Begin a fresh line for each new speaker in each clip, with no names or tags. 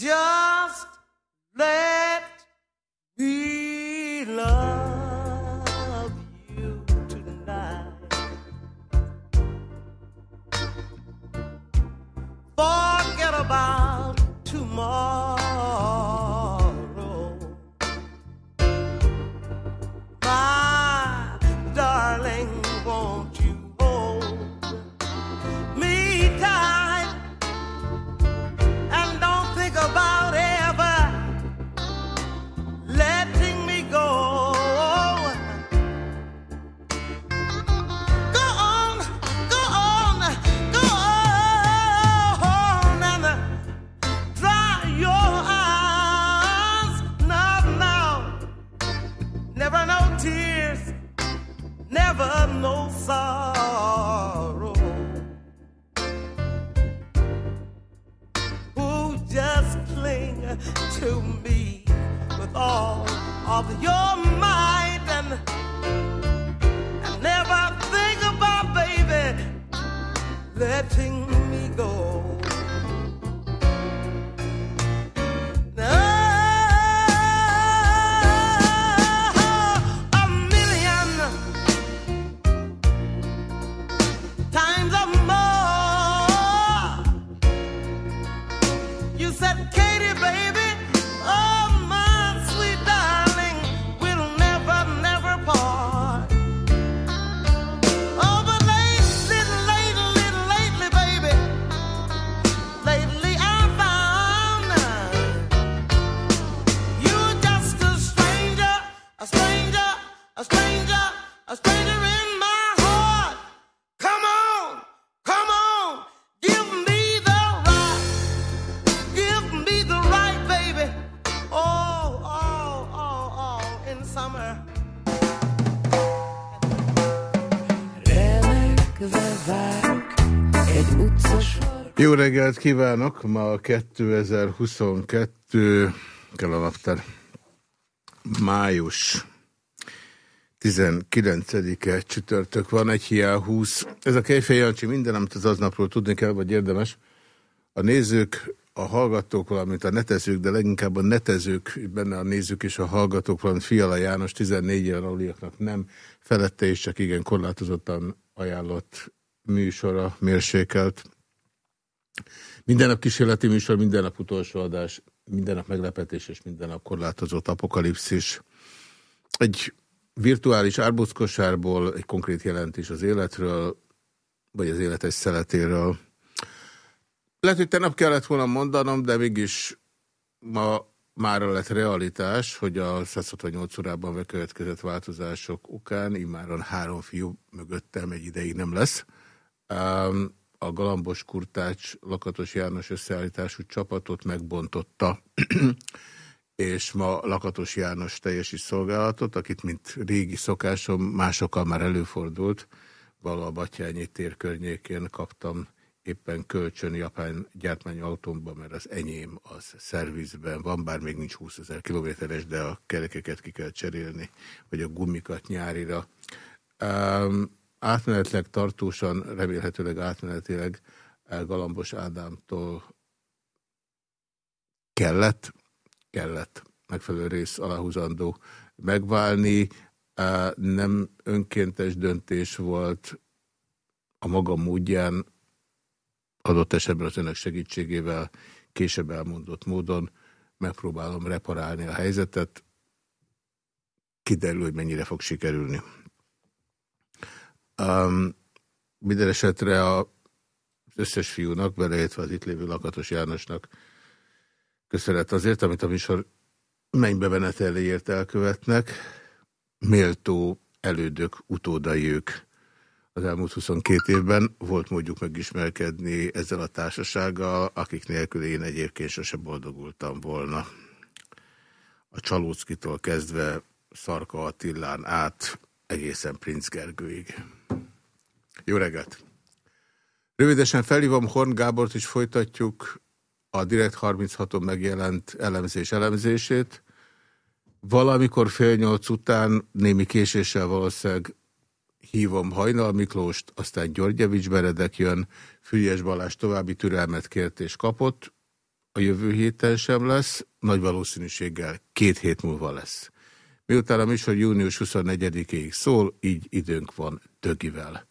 Just let me love you tonight. Forget about tomorrow.
Jó reggelt kívánok! Ma 2022 kell a naptár. Május 19-e csütörtök van, egy hiá 20. Ez a Kejfej Jancsi minden, amit az aznapról tudni kell, vagy érdemes. A nézők, a hallgatók, valamint a netezők, de leginkább a netezők, benne a nézők és a hallgatók, valamint Fiala János 14 éven aluliaknak nem felette, és csak igen korlátozottan ajánlott műsora, mérsékelt. Minden nap kísérleti műsor, minden nap utolsó adás, minden nap meglepetés és minden nap korlátozott apokalipszis. Egy virtuális árbuckosárból egy konkrét jelentés az életről, vagy az életes szeletéről. Lehet, hogy tegnap kellett volna mondanom, de mégis ma már lett realitás, hogy a 168 órában bekövetkezett változások okán immáron három fiú mögöttem egy ideig nem lesz. Um, a Galambos Kurtács Lakatos János összeállítású csapatot megbontotta, és ma Lakatos János teljes is szolgálatot, akit mint régi szokásom másokkal már előfordult, vala a Batyányi tér környékén kaptam éppen kölcsön japán gyártmányautómban, mert az enyém az szervizben van, bár még nincs 20 ezer kilométeres, de a kerekeket ki kell cserélni, vagy a gumikat nyárira. Um, átmenetileg tartósan, remélhetőleg átmenetileg Galambos Ádámtól kellett, kellett megfelelő rész aláhúzandó megválni. Nem önkéntes döntés volt a maga módján, adott esetben az önök segítségével később elmondott módon megpróbálom reparálni a helyzetet. Kiderül, hogy mennyire fog sikerülni. Um, minden esetre a, az összes fiúnak, beleértve az itt lévő Lakatos Jánosnak köszönet azért, amit a műsor mennybe meneteléért elkövetnek. Méltó elődök, utódai ők az elmúlt 22 évben. Volt módjuk megismerkedni ezzel a társasággal, akik nélkül én egyébként sose boldogultam volna. A Csalóckitól kezdve Szarka Attillán át egészen Prince Gergőig. Jó reggelt! Rövidesen felhívom Horn Gábort, és folytatjuk a Direkt 36-on megjelent elemzés elemzését. Valamikor fél nyolc után, némi késéssel valószínűleg hívom Hajnal Miklóst, aztán Györgyevics Beredek jön, Fülyes Balázs további türelmet kért és kapott. a jövő héten sem lesz, nagy valószínűséggel két hét múlva lesz. Miután a műsor június 24-ig szól, így időnk van Dögivel.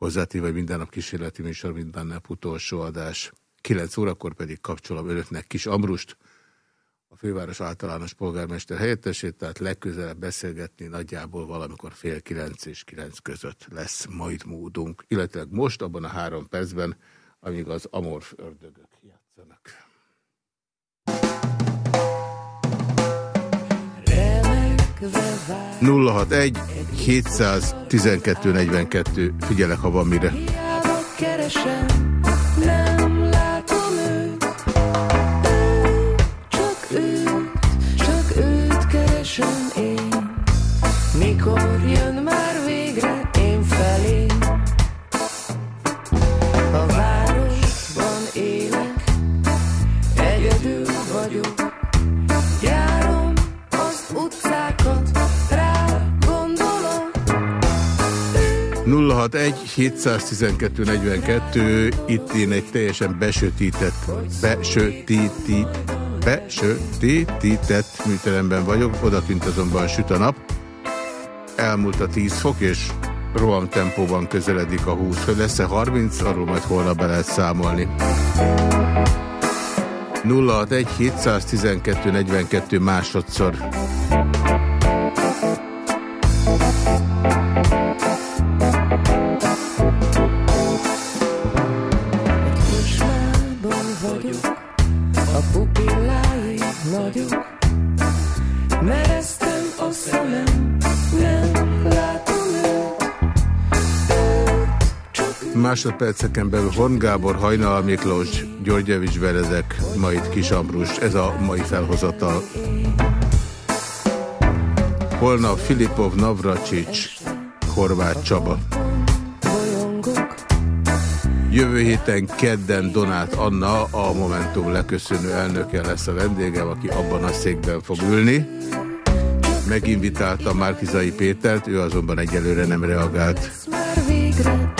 Hozzátéve, hogy minden nap kísérleti műsor, minden nap utolsó adás. 9 órakor pedig kapcsolom önöknek Kis Amrust, a főváros általános polgármester helyettesét, tehát legközelebb beszélgetni nagyjából valamikor fél kilenc és kilenc között lesz majd módunk, illetve most abban a három percben, amíg az amorf ördögök játszanak. 061 712 42 figyelek, ha van mire.
hiába keresem,
061 712 42 itt én egy teljesen besötített, besötíti, besötétített műteremben vagyok, odakint azonban süt a nap. Elmúlt a 10 fok, és roham tempóban közeledik a 20. Hogy lesz-e 30, arról majd holnap be lehet számolni. 061 712 42 másodszor. Másodperceken belül Horn Gábor, Hajnal Miklós, Györgyevics Benedek, majd Kis Ambrus. Ez a mai felhozatal. Holnap Filipov, Navracsics, Horváth Csaba. Jövő héten kedden Donát Anna, a Momentum leköszönő elnöke lesz a vendégem, aki abban a székben fog ülni. Meginvitálta Márkizai Pétert, ő azonban egyelőre nem reagált.
már végre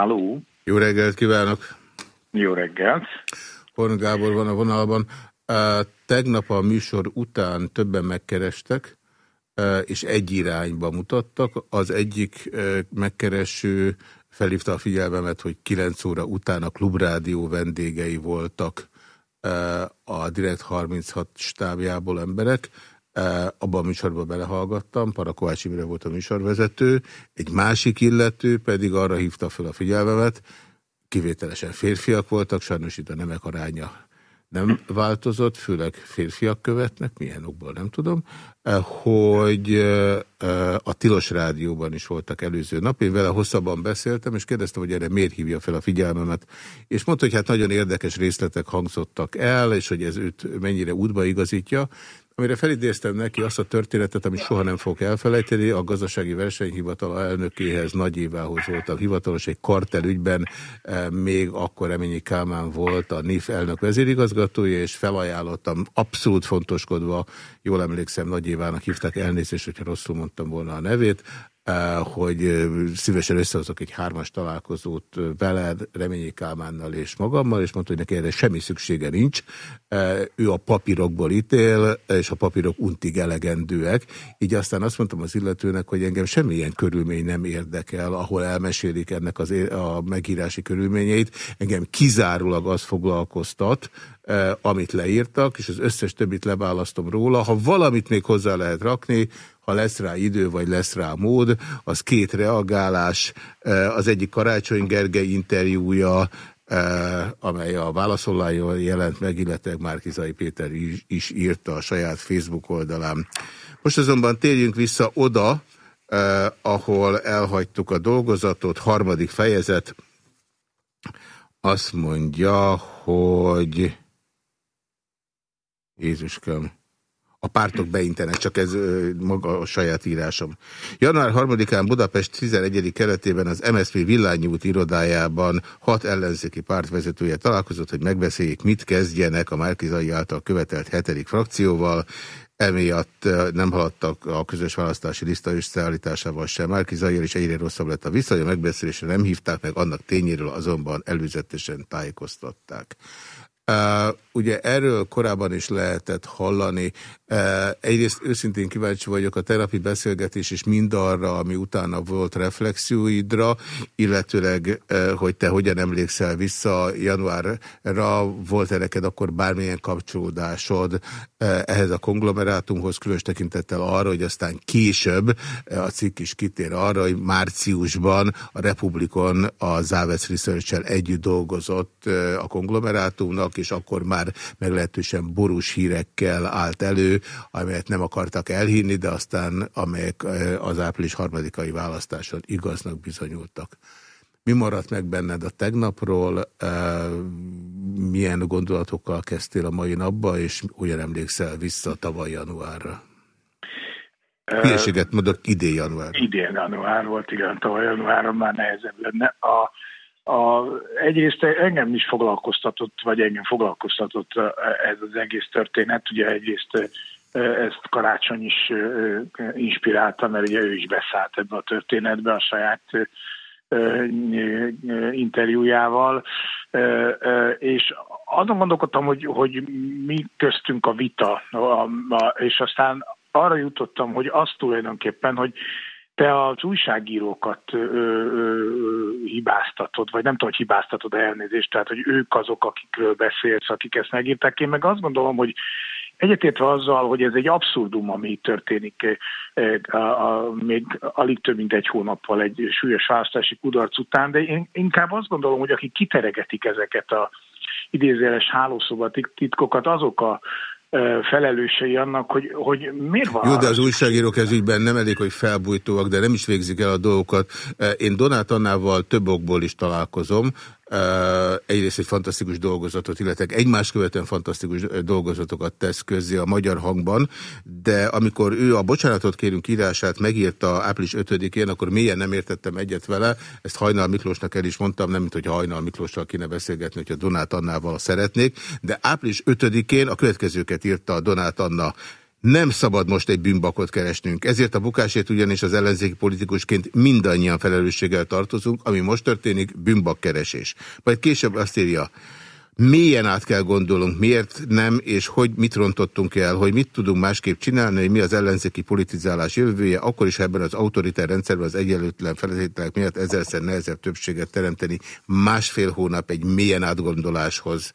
Halló,
Jó reggelt kívánok!
jó reggelt.
Horn Gábor van a vonalban. Tegnap a műsor után többen megkerestek, és egy irányba mutattak. Az egyik megkereső felhívta a figyelmemet, hogy 9 óra után a klubrádió vendégei voltak a Direkt 36 stábjából emberek. Abban a műsorban belehallgattam, Parakovács Imre volt a műsorvezető, egy másik illető pedig arra hívta fel a figyelmemet, kivételesen férfiak voltak, sajnos itt a nemek aránya nem változott, főleg férfiak követnek, milyen okból nem tudom, hogy a Tilos Rádióban is voltak előző nap. Én vele hosszabban beszéltem, és kérdeztem, hogy erre miért hívja fel a figyelmemet. És mondta, hogy hát nagyon érdekes részletek hangzottak el, és hogy ez őt mennyire útba igazítja. Amire felidéztem neki azt a történetet, amit soha nem fogok elfelejteni, a gazdasági versenyhivatal elnökéhez Nagy Évához voltam hivatalos egy kartelügyben, eh, még akkor Reményi Kálmán volt a NIF elnök vezérigazgatója, és felajánlottam, abszolút fontoskodva, jól emlékszem, Nagy Évának hívták elnézést, hogyha rosszul mondtam volna a nevét, hogy eh, szívesen összehozok egy hármas találkozót eh, veled, Reményi Kálmánnal és magammal, és mondta, hogy neki erre semmi szüksége nincs. Eh, Ő a papírokból ítél, és a papírok untig elegendőek. Így aztán azt mondtam az illetőnek, hogy engem semmilyen körülmény nem érdekel, ahol elmesélik ennek az, a megírási körülményeit. Engem kizárólag az foglalkoztat, eh, amit leírtak, és az összes többit leválasztom róla. Ha valamit még hozzá lehet rakni, ha lesz rá idő, vagy lesz rá mód, az két reagálás, az egyik Karácsony Gergely interjúja, amely a válaszollájon jelent meg, illetve Márkizai Péter is, írta a saját Facebook oldalán. Most azonban térjünk vissza oda, ahol elhagytuk a dolgozatot, harmadik fejezet, azt mondja, hogy Jézuskám, a pártok beintenek, csak ez maga a saját írásom. Január 3-án Budapest 11. keretében az MSZP Villányút irodájában hat ellenzéki pártvezetője találkozott, hogy megbeszéljék, mit kezdjenek a Márkizai által követelt hetedik frakcióval. Emiatt nem haladtak a közös választási lista összeállításával sem. Márki Zajjel is egyre rosszabb lett a viszony, a megbeszélésre nem hívták meg, annak tényéről azonban előzetesen tájékoztatták. Uh, ugye erről korábban is lehetett hallani. Egyrészt őszintén kíváncsi vagyok a terapi beszélgetés és mindarra, ami utána volt reflexióidra, illetőleg, hogy te hogyan emlékszel vissza januárra, volt-e neked akkor bármilyen kapcsolódásod ehhez a konglomerátumhoz, különös tekintettel arra, hogy aztán később a cikk is kitér arra, hogy márciusban a Republikon a Závec research együtt dolgozott a konglomerátumnak, és akkor már meglehetősen borús hírekkel állt elő, amelyet nem akartak elhinni, de aztán amelyek az április harmadikai választáson igaznak bizonyultak. Mi maradt meg benned a tegnapról, milyen gondolatokkal kezdtél a mai napba, és hogyan emlékszel vissza tavaly januárra? Hülyeséget mondok, idén január.
Idén január volt, igen, tavaly januárban már nehezebb lenne. A, a, egyrészt engem is foglalkoztatott, vagy engem foglalkoztatott ez az egész történet. Ugye egyrészt ezt Karácsony is inspirálta, mert ugye ő is beszállt ebbe a történetbe a saját interjújával, és azon gondolkodtam, hogy, hogy mi köztünk a vita, és aztán arra jutottam, hogy azt tulajdonképpen, hogy te az újságírókat ö, ö, hibáztatod, vagy nem tudom, hogy hibáztatod elnézést, tehát hogy ők azok, akikről beszélsz, akik ezt megírták. Én meg azt gondolom, hogy Egyetértve azzal, hogy ez egy abszurdum, ami történik a, a, még alig több mint egy hónappal egy súlyos választási kudarc után, de én inkább azt gondolom, hogy akik kiteregetik ezeket a idézéles hálószoba titkokat, azok a felelősei annak, hogy, hogy miért van...
Jó, de az újságírók ez ügyben nem elég, hogy felbújtóak, de nem is végzik el a dolgokat. Én Donát Annával több okból is találkozom. Egyrészt egy fantasztikus dolgozatot, illetve egymás követően fantasztikus dolgozatokat tesz közzé a magyar hangban, de amikor ő a Bocsánatot kérünk írását megírta április 5-én, akkor mélyen nem értettem egyet vele, ezt Hajnal Miklósnak el is mondtam, nem mint hogy Hajnal Miklóssal kéne beszélgetni, hogyha Donát Annával szeretnék, de április 5-én a következőket írta Donát Anna. Nem szabad most egy bűnbakot keresnünk. Ezért a bukásért ugyanis az ellenzéki politikusként mindannyian felelősséggel tartozunk, ami most történik, bűnbakkeresés. Majd később azt írja, mélyen át kell gondolnunk, miért nem, és hogy mit rontottunk el, hogy mit tudunk másképp csinálni, hogy mi az ellenzéki politizálás jövője, akkor is ebben az autoritár rendszerben az egyenlőtlen feltételek miatt ezerszer nehezebb többséget teremteni másfél hónap egy mélyen átgondoláshoz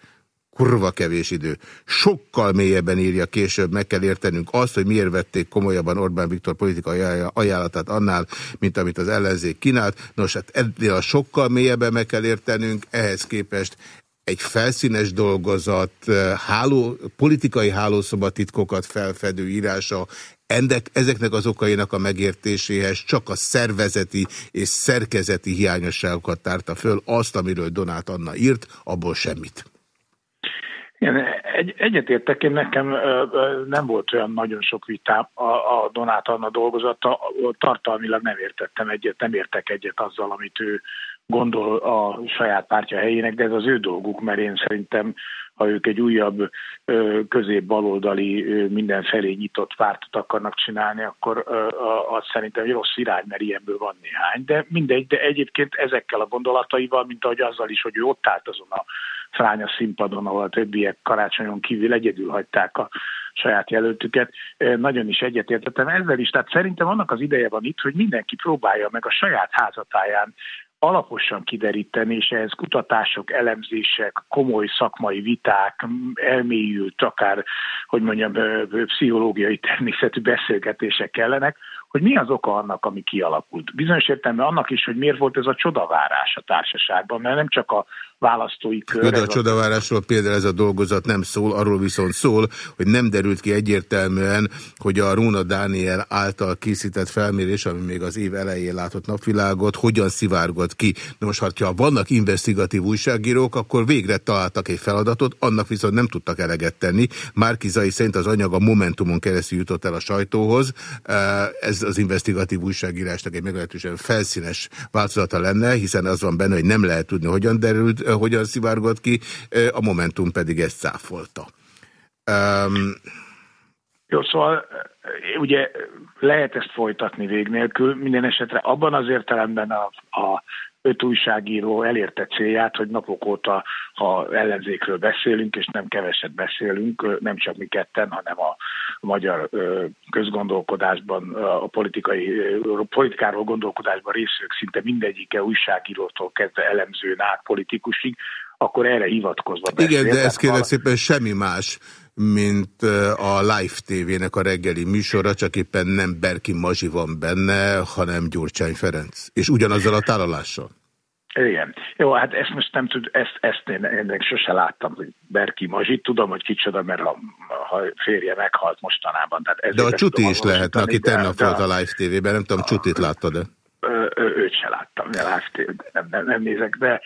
kurva kevés idő. Sokkal mélyebben írja később, meg kell értenünk azt, hogy miért vették komolyabban Orbán Viktor politikai ajánlatát annál, mint amit az ellenzék kínált. Nos, hát ennél a sokkal mélyebben meg kell értenünk, ehhez képest egy felszínes dolgozat, háló, politikai hálószobatitkokat felfedő írása, ennek, ezeknek az okainak a megértéséhez csak a szervezeti és szerkezeti hiányosságokat tárta föl, azt, amiről Donát Anna írt, abból semmit.
Igen, egy, egyetértek, én nekem ö, ö, nem volt olyan nagyon sok vitám a, a Donát Anna dolgozata, tartalmilag nem értettem egyet, nem értek egyet azzal, amit ő gondol a saját pártja helyének, de ez az ő dolguk, mert én szerintem, ha ők egy újabb közép-baloldali mindenfelé nyitott pártot akarnak csinálni, akkor az szerintem egy rossz irány, mert ilyenből van néhány. De mindegy, de egyébként ezekkel a gondolataival, mint ahogy azzal is, hogy ő ott állt azon a fránya színpadon, ahol a többiek karácsonyon kívül egyedül hagyták a saját jelöltüket. Nagyon is egyetértettem ezzel is. Tehát szerintem annak az ideje van itt, hogy mindenki próbálja meg a saját házatáján alaposan kideríteni, és ehhez kutatások, elemzések, komoly szakmai viták, elmélyült akár, hogy mondjam, pszichológiai természetű beszélgetések kellenek, hogy mi az oka annak, ami kialakult. Bizonyos értelemben annak is, hogy miért volt ez a csodavárás a társaságban, mert nem csak a választói kör.
De a csodavárásról például ez a dolgozat nem szól, arról viszont szól, hogy nem derült ki egyértelműen, hogy a Runa Dániel által készített felmérés, ami még az év elején látott napvilágot, hogyan szivárgott ki. Na most, ha vannak investigatív újságírók, akkor végre találtak egy feladatot, annak viszont nem tudtak eleget tenni. Márkizai szerint az anyag a Momentumon keresztül jutott el a sajtóhoz. Ez az investigatív újságírásnak egy meglehetősen felszínes változata lenne, hiszen az van benne, hogy nem lehet tudni, hogyan derült, hogyan szivárgott ki, a Momentum pedig ezt száfolta. Um,
jó, szóval ugye lehet ezt folytatni vég nélkül, minden esetre abban az értelemben a, a öt újságíró elérte célját, hogy napok óta, ha ellenzékről beszélünk, és nem keveset beszélünk, nem csak mi ketten, hanem a magyar közgondolkodásban, a politikai, politikáról gondolkodásban részvők szinte mindegyike újságírótól kezdve elemzőn át politikusig, akkor erre hivatkozva
beszél. Igen, de ez kérlek szépen semmi más, mint a Live TV-nek a reggeli műsora, csak éppen nem Berki Mazsi van benne, hanem Gyurcsány Ferenc. És ugyanazzal a tálalással.
Igen. Jó, hát ezt most nem tud, ezt, ezt én, én sose láttam, hogy Berki Mazsit, tudom, hogy kicsoda, mert a, a férje meghalt mostanában. Tehát
de a Csuti is lehetne, aki tegnap volt a Live TV-ben, nem tudom, a, Csutit láttad-e?
őt se láttam, nem, nem, nem nézek, de,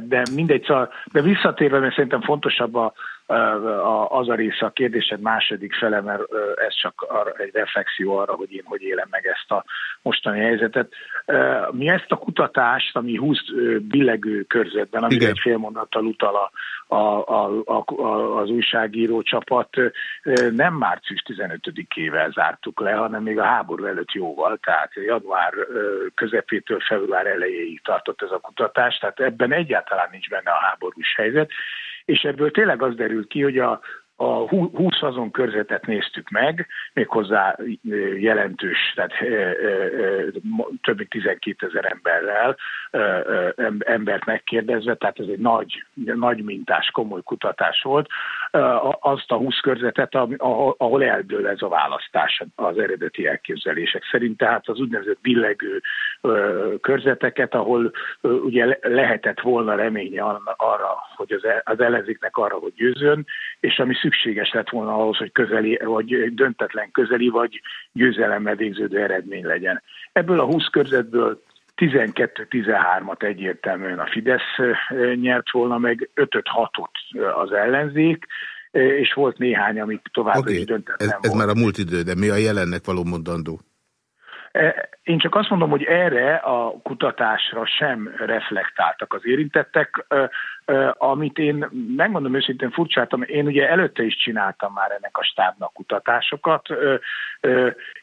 de mindegy, szóval, de visszatérve, mert szerintem fontosabb a, az a része a kérdésed második fele, mert ez csak egy reflexió arra, hogy én hogy élem meg ezt a mostani helyzetet. Mi ezt a kutatást, ami 20 billegő körzetben, ami egy fél mondattal utal a, a, a, a, az újságíró csapat, nem március 15-ével zártuk le, hanem még a háború előtt jóval, tehát január közepétől február elejéig tartott ez a kutatás, tehát ebben egyáltalán nincs benne a háborús helyzet, és ebből tényleg az derült ki, hogy a, a 20 azon körzetet néztük meg, méghozzá jelentős, tehát több mint 12 ezer emberrel embert megkérdezve, tehát ez egy nagy, nagy mintás, komoly kutatás volt, azt a 20 körzetet, ahol eldől ez a választás az eredeti elképzelések szerint, tehát az úgynevezett billegő körzeteket, ahol ugye lehetett volna reménye arra, hogy az ellenzéknek arra, hogy győzön, és ami szükséges lett volna ahhoz, hogy közeli, vagy döntetlen közeli, vagy győzelemmel végződő eredmény legyen. Ebből a 20 körzetből 12-13-at egyértelműen a Fidesz nyert volna, meg 5-6-ot az ellenzék, és volt néhány, amik tovább okay. is döntetlen
ez, ez volt. már a múlt idő, de mi a jelennek való mondandó?
E, én csak azt mondom, hogy erre a kutatásra sem reflektáltak az érintettek, e, e, amit én megmondom őszintén furcsáltam, én ugye előtte is csináltam már ennek a stábnak kutatásokat,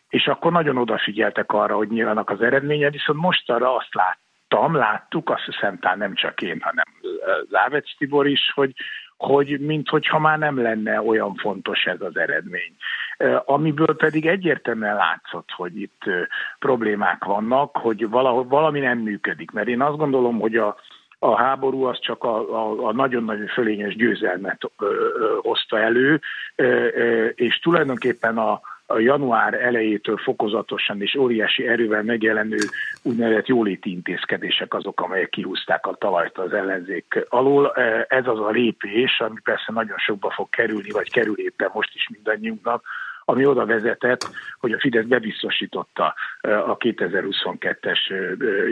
és akkor nagyon odafigyeltek arra, hogy nyilvának az eredménye, viszont most arra azt láttam, láttuk, azt hiszem, talán nem csak én, hanem Závec Tibor is, hogy, hogy minthogyha már nem lenne olyan fontos ez az eredmény. Amiből pedig egyértelműen látszott, hogy itt problémák vannak, hogy valahol, valami nem működik. Mert én azt gondolom, hogy a, a háború az csak a, a, a nagyon-nagyon fölényes győzelmet ö, hozta elő, ö, ö, és tulajdonképpen a, a január elejétől fokozatosan és óriási erővel megjelenő úgynevezett jóléti intézkedések azok, amelyek kihúzták a talajt az ellenzék alól. Ez az a lépés, ami persze nagyon sokba fog kerülni, vagy kerül éppen most is mindannyiunknak, ami oda vezetett, hogy a Fidesz bebiztosította a 2022-es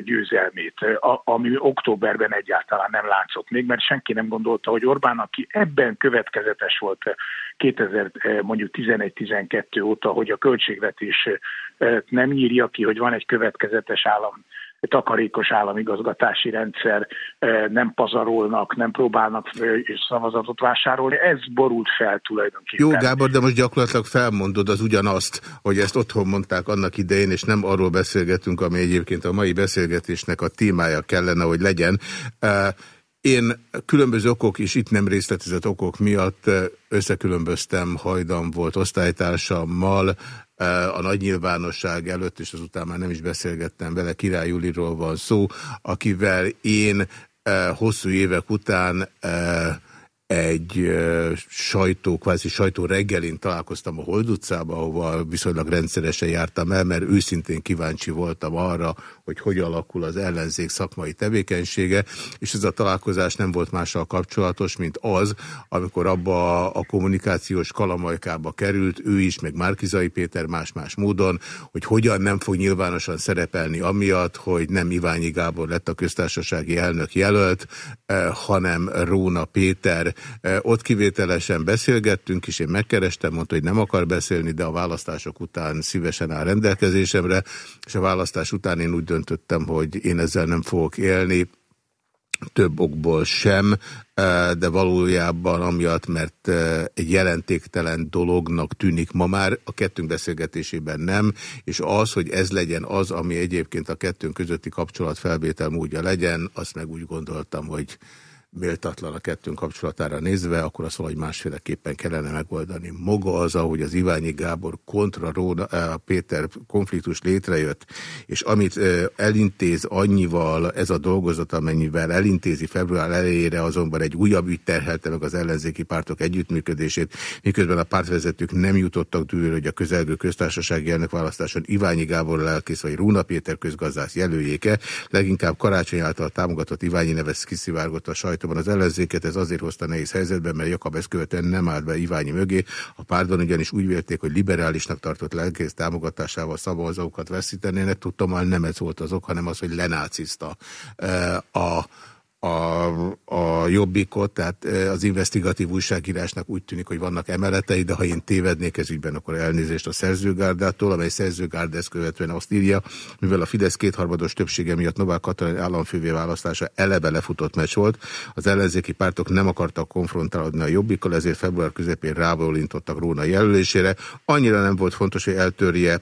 győzelmét, ami októberben egyáltalán nem látszott még, mert senki nem gondolta, hogy Orbán, aki ebben következetes volt 2000, mondjuk 11-12 óta, hogy a költségvetés nem nyírja ki, hogy van egy következetes állam takarékos államigazgatási rendszer, nem pazarolnak, nem próbálnak szavazatot vásárolni. Ez borult fel tulajdonképpen.
Jó, Gábor, de most gyakorlatilag felmondod az ugyanazt, hogy ezt otthon mondták annak idején, és nem arról beszélgetünk, ami egyébként a mai beszélgetésnek a témája kellene, hogy legyen. Én különböző okok, és itt nem részletezett okok miatt összekülönböztem, hajdan volt osztálytársammal, a nagy nyilvánosság előtt, és azután már nem is beszélgettem vele, Király Juliról van szó, akivel én hosszú évek után egy sajtó, kvázi sajtó reggelin találkoztam a Hold utcába, ahova viszonylag rendszeresen jártam el, mert őszintén kíváncsi voltam arra, hogy hogy alakul az ellenzék szakmai tevékenysége, és ez a találkozás nem volt mással kapcsolatos, mint az, amikor abba a kommunikációs kalamajkába került, ő is, meg Márkizai Péter más-más módon, hogy hogyan nem fog nyilvánosan szerepelni amiatt, hogy nem Iványi Gábor lett a köztársasági elnök jelölt, hanem Róna Péter, ott kivételesen beszélgettünk, és én megkerestem, mondta, hogy nem akar beszélni, de a választások után szívesen áll rendelkezésemre, és a választás után én úgy hogy én ezzel nem fogok élni, több okból sem, de valójában amiatt, mert egy jelentéktelen dolognak tűnik ma már, a kettőnk beszélgetésében nem, és az, hogy ez legyen az, ami egyébként a kettőnk közötti kapcsolat felvétel módja legyen, azt meg úgy gondoltam, hogy méltatlan a kettőnk kapcsolatára nézve, akkor azt valahogy másféleképpen kellene megoldani. Maga az, ahogy az Iványi Gábor kontra Róna, eh, Péter konfliktus létrejött, és amit eh, elintéz annyival ez a dolgozat, amennyivel elintézi február elejére, azonban egy újabb ügy terhelte meg az ellenzéki pártok együttműködését, miközben a pártvezetők nem jutottak dűlőre, hogy a közelgő köztársasági elnökválasztáson Iványi Gábor lelkész vagy Róna Péter közgazdász jelöljéke, leginkább karácsony által támogatott Iványi neves kiszivárgott a sajt sajtóban az ellenzéket, ez azért hozta nehéz helyzetben, mert Jakab ezt követően nem állt be Iványi mögé. A pártban ugyanis úgy vélték, hogy liberálisnak tartott lelkész támogatásával szavazókat veszítenének. Tudtam, hogy nem ez volt az ok, hanem az, hogy lenácizta eh, a a, a jobbikot, tehát az investigatív újságírásnak úgy tűnik, hogy vannak emeletei, de ha én tévednék ez ügyben, akkor elnézést a szerzőgárdától, amely szerzőgárd ezt követően azt írja, mivel a Fidesz kétharmados többsége miatt Novák Katalin államfővé választása eleve lefutott meccs volt, az ellenzéki pártok nem akartak konfrontálódni a jobbikkal, ezért február közepén rávolintottak Róna jelölésére. Annyira nem volt fontos, hogy eltörje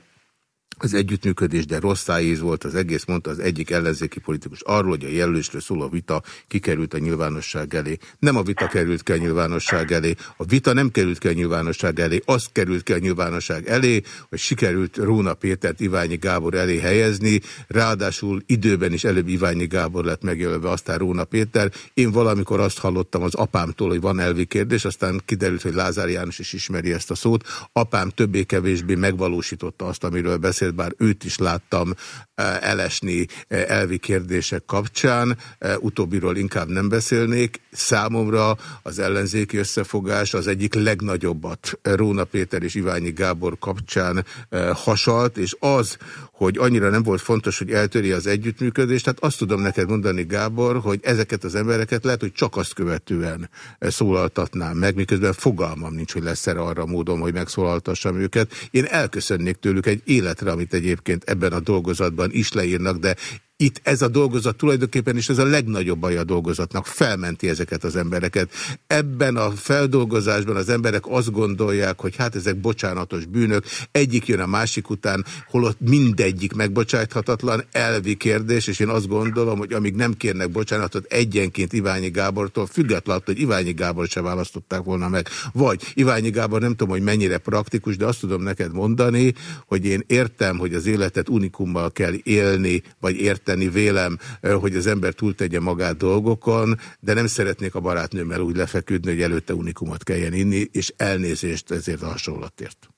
az együttműködés, de rossz szájíz volt az egész, mondta az egyik ellenzéki politikus arról, hogy a jelölésről szóló vita kikerült a nyilvánosság elé. Nem a vita került ki a nyilvánosság elé, a vita nem került ki a nyilvánosság elé, az került ki a nyilvánosság elé, hogy sikerült Róna Pétert Iványi Gábor elé helyezni, ráadásul időben is előbb Iványi Gábor lett megjelölve, aztán Róna Péter. Én valamikor azt hallottam az apámtól, hogy van elvi kérdés, aztán kiderült, hogy Lázár János is ismeri ezt a szót. Apám többé-kevésbé megvalósította azt, amiről beszél beszélt, bár őt is láttam eh, elesni eh, elvi kérdések kapcsán, eh, utóbbiról inkább nem beszélnék. Számomra az ellenzéki összefogás az egyik legnagyobbat Róna Péter és Iványi Gábor kapcsán hasalt, és az, hogy annyira nem volt fontos, hogy eltörje az együttműködést, tehát azt tudom neked mondani, Gábor, hogy ezeket az embereket lehet, hogy csak azt követően szólaltatnám meg, miközben fogalmam nincs, hogy lesz erre arra módon, hogy megszólaltassam őket. Én elköszönnék tőlük egy életre, amit egyébként ebben a dolgozatban is leírnak, de itt ez a dolgozat tulajdonképpen is ez a legnagyobb baj a dolgozatnak, felmenti ezeket az embereket. Ebben a feldolgozásban az emberek azt gondolják, hogy hát ezek bocsánatos bűnök, egyik jön a másik után, holott mindegyik megbocsájthatatlan elvi kérdés, és én azt gondolom, hogy amíg nem kérnek bocsánatot egyenként Iványi Gábortól, függetlenül, hogy Iványi Gábor se választották volna meg. Vagy Iványi Gábor nem tudom, hogy mennyire praktikus, de azt tudom neked mondani, hogy én értem, hogy az életet unikummal kell élni, vagy értem, érteni vélem, hogy az ember túltegye magát dolgokon, de nem szeretnék a barátnőmmel úgy lefeküdni, hogy előtte unikumot kelljen inni, és elnézést ezért a hasonlatért.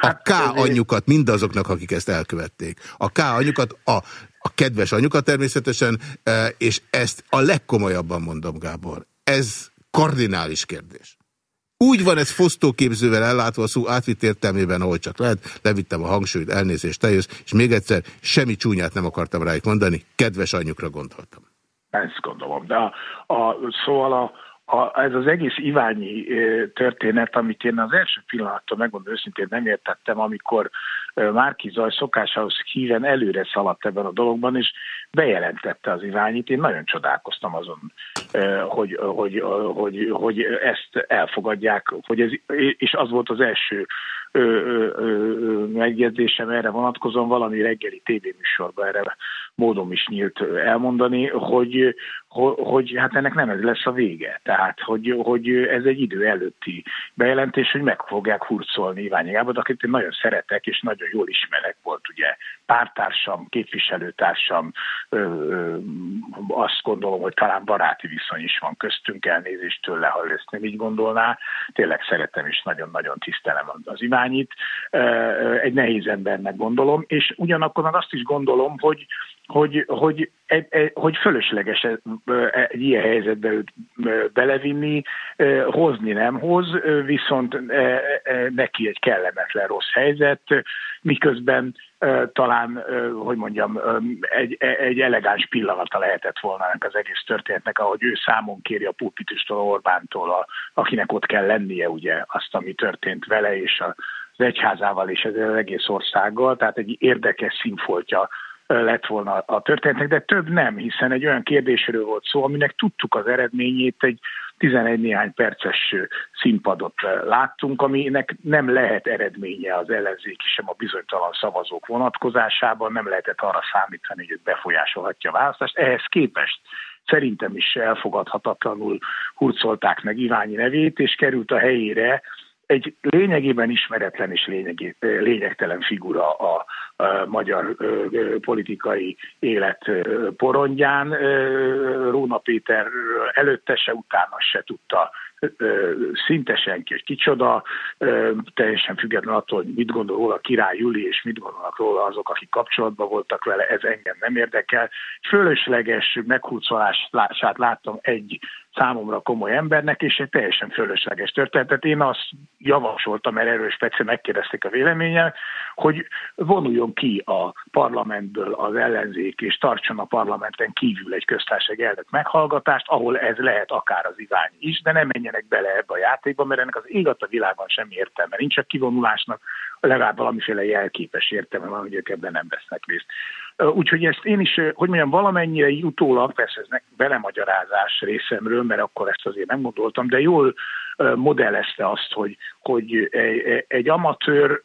A hát, K anyukat mindazoknak, akik ezt elkövették. A K anyukat, a, a kedves anyukat természetesen, és ezt a legkomolyabban mondom, Gábor. Ez kardinális kérdés. Úgy van ez fosztóképzővel ellátva a szó átvitt értelmében, ahogy csak lehet, levittem a hangsúlyt, elnézést, teljes, és még egyszer semmi csúnyát nem akartam rájuk mondani, kedves anyukra gondoltam.
Ezt gondolom, de a, a, szóval a, a, ez az egész Iványi történet, amit én az első pillanattól megmondom őszintén nem értettem, amikor Márki Zaj szokásához híven előre szaladt ebben a dologban, és bejelentette az Iványit. Én nagyon csodálkoztam azon, hogy, hogy, hogy, hogy ezt elfogadják, hogy ez, és az volt az első ö, ö, ö, megjegyzésem erre vonatkozóan valami reggeli tévéműsorban erre módom is nyílt elmondani, hogy, hogy, hogy hát ennek nem ez lesz a vége. Tehát, hogy, hogy ez egy idő előtti bejelentés, hogy meg fogják hurcolni Iványi Gábor, akit én nagyon szeretek, és nagyon jól ismerek volt ugye pártársam, képviselőtársam, ö, ö, azt gondolom, hogy talán baráti viszony is van köztünk, elnézést tőle, ha ezt nem így gondolná. Tényleg szeretem és nagyon-nagyon tisztelem az Iványit. Egy nehéz embernek gondolom, és ugyanakkor meg azt is gondolom, hogy hogy, hogy, hogy fölösleges egy ilyen helyzetbe őt belevinni, hozni nem hoz, viszont neki egy kellemetlen rossz helyzet, miközben talán, hogy mondjam, egy, egy elegáns pillanata lehetett volna ennek az egész történetnek, ahogy ő számon kéri a pulpitustól, Orbántól, a, akinek ott kell lennie ugye azt, ami történt vele és az egyházával és az egész országgal, tehát egy érdekes színfoltja lett volna a történetnek, de több nem, hiszen egy olyan kérdésről volt szó, aminek tudtuk az eredményét, egy 11 néhány perces színpadot láttunk, aminek nem lehet eredménye az ellenzéki sem a bizonytalan szavazók vonatkozásában, nem lehetett arra számítani, hogy befolyásolhatja a választást. Ehhez képest szerintem is elfogadhatatlanul hurcolták meg Iványi nevét, és került a helyére egy lényegében ismeretlen és lényegi, lényegtelen figura a, a magyar ö, politikai élet ö, porondján. Ö, Róna Péter előtte se, utána se tudta szinte senki, hogy kicsoda, teljesen független attól, hogy mit gondol róla Király Juli, és mit gondolnak róla azok, akik kapcsolatban voltak vele, ez engem nem érdekel. Fölösleges meghúzolását láttam egy számomra komoly embernek, és egy teljesen fölösleges történetet. Én azt javasoltam, mert erről speciál megkérdezték a véleményem, hogy vonuljon ki a parlamentből az ellenzék, és tartson a parlamenten kívül egy köztársaság elnök meghallgatást, ahol ez lehet akár az ivány is, de nem menjenek bele ebbe a játékba, mert ennek az ég a világban semmi értelme. Nincs a kivonulásnak, legalább valamiféle jelképes értelme van, hogy ők ebben nem vesznek részt. Úgyhogy ezt én is, hogy mondjam, valamennyire utólag, persze ez belemagyarázás részemről, mert akkor ezt azért nem gondoltam, de jól modellezte azt, hogy, hogy egy, amatőr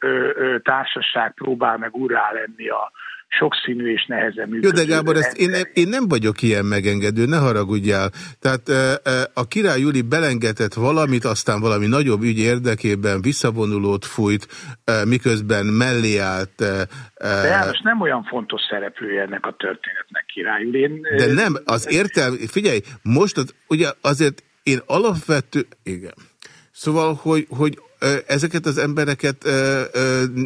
társaság próbál meg urá lenni a, sokszínű és nehezen működő.
Jó, de Gábor, ezt én, én nem vagyok ilyen megengedő, ne haragudjál. Tehát a király Júli belengedett valamit, aztán valami nagyobb ügy érdekében visszavonulót fújt, miközben mellé állt.
De János nem olyan fontos szereplője ennek a történetnek, király Júli. Én,
de nem, az értelme, figyelj, most az, ugye azért én alapvető, igen. Szóval, hogy, hogy ezeket az embereket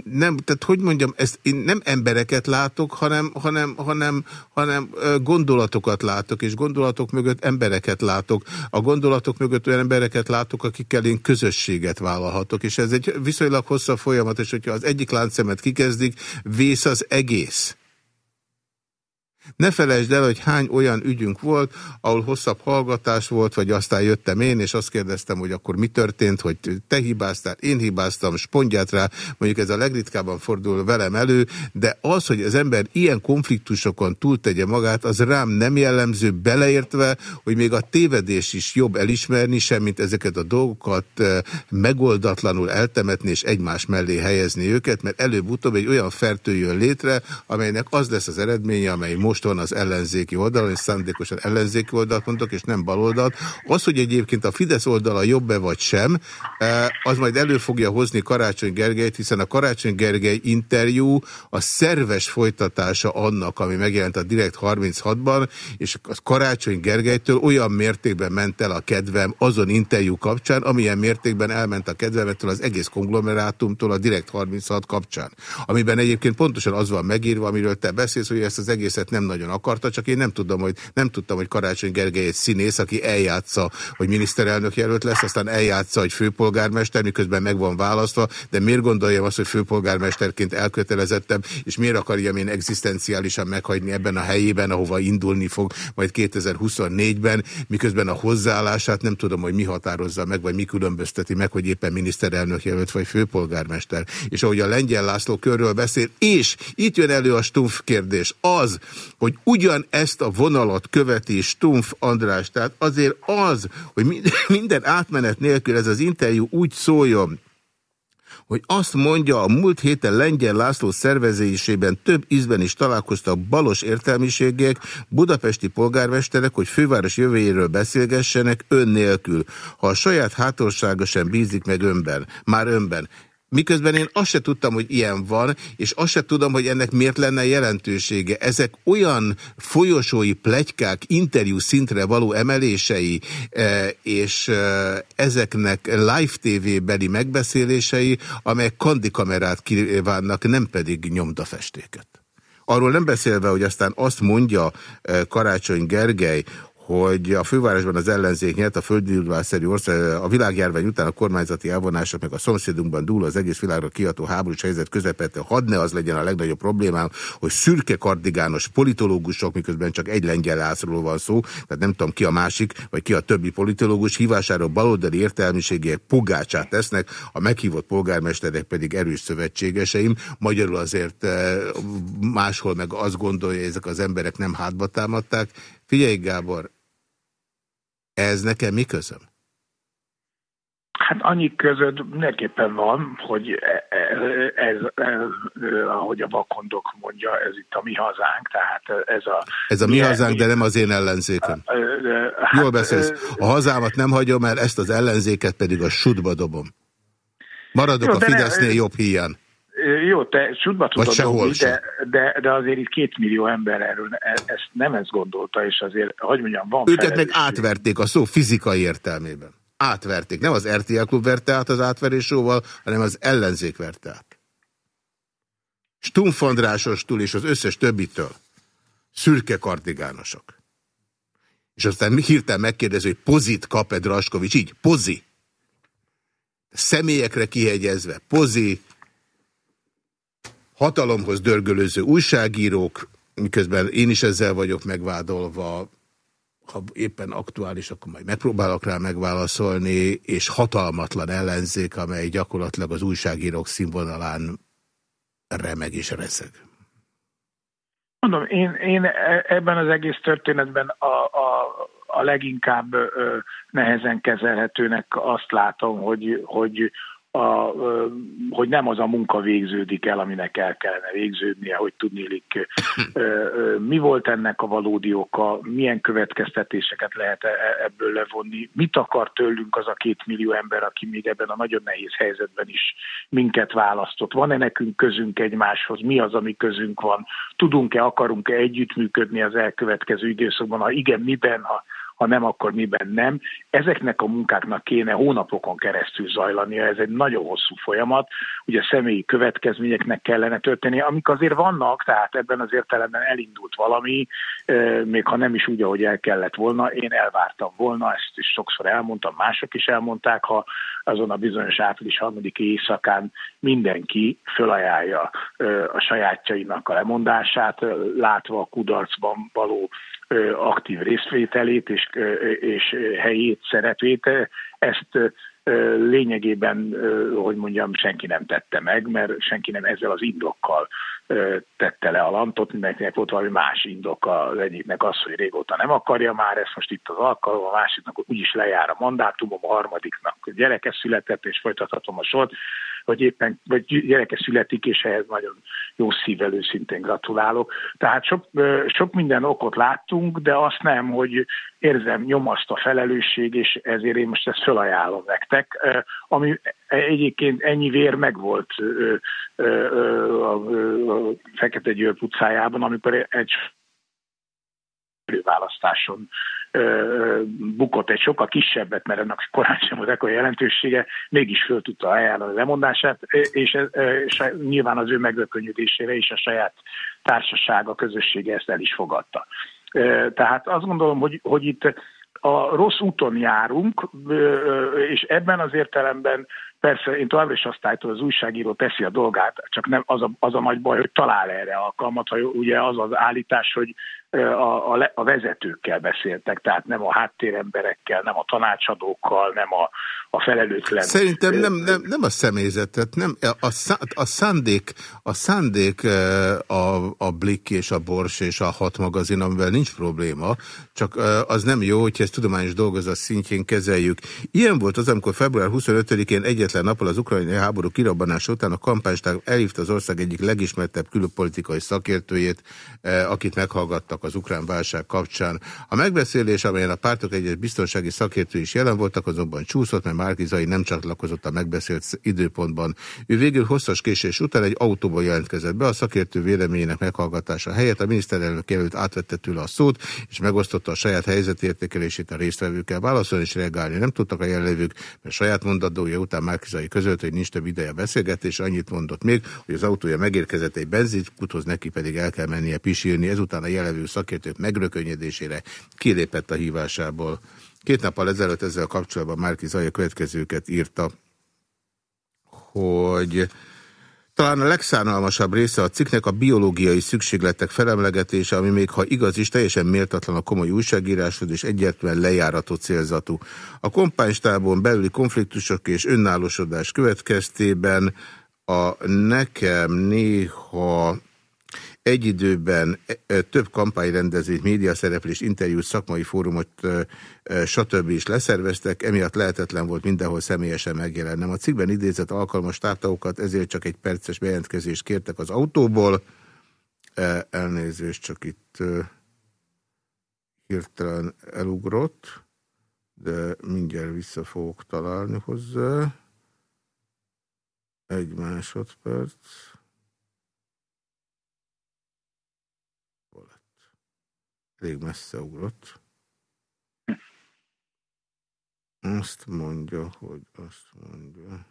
nem, tehát hogy mondjam, ezt én nem embereket látok, hanem, hanem, hanem, hanem gondolatokat látok, és gondolatok mögött embereket látok. A gondolatok mögött olyan embereket látok, akikkel én közösséget vállalhatok, és ez egy viszonylag hosszabb folyamat, és hogyha az egyik láncszemet kikezdik, vész az egész. Ne felejtsd el, hogy hány olyan ügyünk volt, ahol hosszabb hallgatás volt, vagy aztán jöttem én, és azt kérdeztem, hogy akkor mi történt, hogy te hibáztál, én hibáztam, spondját rá, mondjuk ez a legritkábban fordul velem elő, de az, hogy az ember ilyen konfliktusokon túltegye magát, az rám nem jellemző, beleértve, hogy még a tévedés is jobb elismerni, semmint ezeket a dolgokat megoldatlanul eltemetni és egymás mellé helyezni őket, mert előbb-utóbb egy olyan fertő létre, amelynek az lesz az eredménye, amely most van az ellenzéki oldalon, és szándékosan ellenzéki oldalt mondok, és nem baloldalt. Az, hogy egyébként a Fidesz oldala jobb-e vagy sem, eh, az majd elő fogja hozni Karácsony Gergelyt, hiszen a Karácsony Gergely interjú a szerves folytatása annak, ami megjelent a Direkt 36-ban, és a Karácsony Gergelytől olyan mértékben ment el a kedvem azon interjú kapcsán, amilyen mértékben elment a kedvemettől az egész konglomerátumtól a Direkt 36 kapcsán. Amiben egyébként pontosan az van megírva, amiről te beszélsz, hogy ezt az egészet nem nagyon akarta, csak én nem tudom, hogy nem tudtam, hogy Karácsony Gergely egy színész, aki eljátsza, hogy miniszterelnök jelölt lesz, aztán eljátsza, hogy főpolgármester, miközben meg van választva, de miért gondoljam azt, hogy főpolgármesterként elkötelezettem, és miért akarjam én egzisztenciálisan meghagyni ebben a helyében, ahova indulni fog majd 2024-ben, miközben a hozzáállását nem tudom, hogy mi határozza meg, vagy mi különbözteti meg, hogy éppen miniszterelnök jelölt, vagy főpolgármester. És ahogy a Lengyel László körről beszél, és itt jön elő a stumf kérdés, az, hogy ugyan ezt a vonalat követi Stumpf András. Tehát azért az, hogy minden átmenet nélkül ez az interjú úgy szóljon, hogy azt mondja, a múlt héten Lengyel László szervezésében több ízben is találkoztak balos értelmiségek, budapesti polgármesterek, hogy főváros jövőjéről beszélgessenek ön nélkül. Ha a saját hátorsága sem bízik meg önben, már önben. Miközben én azt se tudtam, hogy ilyen van, és azt se tudom, hogy ennek miért lenne jelentősége. Ezek olyan folyosói plegykák, interjú szintre való emelései, eh, és eh, ezeknek live TV-beli megbeszélései, amelyek kandikamerát kívánnak, nem pedig nyomdafestéket. Arról nem beszélve, hogy aztán azt mondja eh, Karácsony Gergely, hogy a fővárosban az ellenzék nyert a földgyűlvásszerű ország, a világjárvány után a kormányzati elvonások, meg a szomszédunkban dúl az egész világra kiadó háborús helyzet közepette, hadd ne az legyen a legnagyobb problémám, hogy szürke kardigános politológusok, miközben csak egy lengyel lászról van szó, tehát nem tudom ki a másik, vagy ki a többi politológus, hívásáról baloldali értelmiségek pogácsát tesznek, a meghívott polgármesterek pedig erős szövetségeseim. Magyarul azért eh, máshol meg azt gondolja, hogy ezek az emberek nem hátba támadták. Figyelj, Gábor, ez nekem mi közöm?
Hát annyi között mindenképpen van, hogy e- e- ez, ez, ez, ahogy a vakondok mondja, ez itt a mi hazánk, tehát ez a...
Ez a mi hazánk, de nem az én ellenzékem.
Hát,
Jól beszélsz. A hazámat nem hagyom el, ezt az ellenzéket pedig a sudba dobom. Maradok
Jó,
a
de ne-
Fidesznél jobb híján.
Jó, te csudba tudod dobni, de, de, de azért itt két millió ember erről e- ezt nem ezt gondolta, és azért, hogy mondjam, van
Őket meg átverték a szó fizikai értelmében. Átverték. Nem az RTL klub verte át az átverésóval, hanem az ellenzék verte át. Stumpf Andrásostól és az összes többitől. Szürke kardigánosok. És aztán hirtelen megkérdezi, hogy pozit kap-e Draskovics. Így, pozi. Személyekre kihegyezve, pozi, hatalomhoz dörgölőző újságírók, miközben én is ezzel vagyok megvádolva, ha éppen aktuális, akkor majd megpróbálok rá megválaszolni, és hatalmatlan ellenzék, amely gyakorlatilag az újságírók színvonalán remeg és reszeg.
Mondom, én, én ebben az egész történetben a, a, a leginkább ö, nehezen kezelhetőnek azt látom, hogy, hogy, a, hogy nem az a munka végződik el, aminek el kellene végződnie, hogy tudnélik, mi volt ennek a valódi oka, milyen következtetéseket lehet e- ebből levonni, mit akar tőlünk az a két millió ember, aki még ebben a nagyon nehéz helyzetben is minket választott. Van-e nekünk közünk egymáshoz, mi az, ami közünk van, tudunk-e, akarunk-e együttműködni az elkövetkező időszakban, ha igen, miben, ha, ha nem, akkor miben nem. Ezeknek a munkáknak kéne hónapokon keresztül zajlania, ez egy nagyon hosszú folyamat, ugye személyi következményeknek kellene történni, amik azért vannak, tehát ebben az értelemben elindult valami, még ha nem is úgy, ahogy el kellett volna, én elvártam volna, ezt is sokszor elmondtam, mások is elmondták, ha azon a bizonyos április harmadiki éjszakán mindenki fölajánlja a sajátjainak a lemondását, látva a kudarcban való aktív részvételét és, és helyét, szerepét. Ezt lényegében, hogy mondjam, senki nem tette meg, mert senki nem ezzel az indokkal tette le a lantot, mindenkinek volt valami más indok. Az egyiknek az, hogy régóta nem akarja már, ezt most itt az alkalom, a másiknak úgyis lejár a mandátumom, a harmadiknak gyereke született, és folytathatom a sort, vagy éppen vagy gyereke születik, és ehhez nagyon jó szívvel őszintén gratulálok. Tehát sok, sok minden okot láttunk, de azt nem, hogy érzem nyomaszt a felelősség, és ezért én most ezt felajánlom nektek, ami egyébként ennyi vér megvolt a Fekete Győr utcájában, amikor egy választáson bukott egy sokkal kisebbet, mert ennek korán sem volt ekkor jelentősége, mégis föl tudta ajánlani a lemondását, és, és nyilván az ő megökönyödésére is a saját társasága, közössége ezt el is fogadta. Tehát azt gondolom, hogy, hogy itt a rossz úton járunk, és ebben az értelemben persze én továbbra is azt állítom, az újságíró teszi a dolgát, csak nem az a, az a nagy baj, hogy talál erre alkalmat, ha ugye az az állítás, hogy a, a, a vezetőkkel beszéltek, tehát nem a háttéremberekkel, nem a tanácsadókkal, nem a, a felelőtlen.
Szerintem nem, nem, nem a személyzetet, nem, a, a szándék, a szándék a, a Blik és a Bors és a Hat magazin, amivel nincs probléma, csak az nem jó, hogyha ezt tudományos dolgozat szintjén kezeljük. Ilyen volt az, amikor február 25-én egyetlen nappal az ukrajnai háború kirabbanása után a kampánystáv elhívta az ország egyik legismertebb külpolitikai szakértőjét, akit meghallgattak az ukrán válság kapcsán. A megbeszélés, amelyen a pártok egyes biztonsági szakértő is jelen voltak, azonban csúszott, mert Márkizai nem csatlakozott a megbeszélt időpontban. Ő végül hosszas késés után egy autóból jelentkezett be a szakértő véleményének meghallgatása helyett. A miniszterelnök jelölt átvette tőle a szót, és megosztotta a saját helyzetértékelését a résztvevőkkel. Válaszolni és reagálni nem tudtak a jelenlévők, mert saját mondatója után Márkizai között, hogy nincs több ideje beszélgetés, annyit mondott még, hogy az autója megérkezett egy benzinkuthoz, neki pedig el kell mennie pisilni. Ezután a jelenlevő szakértők megrökönyödésére kilépett a hívásából. Két nappal ezelőtt ezzel kapcsolatban Márki Zaja következőket írta, hogy talán a legszánalmasabb része a cikknek a biológiai szükségletek felemlegetése, ami még ha igaz is, teljesen méltatlan a komoly újságíráshoz és egyértelműen lejárató célzatú. A kompánystábon belüli konfliktusok és önállósodás következtében a nekem néha egy időben több kampányrendezvényt, médiaszereplést, interjút, szakmai fórumot, stb. is leszerveztek, emiatt lehetetlen volt mindenhol személyesen megjelennem. A cikkben idézett alkalmas tártaókat, ezért csak egy perces bejelentkezést kértek az autóból. Elnézést, csak itt hirtelen elugrott, de mindjárt vissza fogok találni hozzá. Egy másodperc. Elég messze ugrott. Azt mondja, hogy azt mondja.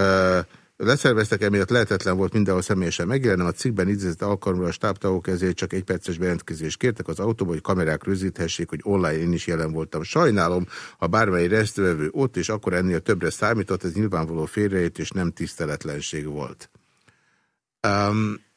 Uh, leszerveztek, emiatt lehetetlen volt mindenhol személyesen megjelennem. A cikkben idézett alkalomra a stábtagok ezért csak egy perces bejelentkezést kértek az autóba, hogy kamerák rögzíthessék, hogy online én is jelen voltam. Sajnálom, ha bármely résztvevő ott, és akkor ennél többre számított, ez nyilvánvaló félreért és nem tiszteletlenség volt. Um,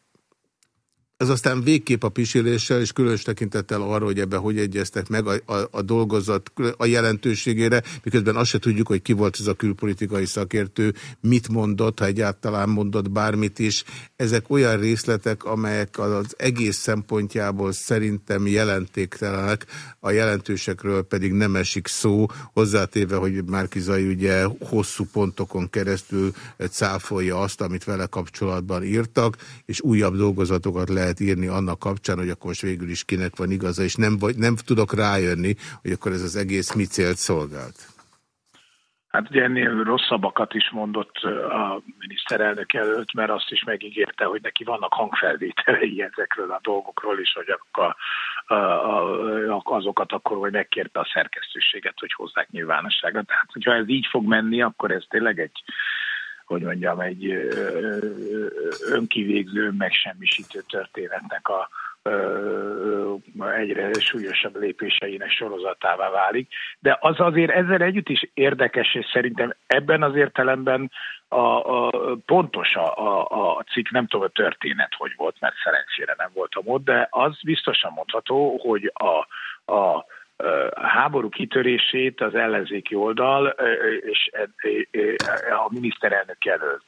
ez aztán végképp a pisiléssel, és különös tekintettel arra, hogy ebben hogy egyeztek meg a, a, a dolgozat a jelentőségére, miközben azt se tudjuk, hogy ki volt ez a külpolitikai szakértő, mit mondott, ha egyáltalán mondott bármit is. Ezek olyan részletek, amelyek az egész szempontjából szerintem jelentéktelenek, a jelentősekről pedig nem esik szó, hozzátéve, hogy Márkizai ugye hosszú pontokon keresztül cáfolja azt, amit vele kapcsolatban írtak, és újabb dolgozatokat lehet lehet írni annak kapcsán, hogy akkor most végül is kinek van igaza, és nem, vagy, nem tudok rájönni, hogy akkor ez az egész mi célt szolgált.
Hát ugye ennél rosszabbakat is mondott a miniszterelnök előtt, mert azt is megígérte, hogy neki vannak hangfelvételei ezekről a dolgokról is, hogy akkor a, a, azokat akkor, hogy megkérte a szerkesztőséget, hogy hozzák nyilvánosságra. Tehát, hogyha ez így fog menni, akkor ez tényleg egy hogy mondjam, egy önkivégző, megsemmisítő történetnek a egyre súlyosabb lépéseinek sorozatává válik. De az azért ezzel együtt is érdekes, és szerintem ebben az értelemben a, a, pontos a, a, a cikk, nem tudom a történet, hogy volt, mert szerencsére nem voltam ott, de az biztosan mondható, hogy a, a háború kitörését az ellenzéki oldal és a miniszterelnök jelölt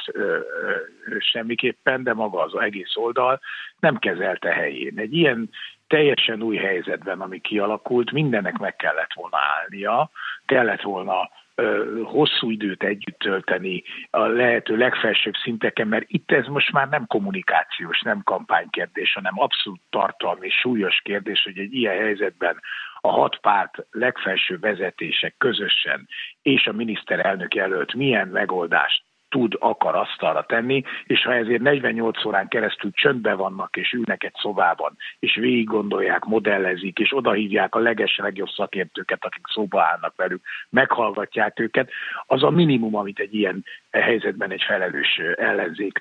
semmiképpen, de maga az egész oldal nem kezelte helyén. Egy ilyen teljesen új helyzetben, ami kialakult, mindennek meg kellett volna állnia, kellett volna hosszú időt együtt tölteni a lehető legfelsőbb szinteken, mert itt ez most már nem kommunikációs, nem kampánykérdés, hanem abszolút tartalmi, súlyos kérdés, hogy egy ilyen helyzetben a hat párt legfelső vezetések közösen és a miniszterelnök jelölt milyen megoldást tud, akar asztalra tenni, és ha ezért 48 órán keresztül csöndben vannak, és ülnek egy szobában, és végig gondolják, modellezik, és odahívják a leges legjobb szakértőket, akik szóba állnak velük, meghallgatják őket, az a minimum, amit egy ilyen helyzetben egy felelős ellenzék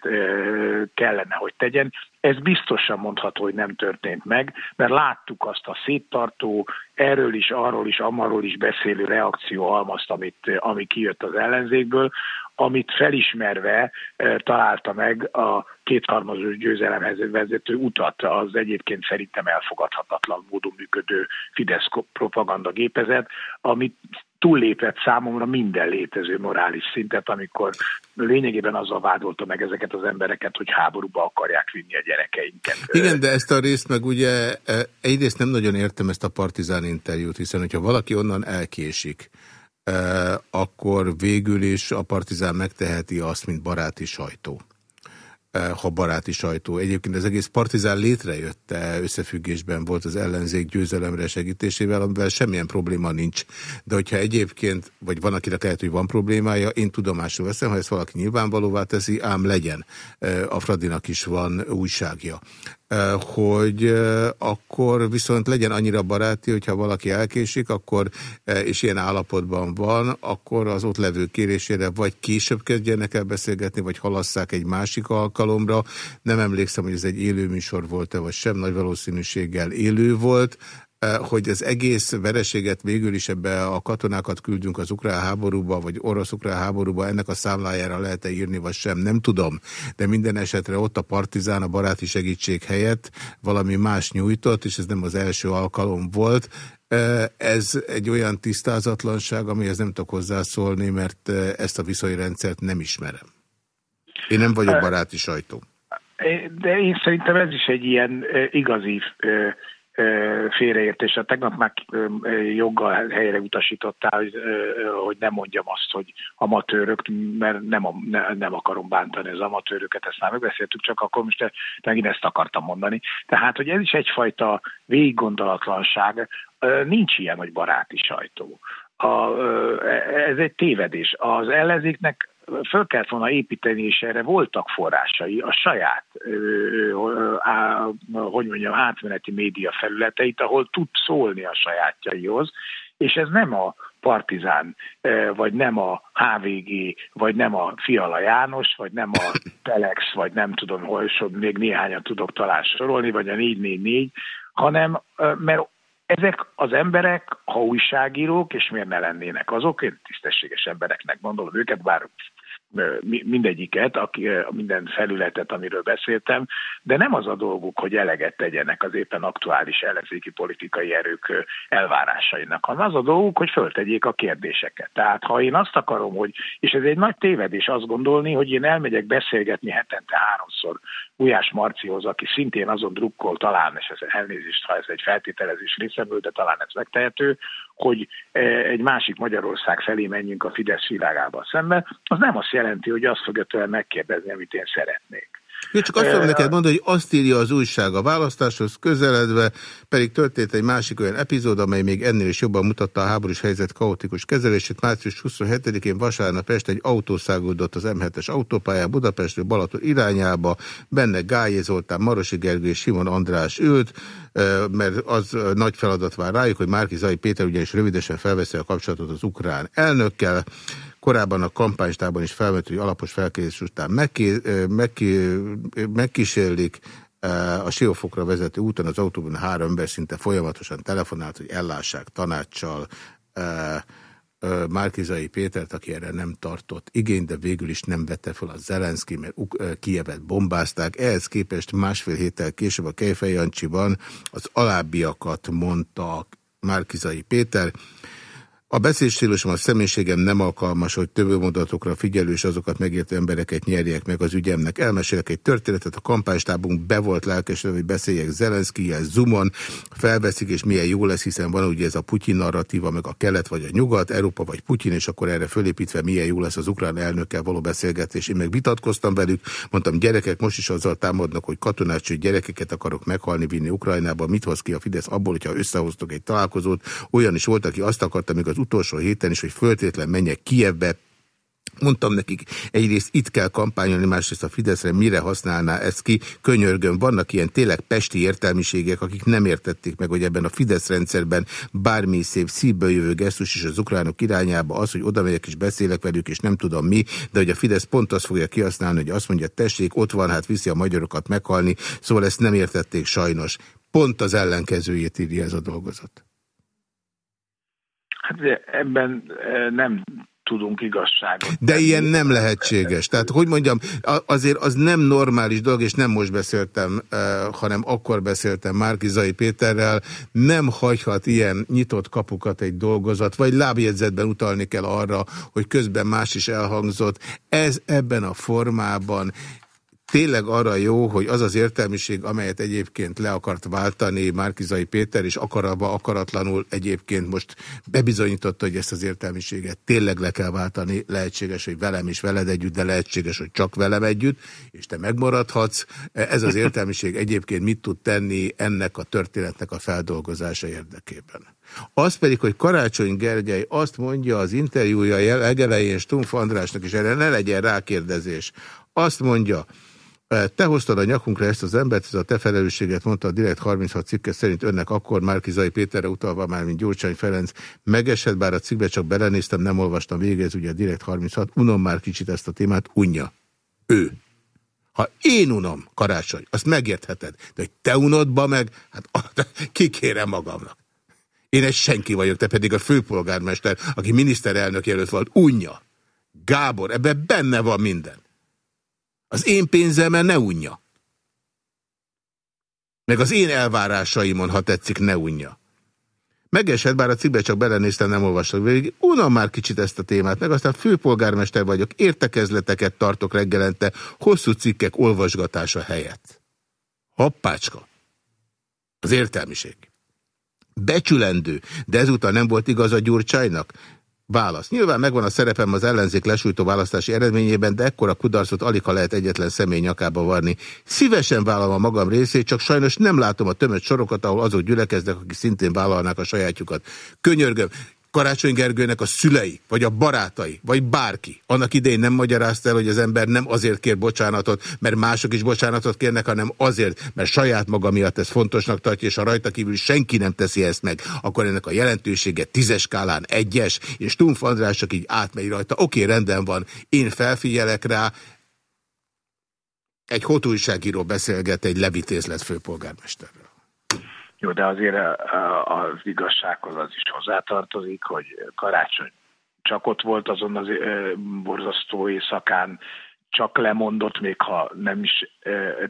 kellene, hogy tegyen. Ez biztosan mondható, hogy nem történt meg, mert láttuk azt a széttartó, erről is, arról is, amarról is beszélő reakció halmazt, amit, ami kijött az ellenzékből, amit felismerve e, találta meg a kétharmados győzelemhez vezető utat, az egyébként szerintem elfogadhatatlan módon működő Fidesz propaganda gépezet, amit túllépett számomra minden létező morális szintet, amikor lényegében azzal vádolta meg ezeket az embereket, hogy háborúba akarják vinni a gyerekeinket.
Igen, de ezt a részt meg ugye egyrészt nem nagyon értem ezt a partizán interjút, hiszen hogyha valaki onnan elkésik, akkor végül is a partizán megteheti azt, mint baráti sajtó ha baráti sajtó. Egyébként az egész partizán létrejött -e összefüggésben volt az ellenzék győzelemre segítésével, amivel semmilyen probléma nincs. De hogyha egyébként, vagy van, akinek lehet, hogy van problémája, én tudomásul veszem, ha ezt valaki nyilvánvalóvá teszi, ám legyen. A Fradinak is van újságja hogy akkor viszont legyen annyira baráti, hogyha valaki elkésik, akkor, és ilyen állapotban van, akkor az ott levő kérésére vagy később kezdjenek el beszélgetni, vagy halasszák egy másik alkalomra. Nem emlékszem, hogy ez egy élő műsor volt-e, vagy sem nagy valószínűséggel élő volt, hogy az egész vereséget végül is ebbe a katonákat küldünk az ukrán háborúba, vagy orosz-ukrán háborúba, ennek a számlájára lehet-e írni, vagy sem, nem tudom. De minden esetre ott a partizán a baráti segítség helyett valami más nyújtott, és ez nem az első alkalom volt. Ez egy olyan tisztázatlanság, amihez nem tudok hozzászólni, mert ezt a viszonyrendszert nem ismerem. Én nem vagyok baráti sajtó.
De én szerintem ez is egy ilyen igazi félreértés. Tegnap már joggal helyre utasítottál, hogy, hogy nem mondjam azt, hogy amatőrök, mert nem, nem akarom bántani az amatőröket, ezt már megbeszéltük, csak akkor most megint ezt akartam mondani. Tehát, hogy ez is egyfajta végiggondolatlanság, nincs ilyen, hogy baráti sajtó. A, ez egy tévedés. Az ellenzéknek föl kellett volna építeni, és erre voltak forrásai, a saját, hogy mondjam, átmeneti média felületeit, ahol tud szólni a sajátjaihoz, és ez nem a Partizán, vagy nem a HVG, vagy nem a Fiala János, vagy nem a Telex, vagy nem tudom, hol még néhányan tudok talán sorolni, vagy a 444, hanem mert ezek az emberek, ha újságírók, és miért ne lennének azok, én tisztességes embereknek gondolom őket, bár mindegyiket, minden felületet, amiről beszéltem, de nem az a dolguk, hogy eleget tegyenek az éppen aktuális ellenzéki politikai erők elvárásainak, hanem az a dolguk, hogy föltegyék a kérdéseket. Tehát ha én azt akarom, hogy, és ez egy nagy tévedés azt gondolni, hogy én elmegyek beszélgetni hetente háromszor Ujás Marcihoz, aki szintén azon drukkol talán, és ez elnézést, ha ez egy feltételezés részemről, de talán ez megtehető, hogy e, egy másik Magyarország felé menjünk a Fidesz világába szemben, az nem azt jelenti, hogy azt fogja tőle megkérdezni, amit én szeretnék.
Jó, csak azt tudom neked mondani, hogy azt írja az újság a választáshoz közeledve, pedig történt egy másik olyan epizód, amely még ennél is jobban mutatta a háborús helyzet kaotikus kezelését. Március 27-én vasárnap este egy autó száguldott az M7-es autópályán Budapestről Balaton irányába, benne Gályé Zoltán, Marosi Gergő és Simon András ült, mert az nagy feladat vár rájuk, hogy Márki Zai Péter ugyanis rövidesen felveszi a kapcsolatot az ukrán elnökkel. Korábban a kampánystában is felvető, hogy alapos felkészítés után megké, megké, megkísérlik a Siófokra vezető úton az autóban három ember szinte folyamatosan telefonált, hogy ellássák tanácssal Márkizai Pétert, aki erre nem tartott igény, de végül is nem vette fel a Zelenszky, mert Kievet bombázták. Ehhez képest másfél héttel később a Kejfej Jancsiban az alábbiakat mondta Márkizai Péter, a beszédstílusom, a személyiségem nem alkalmas, hogy több mondatokra figyelő és azokat megértő embereket nyerjek meg az ügyemnek. Elmesélek egy történetet, a kampánystábunk be volt lelkesedve, hogy beszéljek Zelenszkijel, Zumon, felveszik, és milyen jó lesz, hiszen van ugye ez a Putyin narratíva, meg a kelet vagy a nyugat, Európa vagy Putyin, és akkor erre fölépítve milyen jó lesz az ukrán elnökkel való beszélgetés. Én meg vitatkoztam velük, mondtam, gyerekek, most is azzal támadnak, hogy katonácső gyerekeket akarok meghalni, vinni Ukrajnába. Mit hoz ki a Fidesz abból, hogyha összehoztok egy találkozót? Olyan is volt, aki azt akarta, még az utolsó héten is, hogy föltétlen menjek Kievbe, Mondtam nekik, egyrészt itt kell kampányolni, másrészt a Fideszre mire használná ezt ki. Könyörgöm, vannak ilyen tényleg pesti értelmiségek, akik nem értették meg, hogy ebben a Fidesz rendszerben bármi szép szívből jövő gesztus is az ukránok irányába az, hogy oda megyek és beszélek velük, és nem tudom mi, de hogy a Fidesz pont azt fogja kihasználni, hogy azt mondja, tessék, ott van, hát viszi a magyarokat meghalni, szóval ezt nem értették sajnos. Pont az ellenkezőjét írja ez a dolgozat.
Hát ebben eh, nem tudunk igazságot.
De ilyen nem lehetséges. Tehát, hogy mondjam, azért az nem normális dolog, és nem most beszéltem, hanem akkor beszéltem Márkizai Péterrel, nem hagyhat ilyen nyitott kapukat egy dolgozat, vagy lábjegyzetben utalni kell arra, hogy közben más is elhangzott. Ez ebben a formában tényleg arra jó, hogy az az értelmiség, amelyet egyébként le akart váltani Márkizai Péter, és akarabba akaratlanul egyébként most bebizonyította, hogy ezt az értelmiséget tényleg le kell váltani, lehetséges, hogy velem is veled együtt, de lehetséges, hogy csak velem együtt, és te megmaradhatsz. Ez az értelmiség egyébként mit tud tenni ennek a történetnek a feldolgozása érdekében. Az pedig, hogy Karácsony Gergely azt mondja az interjúja legelején Stumpf Andrásnak, és erre ne legyen rákérdezés, azt mondja, te hoztad a nyakunkra ezt az embert, ez a te felelősséget, mondta a Direkt 36 cikke szerint önnek akkor Márkizai Péterre utalva már, mint Gyurcsány Ferenc megesett, bár a cikkbe csak belenéztem, nem olvastam végig, ugye a Direkt 36, unom már kicsit ezt a témát, unja. Ő. Ha én unom, karácsony, azt megértheted, de hogy te unod ba meg, hát kikérem magamnak. Én egy senki vagyok, te pedig a főpolgármester, aki miniszterelnök jelölt volt, unja. Gábor, ebben benne van minden. Az én pénzemmel ne unja. Meg az én elvárásaimon, ha tetszik, ne unja. Megesett, bár a cikkbe csak belenéztem, nem olvastam végig. Unom már kicsit ezt a témát, meg aztán főpolgármester vagyok, értekezleteket tartok reggelente, hosszú cikkek olvasgatása helyett. Hoppácska. Az értelmiség. Becsülendő, de ezúttal nem volt igaz a Gyurcsájnak? Válasz. Nyilván megvan a szerepem az ellenzék lesújtó választási eredményében, de ekkora kudarcot alig ha lehet egyetlen személy nyakába varni. Szívesen vállalom a magam részét, csak sajnos nem látom a tömött sorokat, ahol azok gyülekeznek, akik szintén vállalnák a sajátjukat. Könyörgöm, Karácsony Gergőnek a szülei, vagy a barátai, vagy bárki annak idején nem magyarázta el, hogy az ember nem azért kér bocsánatot, mert mások is bocsánatot kérnek, hanem azért, mert saját maga miatt ez fontosnak tartja, és a rajta kívül senki nem teszi ezt meg, akkor ennek a jelentősége tízes skálán egyes, és Stumpf András csak így átmegy rajta. Oké, rendben van, én felfigyelek rá, egy hotújságíró beszélget egy levitézlet főpolgármesterről.
Jó, de azért az igazsághoz az is hozzátartozik, hogy karácsony csak ott volt azon az borzasztó éjszakán, csak lemondott, még ha nem is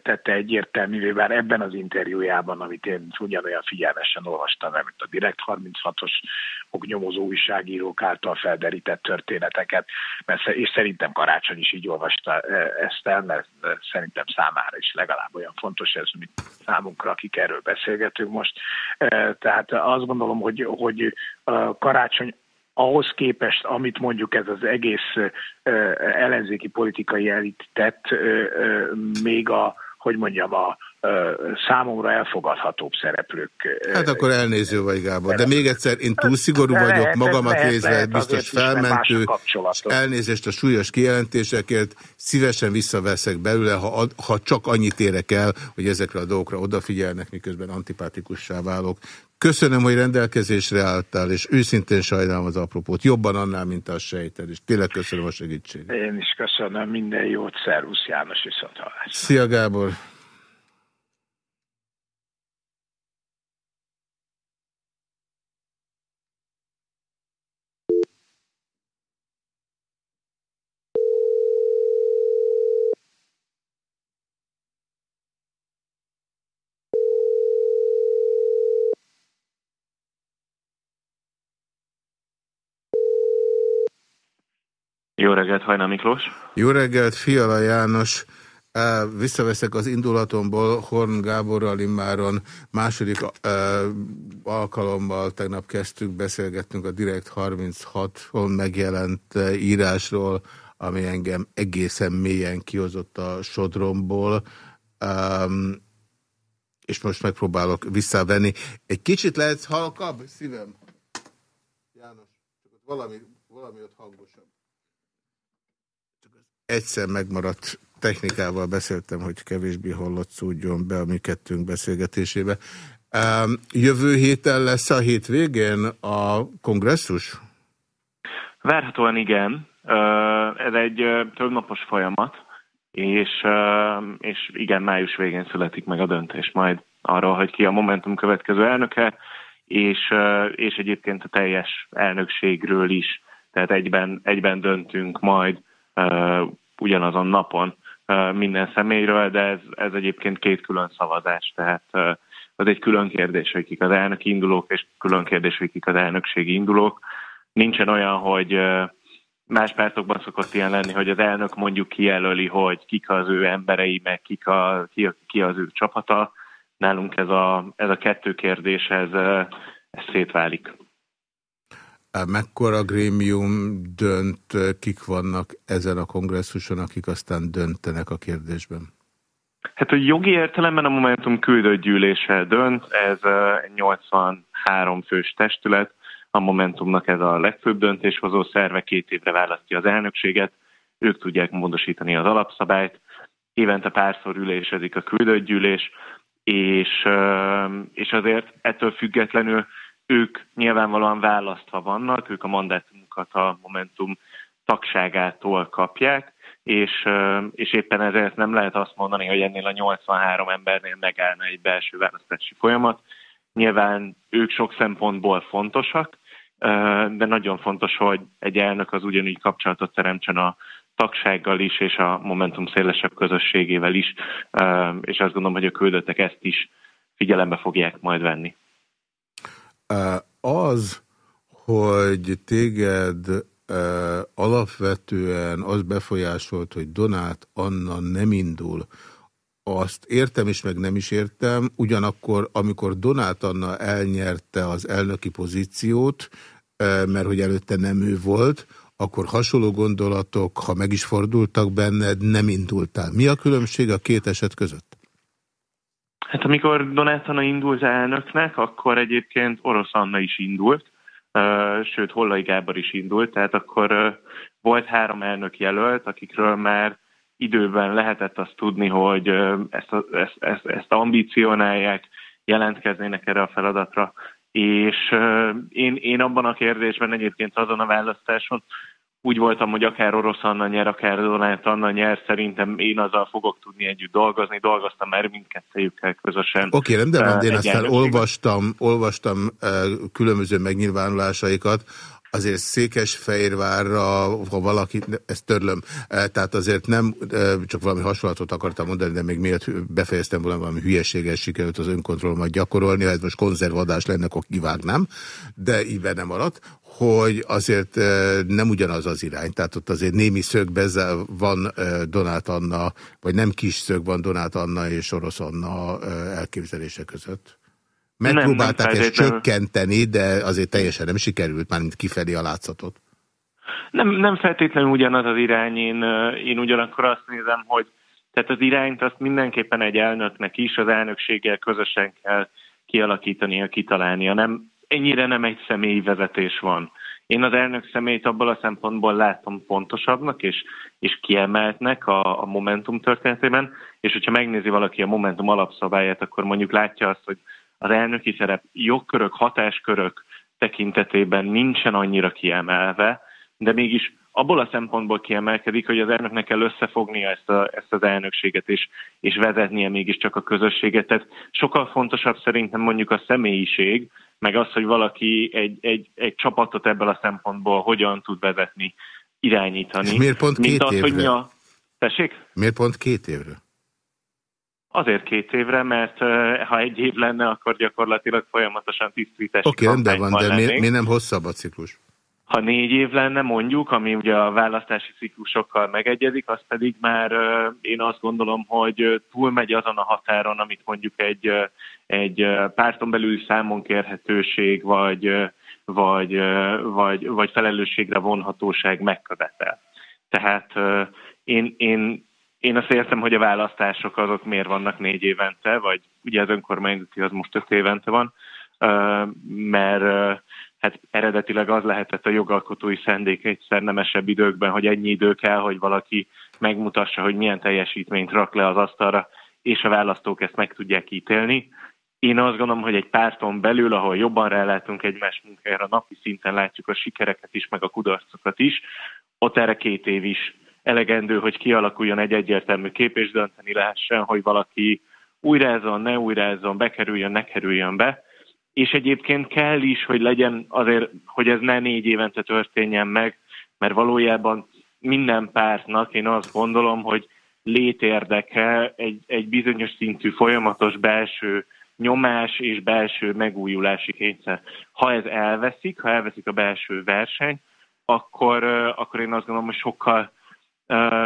tette egyértelművé, bár ebben az interjújában, amit én ugyanolyan figyelmesen olvastam, mint a Direkt 36-os oknyomozó újságírók által felderített történeteket, mert, és szerintem Karácsony is így olvasta ezt el, mert szerintem számára is legalább olyan fontos ez, mint számunkra, akik erről beszélgetünk most. Tehát azt gondolom, hogy, hogy Karácsony ahhoz képest, amit mondjuk ez az egész ellenzéki politikai elit tett, még a, hogy mondjam, a számomra elfogadhatóbb szereplők.
Hát akkor elnéző vagy, Gábor. De még egyszer, én túl szigorú vagyok, magamat nézve, biztos felmentő, elnézést a súlyos kijelentésekért, szívesen visszaveszek belőle, ha, ha csak annyit érek el, hogy ezekre a dolgokra odafigyelnek, miközben antipatikussá válok. Köszönöm, hogy rendelkezésre álltál, és őszintén sajnálom az apropót. Jobban annál, mint a sejted, és tényleg köszönöm a segítséget.
Én is köszönöm, minden jót, szervusz János, viszont hallás.
Szia Gábor!
Jó reggelt, Hajna Miklós.
Jó reggelt, Fiala János. Visszaveszek az indulatomból Horn Gáborral immáron második uh, alkalommal tegnap kezdtük, beszélgettünk a Direkt 36-on megjelent írásról, ami engem egészen mélyen kihozott a sodromból, és most megpróbálok visszavenni. Egy kicsit lehet halkabb, szívem? János, valami, valami ott hangosabb. Egyszer megmaradt technikával beszéltem, hogy kevésbé hallatszódjon be a mi kettőnk beszélgetésébe. Jövő héten lesz a hétvégén a kongresszus?
Várhatóan igen. Ez egy többnapos folyamat, és, és igen, május végén születik meg a döntés majd arról, hogy ki a Momentum következő elnöke, és, és egyébként a teljes elnökségről is, tehát egyben, egyben döntünk majd ugyanazon napon minden személyről, de ez, ez egyébként két külön szavazás, tehát az egy külön kérdés, hogy kik az elnöki indulók, és külön kérdés, hogy kik az elnökségi indulók. Nincsen olyan, hogy más pártokban szokott ilyen lenni, hogy az elnök mondjuk kijelöli, hogy kik az ő emberei, meg kik a, ki, ki az ő csapata. Nálunk ez a, ez a kettő kérdés, ez, ez szétválik.
Mekkora grémium dönt, kik vannak ezen a kongresszuson, akik aztán döntenek a kérdésben?
Hát a jogi értelemben a Momentum küldött gyűlése dönt, ez 83 fős testület, a Momentumnak ez a legfőbb döntéshozó szerve, két évre választja az elnökséget, ők tudják módosítani az alapszabályt, évente párszor ülésezik a küldött gyűlés, és, és azért ettől függetlenül ők nyilvánvalóan választva vannak, ők a mandátumukat a Momentum tagságától kapják, és, és éppen ezért nem lehet azt mondani, hogy ennél a 83 embernél megállna egy belső választási folyamat. Nyilván ők sok szempontból fontosak, de nagyon fontos, hogy egy elnök az ugyanígy kapcsolatot teremtsen a tagsággal is, és a Momentum szélesebb közösségével is, és azt gondolom, hogy a küldöttek ezt is figyelembe fogják majd venni.
Az, hogy téged alapvetően az befolyásolt, hogy Donát Anna nem indul, azt értem és meg nem is értem, ugyanakkor amikor Donát Anna elnyerte az elnöki pozíciót, mert hogy előtte nem ő volt, akkor hasonló gondolatok, ha meg is fordultak benned, nem indultál. Mi a különbség a két eset között?
Hát amikor Donát Anna indult elnöknek, akkor egyébként Orosz Anna is indult, sőt Hollai Gábor is indult, tehát akkor volt három elnök jelölt, akikről már időben lehetett azt tudni, hogy ezt, ezt, ezt, ezt ambicionálják, jelentkeznének erre a feladatra, és én, én abban a kérdésben egyébként azon a választáson úgy voltam, hogy akár Orosz Anna nyer, akár Donát Anna nyer, szerintem én azzal fogok tudni együtt dolgozni, dolgoztam már mindkettőjükkel közösen.
Oké, okay, rendben van, én aztán olvastam, olvastam különböző megnyilvánulásaikat, azért Székesfehérvárra, ha valaki, ezt törlöm, tehát azért nem csak valami hasonlatot akartam mondani, de még miért befejeztem volna valami hülyeséggel sikerült az önkontrollomat gyakorolni, ha ez most konzervadás lenne, akkor kivágnám, de így nem maradt, hogy azért nem ugyanaz az irány, tehát ott azért némi szögbe van Donát Anna, vagy nem kis szög van Donát Anna és Orosz Anna elképzelése között. Megpróbálták nem, nem ezt csökkenteni, de azért teljesen nem sikerült, mármint kifelé a látszatot.
Nem, nem feltétlenül ugyanaz az irány, én, én ugyanakkor azt nézem, hogy tehát az irányt azt mindenképpen egy elnöknek is, az elnökséggel közösen kell kialakítania, kitalálnia. Nem, ennyire nem egy személyi vezetés van. Én az elnök személyt abból a szempontból látom pontosabbnak és, és kiemeltnek a, a Momentum történetében, és hogyha megnézi valaki a Momentum alapszabályát, akkor mondjuk látja azt, hogy az elnöki szerep jogkörök, hatáskörök tekintetében nincsen annyira kiemelve, de mégis abból a szempontból kiemelkedik, hogy az elnöknek kell összefognia ezt, a, ezt az elnökséget, és, és vezetnie mégiscsak a közösséget. Tehát sokkal fontosabb szerintem mondjuk a személyiség, meg az, hogy valaki egy, egy, egy csapatot ebből a szempontból hogyan tud vezetni, irányítani. És
miért pont két az, évre? Hogy
a... Tessék?
Miért pont két évre?
Azért két évre, mert ha egy év lenne, akkor gyakorlatilag folyamatosan tisztítási
Oké, okay, rendben van, de miért, mi nem hosszabb a ciklus?
Ha négy év lenne mondjuk, ami ugye a választási ciklusokkal megegyezik, az pedig már én azt gondolom, hogy túlmegy azon a határon, amit mondjuk egy, egy párton belül számon kérhetőség, vagy, vagy, vagy, vagy felelősségre vonhatóság megkövetel. Tehát én, én én azt értem, hogy a választások azok miért vannak négy évente, vagy ugye az önkormányzati az most öt évente van, mert hát eredetileg az lehetett a jogalkotói szendék egyszer nemesebb időkben, hogy ennyi idő kell, hogy valaki megmutassa, hogy milyen teljesítményt rak le az asztalra, és a választók ezt meg tudják ítélni. Én azt gondolom, hogy egy párton belül, ahol jobban rálátunk egymás munkájára, napi szinten látjuk a sikereket is, meg a kudarcokat is, ott erre két év is elegendő, hogy kialakuljon egy egyértelmű kép, és dönteni lehessen, hogy valaki újrázon, ne újrázon, bekerüljön, ne kerüljön be. És egyébként kell is, hogy legyen azért, hogy ez ne négy évente történjen meg, mert valójában minden pártnak én azt gondolom, hogy létérdeke egy, egy bizonyos szintű folyamatos belső nyomás és belső megújulási kényszer. Ha ez elveszik, ha elveszik a belső verseny, akkor, akkor én azt gondolom, hogy sokkal,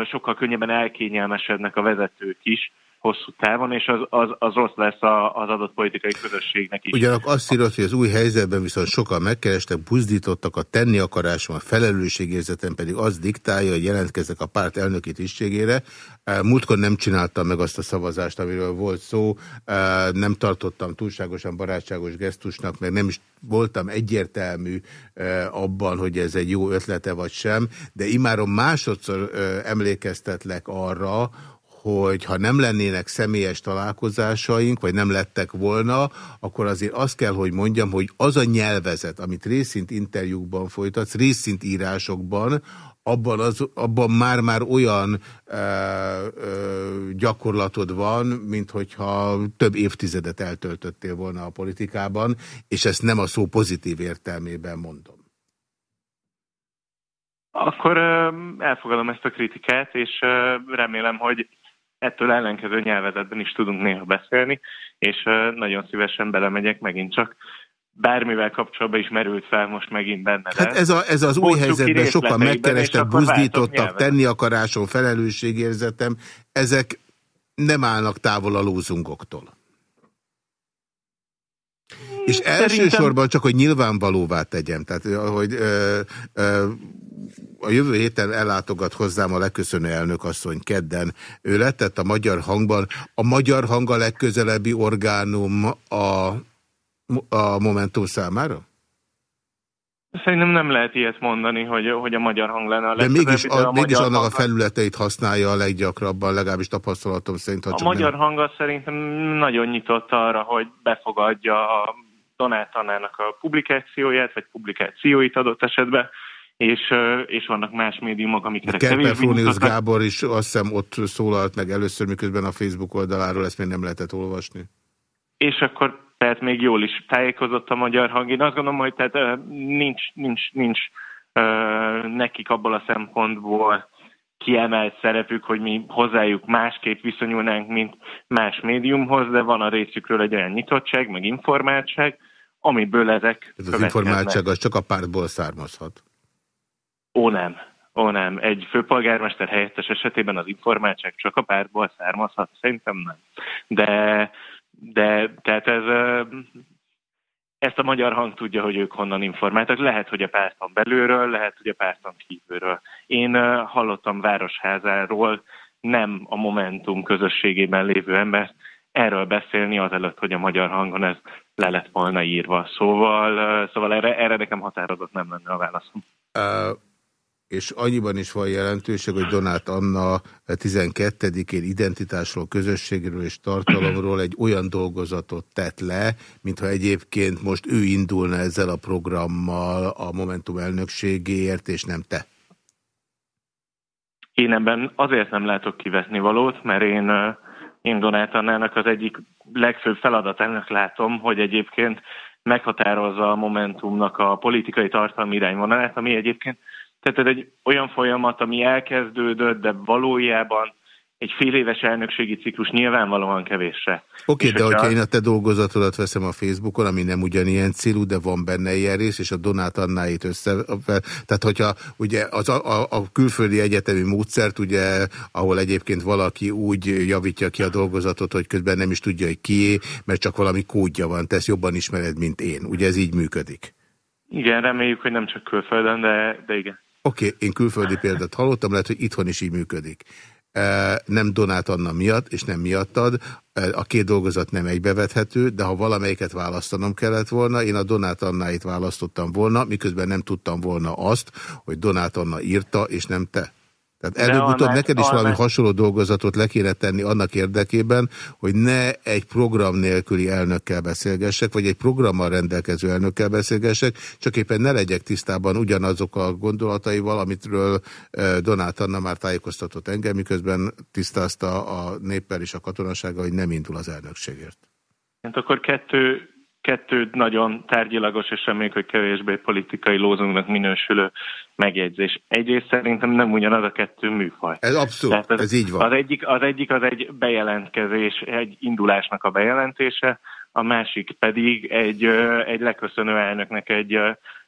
sokkal könnyebben elkényelmesednek a vezetők is, hosszú távon, és az, az, az rossz lesz a, az adott politikai közösségnek is.
Ugyanakkor azt írott, hogy az új helyzetben viszont sokan megkerestek, buzdítottak a tenni akarásom, a felelősségérzetem pedig az diktálja, hogy jelentkezek a párt elnöki tisztségére. Múltkor nem csináltam meg azt a szavazást, amiről volt szó, nem tartottam túlságosan barátságos gesztusnak, meg nem is voltam egyértelmű abban, hogy ez egy jó ötlete vagy sem, de imáron másodszor emlékeztetlek arra, hogy ha nem lennének személyes találkozásaink, vagy nem lettek volna, akkor azért azt kell, hogy mondjam, hogy az a nyelvezet, amit részint interjúkban folytatsz, részint írásokban, abban, az, abban már-már olyan ö, ö, gyakorlatod van, mint hogyha több évtizedet eltöltöttél volna a politikában, és ezt nem a szó pozitív értelmében mondom.
Akkor elfogadom ezt a kritikát, és remélem, hogy ettől ellenkező nyelvezetben is tudunk néha beszélni, és nagyon szívesen belemegyek megint csak bármivel kapcsolatban is merült fel most megint benne.
Hát ez, a, ez az új helyzetben sokan megkerestek, buzdítottak, tenni akaráson, felelősségérzetem, ezek nem állnak távol a lózungoktól. És elsősorban csak, hogy nyilvánvalóvá tegyem, tehát hogy ö, ö, a jövő héten ellátogat hozzám a leköszönő elnök asszony kedden. Ő letett a Magyar Hangban. A Magyar Hang a legközelebbi orgánum a, a Momentum számára?
Szerintem nem lehet ilyet mondani, hogy, hogy a magyar hang lenne a
De mégis, a, a mégis annak a felületeit használja a leggyakrabban, legalábbis tapasztalatom szerint.
Ha a magyar nem... hang szerintem nagyon nyitott arra, hogy befogadja a Donát Annának a publikációját, vagy publikációit adott esetben, és, és vannak más médiumok, amiket
kevésbé Fronius Gábor is azt hiszem ott szólalt meg először, miközben a Facebook oldaláról ezt még nem lehetett olvasni.
És akkor tehát még jól is tájékozott a magyar hang. Én azt gondolom, hogy tehát nincs, nincs, nincs nekik abból a szempontból kiemelt szerepük, hogy mi hozzájuk másképp viszonyulnánk, mint más médiumhoz, de van a részükről egy olyan nyitottság, meg informáltság, amiből ezek
Ez az informáltság az csak a pártból származhat.
Ó nem, ó nem. Egy főpolgármester helyettes esetében az informáltság csak a pártból származhat? Szerintem nem. De, de tehát ez, ezt a magyar hang tudja, hogy ők honnan informáltak. Lehet, hogy a párton belülről, lehet, hogy a párton kívülről. Én hallottam Városházáról, nem a Momentum közösségében lévő ember erről beszélni azelőtt, hogy a magyar hangon ez le lett volna írva. Szóval, szóval erre, erre nekem határozott nem lenne a válaszom. Uh
és annyiban is van jelentőség, hogy Donát Anna 12-én identitásról, közösségről és tartalomról egy olyan dolgozatot tett le, mintha egyébként most ő indulna ezzel a programmal a Momentum elnökségéért, és nem te.
Én ebben azért nem látok kivetni valót, mert én, én Donát Annának az egyik legfőbb feladatának látom, hogy egyébként meghatározza a Momentumnak a politikai tartalmi irányvonalát, ami egyébként tehát ez egy olyan folyamat, ami elkezdődött, de valójában egy fél éves elnökségi ciklus nyilvánvalóan kevésre.
Oké, okay, de hogyha a... én a te dolgozatodat veszem a Facebookon, ami nem ugyanilyen célú, de van benne ilyen rész, és a Donát Annáit össze... Tehát, hogyha ugye az a, a, a külföldi egyetemi módszert, ugye, ahol egyébként valaki úgy javítja ki a dolgozatot, hogy közben nem is tudja, hogy kié, mert csak valami kódja van, te ezt jobban ismered, mint én. Ugye ez így működik?
Igen, reméljük, hogy nem csak külföldön, de, de igen.
Oké, okay, én külföldi példát hallottam, lehet, hogy itthon is így működik. e, nem Donát Anna miatt, és nem miattad. E, A két dolgozat nem egybevethető, de ha valamelyiket választanom kellett volna, én a Donát Annáit választottam volna, miközben nem tudtam volna azt, hogy Donát Anna írta, és nem te. Tehát előbb-utóbb neked is valami hasonló dolgozatot le kéne tenni annak érdekében, hogy ne egy program nélküli elnökkel beszélgessek, vagy egy programmal rendelkező elnökkel beszélgessek, csak éppen ne legyek tisztában ugyanazok a gondolataival, amitről Donát Anna már tájékoztatott engem, miközben tisztázta a néppel és a katonasága, hogy nem indul az elnökségért.
Hát akkor kettő, kettő nagyon tárgyilagos, és reméljük, hogy kevésbé politikai lózunknak minősülő megjegyzés. Egyrészt szerintem nem ugyanaz a kettő műfaj.
Ez abszolút,
Tehát
ez így van.
Az egyik, az egyik az egy bejelentkezés, egy indulásnak a bejelentése, a másik pedig egy, egy leköszönő elnöknek egy,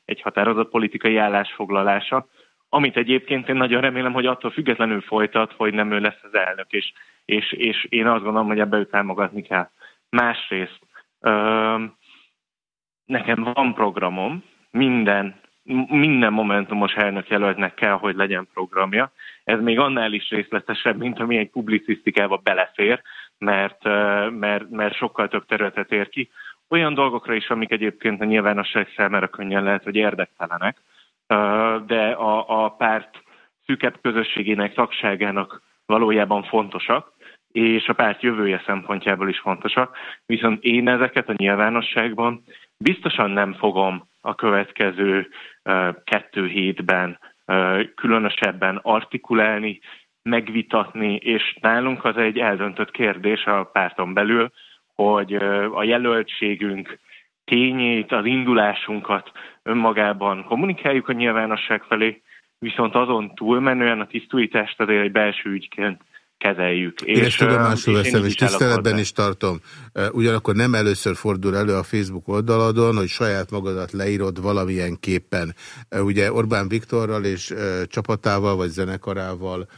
egy határozott politikai állásfoglalása, amit egyébként én nagyon remélem, hogy attól függetlenül folytat, hogy nem ő lesz az elnök, és, és, és én azt gondolom, hogy ebbe őt támogatni kell. Másrészt, ö, nekem van programom, minden, minden momentumos elnök jelöltnek kell, hogy legyen programja. Ez még annál is részletesebb, mint ami egy publicisztikába belefér, mert, mert, mert sokkal több területet ér ki. Olyan dolgokra is, amik egyébként a nyilvánosság számára könnyen lehet, hogy érdektelenek, de a, a párt szűkebb közösségének, tagságának valójában fontosak, és a párt jövője szempontjából is fontosak. Viszont én ezeket a nyilvánosságban biztosan nem fogom a következő kettő hétben különösebben artikulálni, megvitatni, és nálunk az egy eldöntött kérdés a párton belül, hogy a jelöltségünk tényét, az indulásunkat önmagában kommunikáljuk a nyilvánosság felé, viszont azon túlmenően a tisztújítást azért egy belső ügyként kezeljük.
Én ezt tudomásul veszem, és tiszteletben is tartom. Ugyanakkor nem először fordul elő a Facebook oldaladon, hogy saját magadat leírod valamilyen képen. Ö, Ugye Orbán Viktorral és csapatával vagy zenekarával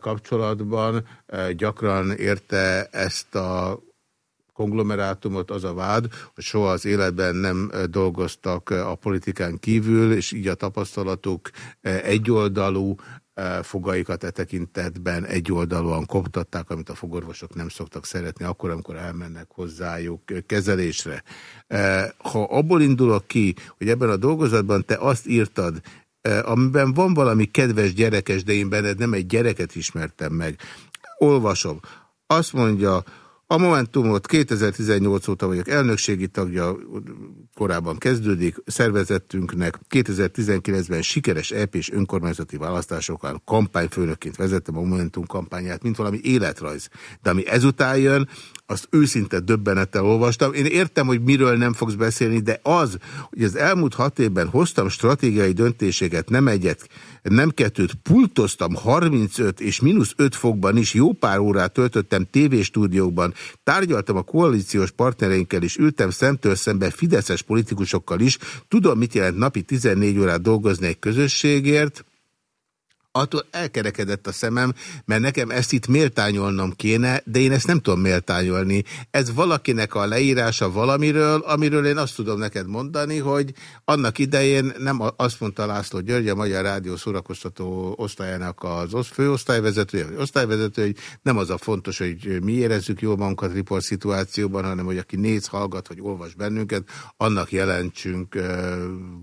kapcsolatban gyakran érte ezt a konglomerátumot az a vád, hogy soha az életben nem dolgoztak a politikán kívül, és így a tapasztalatuk egyoldalú, fogaikat e tekintetben egyoldalúan koptatták, amit a fogorvosok nem szoktak szeretni, akkor, amikor elmennek hozzájuk kezelésre. Ha abból indulok ki, hogy ebben a dolgozatban te azt írtad, amiben van valami kedves gyerekes, de én benned nem egy gyereket ismertem meg. Olvasom. Azt mondja, a Momentumot 2018 óta vagyok elnökségi tagja, korábban kezdődik, szervezettünknek 2019-ben sikeres EP és önkormányzati választásokon kampányfőnökként vezettem a Momentum kampányát, mint valami életrajz. De ami ezután jön, azt őszinte döbbenettel olvastam. Én értem, hogy miről nem fogsz beszélni, de az, hogy az elmúlt hat évben hoztam stratégiai döntéseket, nem egyet, nem kettőt, pultoztam 35 és mínusz 5 fokban is, jó pár órát töltöttem tévéstúdiókban, tárgyaltam a koalíciós partnereinkkel is, ültem szemtől szembe fideszes politikusokkal is, tudom, mit jelent napi 14 órát dolgozni egy közösségért, attól elkerekedett a szemem, mert nekem ezt itt méltányolnom kéne, de én ezt nem tudom méltányolni. Ez valakinek a leírása valamiről, amiről én azt tudom neked mondani, hogy annak idején nem azt mondta László György, a Magyar Rádió szórakoztató osztályának az osz- főosztályvezetője, vagy osztályvezető, hogy nem az a fontos, hogy mi érezzük jól magunkat riport szituációban, hanem hogy aki néz, hallgat, vagy olvas bennünket, annak jelentsünk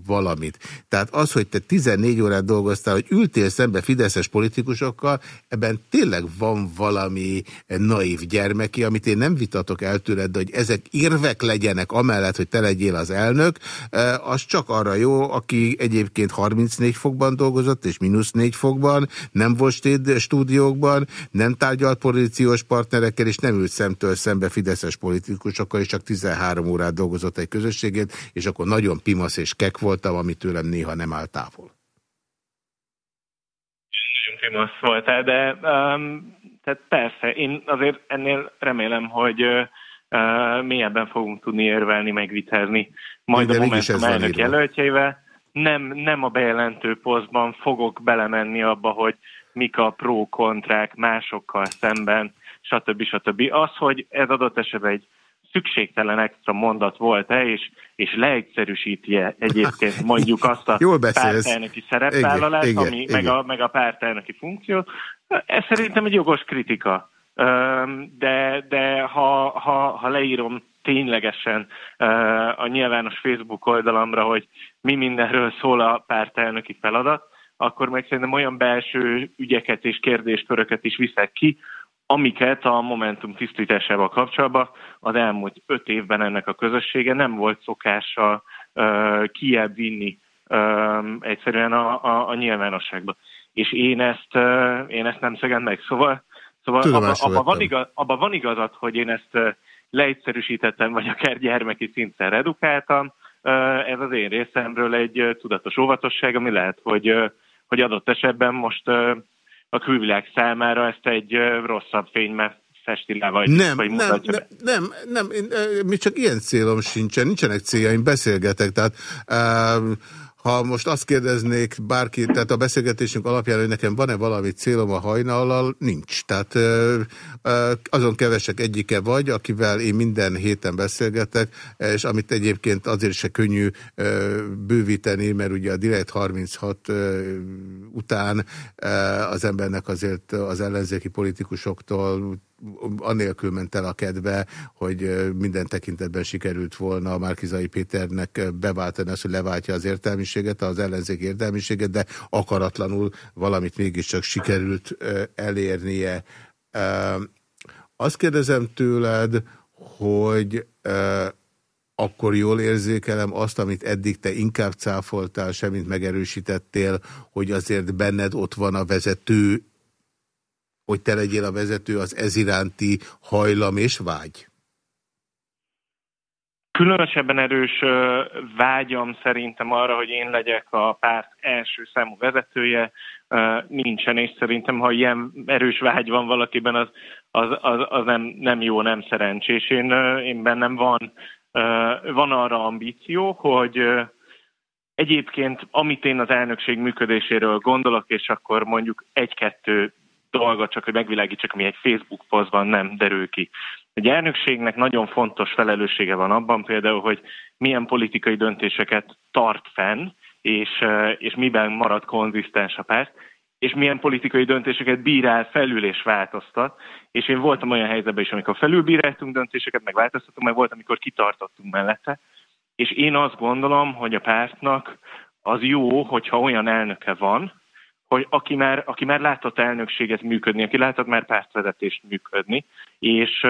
valamit. Tehát az, hogy te 14 órát dolgoztál, hogy ültél szembe fideszes politikusokkal, ebben tényleg van valami naív gyermeki, amit én nem vitatok el tőled, de hogy ezek érvek legyenek amellett, hogy te legyél az elnök, eh, az csak arra jó, aki egyébként 34 fokban dolgozott, és mínusz 4 fokban, nem volt stúdiókban, nem tárgyalt pozíciós partnerekkel, és nem ült szemtől szembe fideszes politikusokkal, és csak 13 órát dolgozott egy közösségét, és akkor nagyon pimasz és kek voltam, ami tőlem néha nem áll távol.
Pimasz voltál, de um, tehát persze, én azért ennél remélem, hogy uh, mélyebben fogunk tudni érvelni, megvitázni majd
De
a Momentum elnök jelöltjeivel. Nem, nem a bejelentő posztban fogok belemenni abba, hogy mik a pró-kontrák másokkal szemben, stb. stb. Az, hogy ez adott esetben egy szükségtelen extra mondat volt-e, és, és leegyszerűsíti-e egyébként mondjuk azt a
Jól beszélsz.
pártelnöki szerepvállalást,
Igen,
ami,
igen,
meg, a, meg a pártelnöki funkciót. Ez szerintem egy jogos kritika. De, de ha, ha, ha leírom ténylegesen a nyilvános Facebook oldalamra, hogy mi mindenről szól a pártelnöki feladat, akkor meg szerintem olyan belső ügyeket és kérdésköröket is viszek ki, amiket a Momentum tisztításával kapcsolatban az elmúlt öt évben ennek a közössége nem volt szokása uh, kiebb vinni uh, egyszerűen a, a, a nyilvánosságba. És én ezt, uh, én ezt nem szegem meg. Szóval, szóval abban abba van, igaz, abba van igazad, hogy én ezt uh, leegyszerűsítettem, vagy akár gyermeki szinten redukáltam. Uh, ez az én részemről egy uh, tudatos óvatosság, ami lehet, hogy, uh, hogy adott esetben most uh, a külvilág számára ezt egy rosszabb fénybe festi le, vagy,
Nem,
vagy
nem, nem, nem, nem, én, mi csak ilyen célom sincsen, nincsenek céljaim, beszélgetek, tehát uh, ha most azt kérdeznék bárki, tehát a beszélgetésünk alapján, hogy nekem van-e valami célom a hajnallal, nincs. Tehát ö, ö, azon kevesek egyike vagy, akivel én minden héten beszélgetek, és amit egyébként azért se könnyű ö, bővíteni, mert ugye a Direkt 36 ö, után ö, az embernek azért az ellenzéki politikusoktól anélkül ment el a kedve, hogy minden tekintetben sikerült volna Márkizai Péternek beváltani azt, hogy leváltja az értelmiséget, az ellenzék értelmiséget, de akaratlanul valamit mégiscsak sikerült elérnie. Azt kérdezem tőled, hogy akkor jól érzékelem azt, amit eddig te inkább cáfoltál, semmit megerősítettél, hogy azért benned ott van a vezető hogy te legyél a vezető, az ez iránti hajlam és vágy?
Különösebben erős vágyam szerintem arra, hogy én legyek a párt első számú vezetője, nincsen, és szerintem, ha ilyen erős vágy van valakiben, az, az, az, az nem, nem jó, nem szerencsés. Én, én bennem van, van arra ambíció, hogy egyébként, amit én az elnökség működéséről gondolok, és akkor mondjuk egy-kettő dolgot, csak hogy megvilágítsak, ami egy Facebook posztban nem derül ki. Egy elnökségnek nagyon fontos felelőssége van abban például, hogy milyen politikai döntéseket tart fenn, és, és miben marad konzisztens a párt, és milyen politikai döntéseket bírál felül és változtat. És én voltam olyan helyzetben is, amikor felülbíráltunk döntéseket, meg változtatunk, meg volt, amikor kitartottunk mellette. És én azt gondolom, hogy a pártnak az jó, hogyha olyan elnöke van, hogy aki már, aki már látott elnökséget működni, aki látott már pártvezetést működni, és,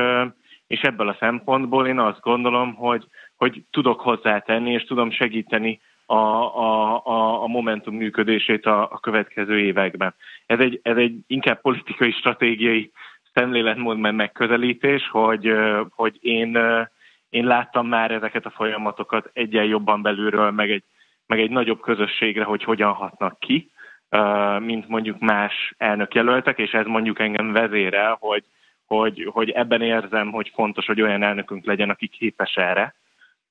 és ebből a szempontból én azt gondolom, hogy, hogy tudok hozzátenni, és tudom segíteni a, a, a, Momentum működését a, a következő években. Ez egy, ez egy inkább politikai, stratégiai szemléletmód meg megközelítés, hogy, hogy én, én láttam már ezeket a folyamatokat egyen jobban belülről, meg egy, meg egy nagyobb közösségre, hogy hogyan hatnak ki mint mondjuk más elnökjelöltek, és ez mondjuk engem vezérel, hogy, hogy, hogy ebben érzem, hogy fontos, hogy olyan elnökünk legyen, aki képes erre.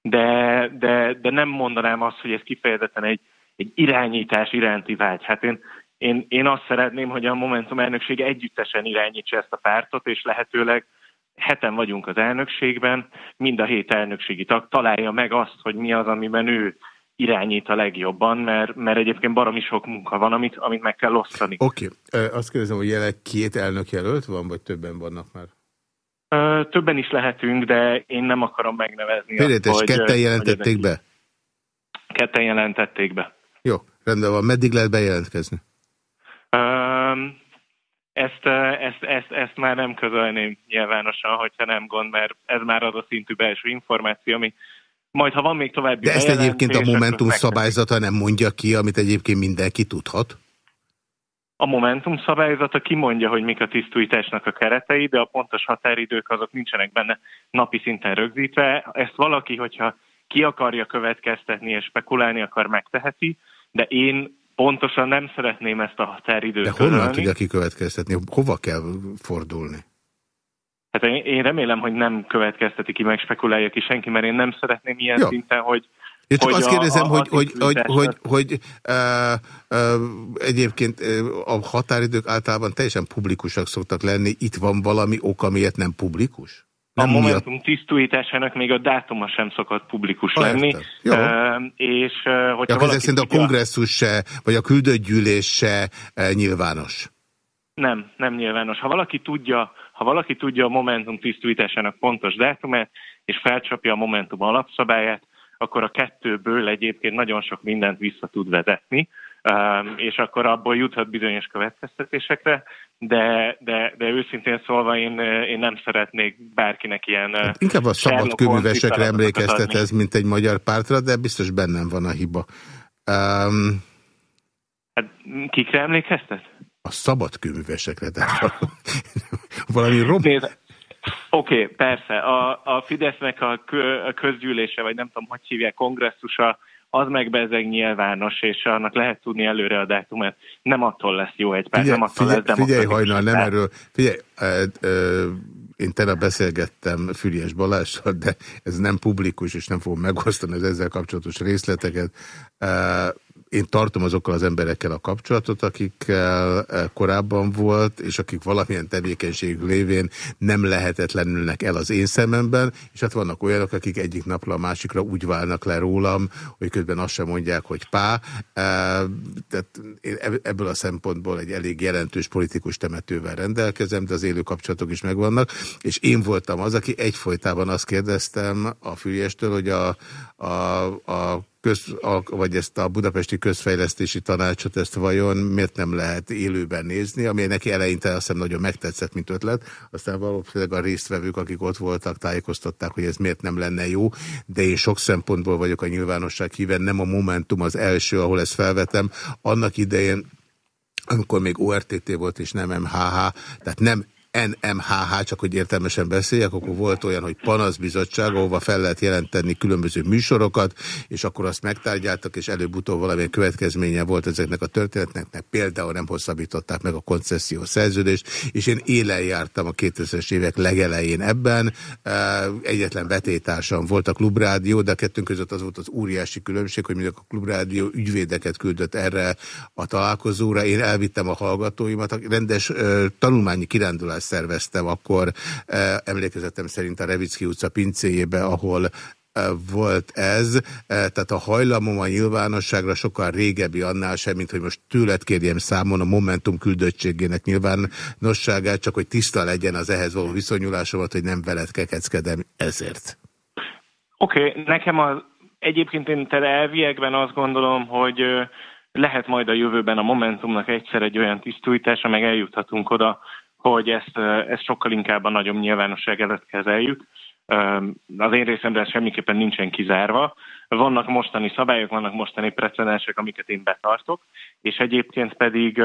De, de, de nem mondanám azt, hogy ez kifejezetten egy, egy irányítás iránti vágy. Hát én, én, én azt szeretném, hogy a Momentum elnökség együttesen irányítsa ezt a pártot, és lehetőleg heten vagyunk az elnökségben, mind a hét elnökségi tag találja meg azt, hogy mi az, amiben ő irányít a legjobban, mert, mert egyébként baromi sok munka van, amit, amit meg kell osztani.
Oké, okay. azt kérdezem, hogy jelenleg két elnök jelölt van, vagy többen vannak már?
Ö, Többen is lehetünk, de én nem akarom megnevezni.
Félretes,
hogy,
ketten
hogy
jelentették
ezek-
be?
Ketten jelentették be.
Jó, rendben van. Meddig lehet bejelentkezni?
Öm, ezt, ö, ezt, ezt, ezt már nem közölném nyilvánosan, hogyha nem gond, mert ez már az a szintű belső információ, ami majd, ha van még további
De ezt egyébként a Momentum szabályzata nem mondja ki, amit egyébként mindenki tudhat?
A Momentum szabályzata kimondja, hogy mik a tisztújításnak a keretei, de a pontos határidők azok nincsenek benne napi szinten rögzítve. Ezt valaki, hogyha ki akarja következtetni és spekulálni akar, megteheti, de én pontosan nem szeretném ezt a határidőt
De honnan tudja kikövetkeztetni? Hova kell fordulni?
Hát én, remélem, hogy nem következteti ki, meg spekulálja ki senki, mert én nem szeretném ilyen
Jó.
szinten, hogy
Én csak
hogy
azt
a-
kérdezem,
a
hogy, hogy, hogy,
hatékonytásnak-
hogy, hogy uh, uh, egyébként a határidők általában teljesen publikusak szoktak lenni. Itt van valami ok, amiért nem publikus?
a
Nem miatt.
Momentum tisztújításának még a dátuma sem szokott publikus
Ah,
lenni.
Jó.
Ö, és ö,
Ja,
hogyha
ezek
valaki
szerint a kongresszus se, vagy a küldött gyűlés se e, nyilvános.
Nem, nem nyilvános. Ha valaki tudja, ha valaki tudja a Momentum tisztújításának pontos dátumát, és felcsapja a Momentum alapszabályát, akkor a kettőből egyébként nagyon sok mindent vissza tud vezetni, um, és akkor abból juthat bizonyos következtetésekre, de, de, de őszintén szólva én, én nem szeretnék bárkinek ilyen... uh,
Inkább a szabad
feladatokat
emlékeztet ez, mint egy magyar pártra, de biztos bennem van a hiba. Um,
Hát, kikre emlékeztet?
A szabad kőművesekre, de valami rom...
Oké, okay, persze. A, a Fidesznek a, kö, a közgyűlése, vagy nem tudom, hogy hívják, kongresszusa, az meg bezeg nyilvános, és annak lehet tudni előre a dátumát. Nem attól lesz jó egy pár,
Figyelj,
nem attól
figyelj,
lesz
figyelj hajnal, nem erről. Figyelj, ö, ö, én tegnap beszélgettem Füriás Balással, de ez nem publikus, és nem fogom megosztani az ezzel kapcsolatos részleteket. Ö, Én tartom azokkal az emberekkel a kapcsolatot, akikkel ö, korábban volt, és akik valamilyen tevékenység lévén nem lehetetlenülnek el az én szememben, és hát vannak olyanok, akik egyik napra a másikra úgy válnak le rólam, hogy közben azt sem mondják, hogy pá. Ö, Tehát én eb- ebből a szempontból egy elég jelentős politikus temetővel rendelkezem, de az élő kapcsolatok is megvannak, és én voltam az, aki egyfolytában azt kérdeztem a Füriestől, hogy a, a, a köz, vagy ezt a budapesti közfejlesztési tanácsot, ezt vajon miért nem lehet élőben nézni, ami neki eleinte azt hiszem nagyon megtetszett, mint ötlet, aztán valószínűleg a résztvevők, akik ott voltak, tájékoztatták, hogy ez miért nem lenne jó, de én sok szempontból vagyok a nyilvánosság híven, nem a Momentum az első, ahol ezt felvetem. Annak idején amikor még ORTT volt, és nem MHH, tehát nem NMHH, csak hogy értelmesen beszéljek, akkor volt olyan, hogy panaszbizottság, ahova fel lehet jelenteni különböző műsorokat, és akkor azt megtárgyáltak, és előbb-utóbb valamilyen következménye volt ezeknek a történetnek, például nem hosszabbították meg a koncesszió szerződést, és én élen jártam a 2000-es évek legelején ebben, egyetlen vetétársam volt a klubrádió, de a kettőnk között az volt az óriási különbség, hogy mondjuk a klubrádió ügyvédeket küldött erre a találkozóra, én elvittem a hallgatóimat, rendes tanulmányi kirándulást szerveztem akkor, ö, emlékezetem szerint a Revicki utca pincéjébe, ahol ö, volt ez, ö, tehát a hajlamom a nyilvánosságra sokkal régebbi annál sem, mint hogy most tőled kérjem számon a Momentum küldöttségének nyilvánosságát, csak hogy tiszta legyen az ehhez való viszonyulásomat, hogy nem veled kekeckedem ezért.
Oké, okay, nekem az, egyébként én te elviekben azt gondolom, hogy lehet majd a jövőben a Momentumnak egyszer egy olyan tisztújítása, meg eljuthatunk oda, hogy ezt, ezt sokkal inkább a nagyobb nyilvánosság előtt kezeljük. Az én részemre ez semmiképpen nincsen kizárva. Vannak mostani szabályok, vannak mostani precedensek, amiket én betartok, és egyébként pedig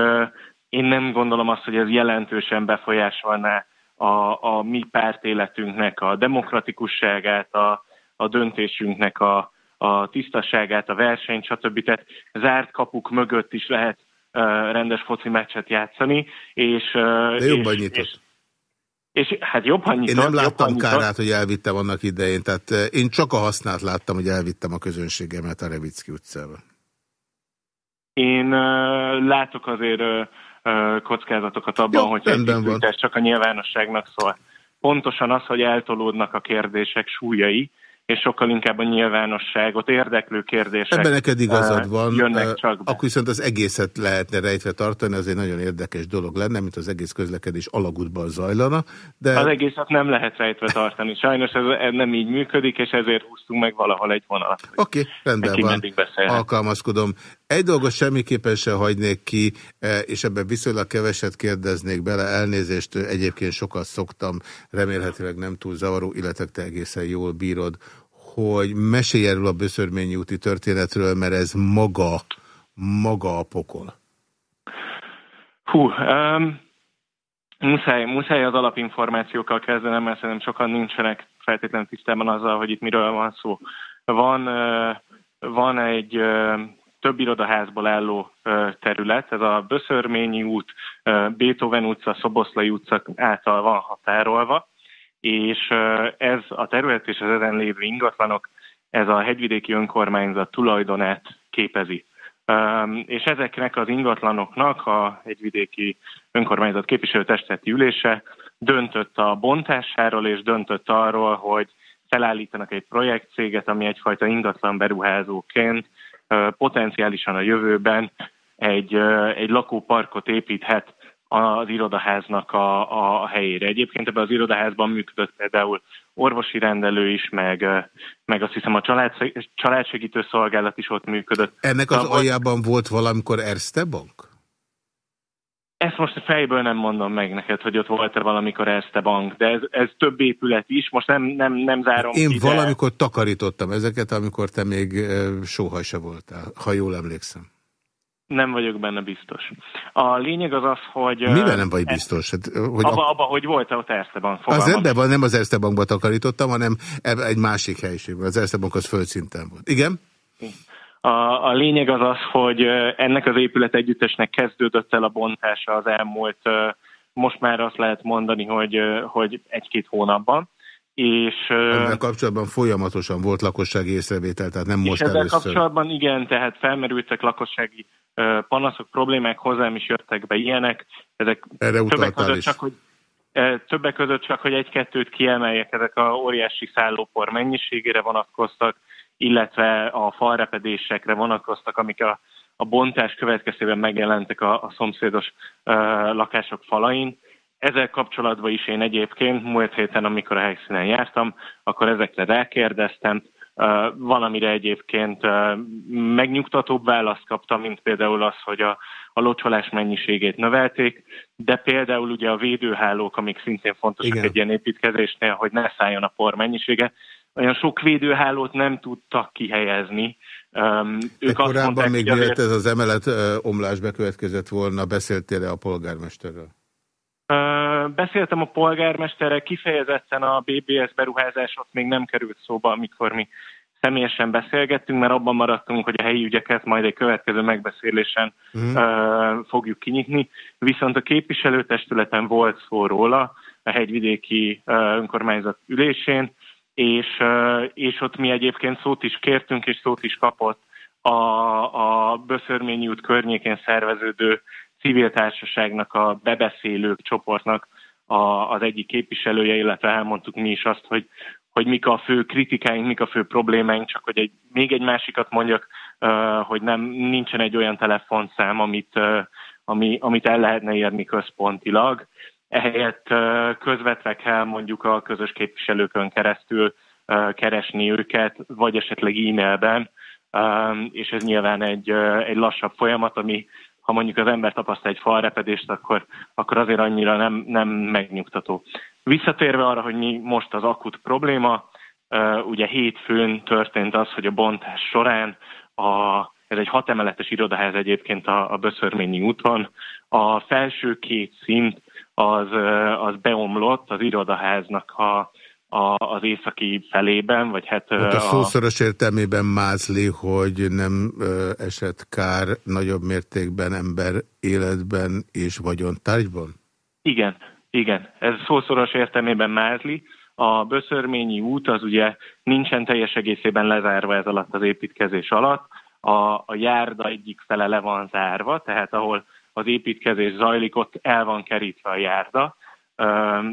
én nem gondolom azt, hogy ez jelentősen befolyásolná a, a mi pártéletünknek a demokratikusságát, a, a döntésünknek a, a tisztaságát, a versenyt, stb. Tehát zárt kapuk mögött is lehet rendes foci meccset játszani, és...
De jobban
és,
nyitott.
És, és hát jobban nyitott.
Én nem láttam
nyitott.
kárát, hogy elvittem annak idején, tehát eh, én csak a hasznát láttam, hogy elvittem a közönségemet a Revicki utcába.
Én uh, látok azért uh, uh, kockázatokat abban,
Jó,
hogy ez csak a nyilvánosságnak szól. Pontosan az, hogy eltolódnak a kérdések súlyai, és sokkal inkább a nyilvánosságot érdeklő kérdések
Ebben neked igazad
uh,
van,
jönnek
eh,
csak be.
akkor viszont az egészet lehetne rejtve tartani, az egy nagyon érdekes dolog lenne, mint az egész közlekedés alagútban zajlana, de
Az egészet nem lehet rejtve tartani. Sajnos ez, ez nem így működik, és ezért húztunk meg valahol egy vonalat.
Oké, okay, rendben van. Alkalmazkodom. Egy dolgot semmiképpen sem hagynék ki, eh, és ebben viszonylag keveset kérdeznék bele. Elnézést, egyébként sokat szoktam, remélhetőleg nem túl zavaró, illetve te egészen jól bírod, hogy mesélj erről a Böszörményi úti történetről, mert ez maga, maga a pokol.
Hú, um, muszáj, muszáj az alapinformációkkal kezdenem, mert szerintem sokan nincsenek feltétlenül tisztában azzal, hogy itt miről van szó. Van, uh, van egy uh, több irodaházból álló terület, ez a Böszörményi út, Beethoven utca, Szoboszlai utca által van határolva, és ez a terület és az ezen lévő ingatlanok, ez a hegyvidéki önkormányzat tulajdonát képezi. És ezeknek az ingatlanoknak a hegyvidéki önkormányzat képviselőtesteti ülése döntött a bontásáról, és döntött arról, hogy felállítanak egy projektcéget, ami egyfajta ingatlan beruházóként potenciálisan a jövőben egy, egy lakóparkot építhet az irodaháznak a, a helyére. Egyébként ebben az irodaházban működött például orvosi rendelő is, meg, meg azt hiszem a család, családsegítő szolgálat is ott működött.
Ennek az aljában volt valamikor Erste Bank?
Ezt most a fejből nem mondom meg neked, hogy ott volt-e valamikor Erste Bank, de ez, ez több épület is, most nem, nem, nem zárom
Én
ki,
valamikor de... takarítottam ezeket, amikor te még soha se voltál, ha jól emlékszem.
Nem vagyok benne biztos. A lényeg az az, hogy...
Miben nem vagy biztos? Hát,
hogy abba, abba, hogy volt-e ott Erste Bank?
Az ebben nem az Erste Bankba takarítottam, hanem egy másik helyiségben. Az Erste Bank az földszinten volt. Igen?
A, a lényeg az az, hogy ennek az épület együttesnek kezdődött el a bontása az elmúlt, most már azt lehet mondani, hogy, hogy egy-két hónapban. És,
ezzel kapcsolatban folyamatosan volt lakossági észrevétel, tehát nem most
ezzel
először.
kapcsolatban igen, tehát felmerültek lakossági panaszok, problémák, hozzám is jöttek be ilyenek. Ezek
Erre
többek között,
is.
csak, hogy, többek között csak, hogy egy-kettőt kiemeljek, ezek a óriási szállópor mennyiségére vonatkoztak, illetve a falrepedésekre vonatkoztak, amik a, a bontás következtében megjelentek a, a szomszédos uh, lakások falain. Ezzel kapcsolatban is én egyébként múlt héten, amikor a helyszínen jártam, akkor ezekre rákérdeztem, Uh, van, amire egyébként megnyugtatóbb választ kaptam, mint például az, hogy a, a locsolás mennyiségét növelték, de például ugye a védőhálók, amik szintén fontosak Igen. egy ilyen építkezésnél, hogy ne szálljon a por mennyisége, olyan sok védőhálót nem tudtak kihelyezni. Um,
ők De korábban mondták, még mielőtt ez az emelet uh, omlás bekövetkezett volna, beszéltél-e a polgármesterről?
Uh, beszéltem a polgármesterrel, kifejezetten a BBS beruházás ott még nem került szóba, amikor mi személyesen beszélgettünk, mert abban maradtunk, hogy a helyi ügyeket majd egy következő megbeszélésen uh-huh. uh, fogjuk kinyitni. Viszont a képviselőtestületen volt szó róla, a hegyvidéki uh, önkormányzat ülésén, és, és ott mi egyébként szót is kértünk, és szót is kapott a, a Böszörményi út környékén szerveződő civil társaságnak, a bebeszélők csoportnak a, az egyik képviselője, illetve elmondtuk mi is azt, hogy, hogy mik a fő kritikáink, mik a fő problémáink, csak hogy egy, még egy másikat mondjak, hogy nem nincsen egy olyan telefonszám, amit, ami, amit el lehetne érni központilag, ehelyett közvetve kell mondjuk a közös képviselőkön keresztül keresni őket, vagy esetleg e-mailben, és ez nyilván egy, egy lassabb folyamat, ami ha mondjuk az ember tapasztal egy falrepedést, akkor, akkor azért annyira nem, nem megnyugtató. Visszatérve arra, hogy mi most az akut probléma, ugye hétfőn történt az, hogy a bontás során a, ez egy hat emeletes irodaház egyébként a, a Böszörményi úton, a felső két szint az, az beomlott az irodaháznak a, a, az északi felében, vagy hát...
Ott a, a szószoros értelmében mázli, hogy nem ö, esett kár nagyobb mértékben ember életben és vagyontárgyban?
Igen, igen. Ez szószoros értelmében mázli. A Böszörményi út az ugye nincsen teljes egészében lezárva ez alatt az építkezés alatt. A, a járda egyik fele le van zárva, tehát ahol az építkezés zajlik, ott el van kerítve a járda,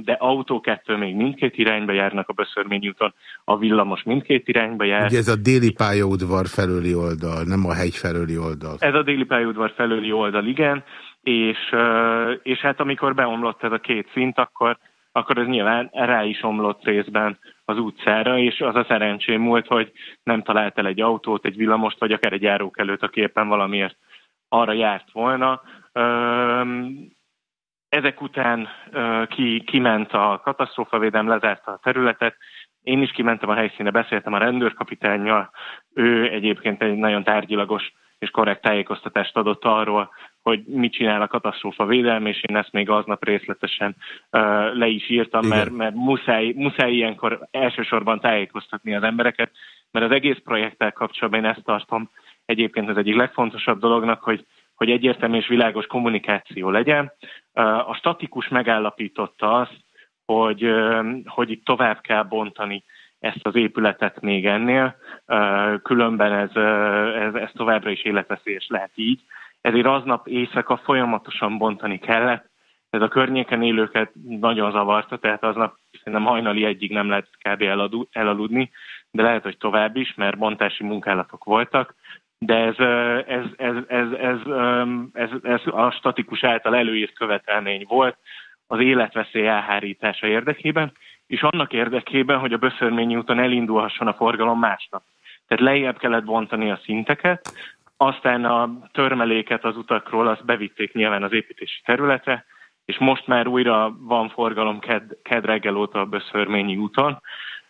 de autók ettől még mindkét irányba járnak a Böszörmény úton, a villamos mindkét irányba jár.
Ugye ez a déli pályaudvar felőli oldal, nem a hegy felőli oldal.
Ez a déli pályaudvar felőli oldal, igen, és, és hát amikor beomlott ez a két szint, akkor, akkor ez nyilván rá is omlott részben az utcára, és az a szerencsém volt, hogy nem talált el egy autót, egy villamost, vagy akár egy járókelőt, aki éppen valamiért arra járt volna, ezek után ki, kiment a katasztrófavédelem, lezárta a területet, én is kimentem a helyszíne, beszéltem a rendőrkapitánnyal, ő egyébként egy nagyon tárgyilagos és korrekt tájékoztatást adott arról, hogy mit csinál a katasztrófa védelme, és én ezt még aznap részletesen uh, le is írtam, mert, mert muszáj, muszáj ilyenkor elsősorban tájékoztatni az embereket, mert az egész projekttel kapcsolatban én ezt tartom. Egyébként az egyik legfontosabb dolognak, hogy hogy egyértelmű és világos kommunikáció legyen. A statikus megállapította azt, hogy, hogy itt tovább kell bontani ezt az épületet még ennél, különben ez, ez, ez továbbra is életveszélyes lehet így. Ezért aznap éjszaka folyamatosan bontani kellett, ez a környéken élőket nagyon zavarta, tehát aznap szerintem hajnali egyig nem lehet kb. Elaludni, de lehet, hogy tovább is, mert bontási munkálatok voltak, de ez, ez, ez, ez, ez, ez, ez a statikus által előírt követelmény volt az életveszély elhárítása érdekében, és annak érdekében, hogy a Böszörményi úton elindulhasson a forgalom másnap. Tehát lejjebb kellett bontani a szinteket, aztán a törmeléket az utakról azt bevitték nyilván az építési területre, és most már újra van forgalom ked, ked reggel óta a Böszörményi úton,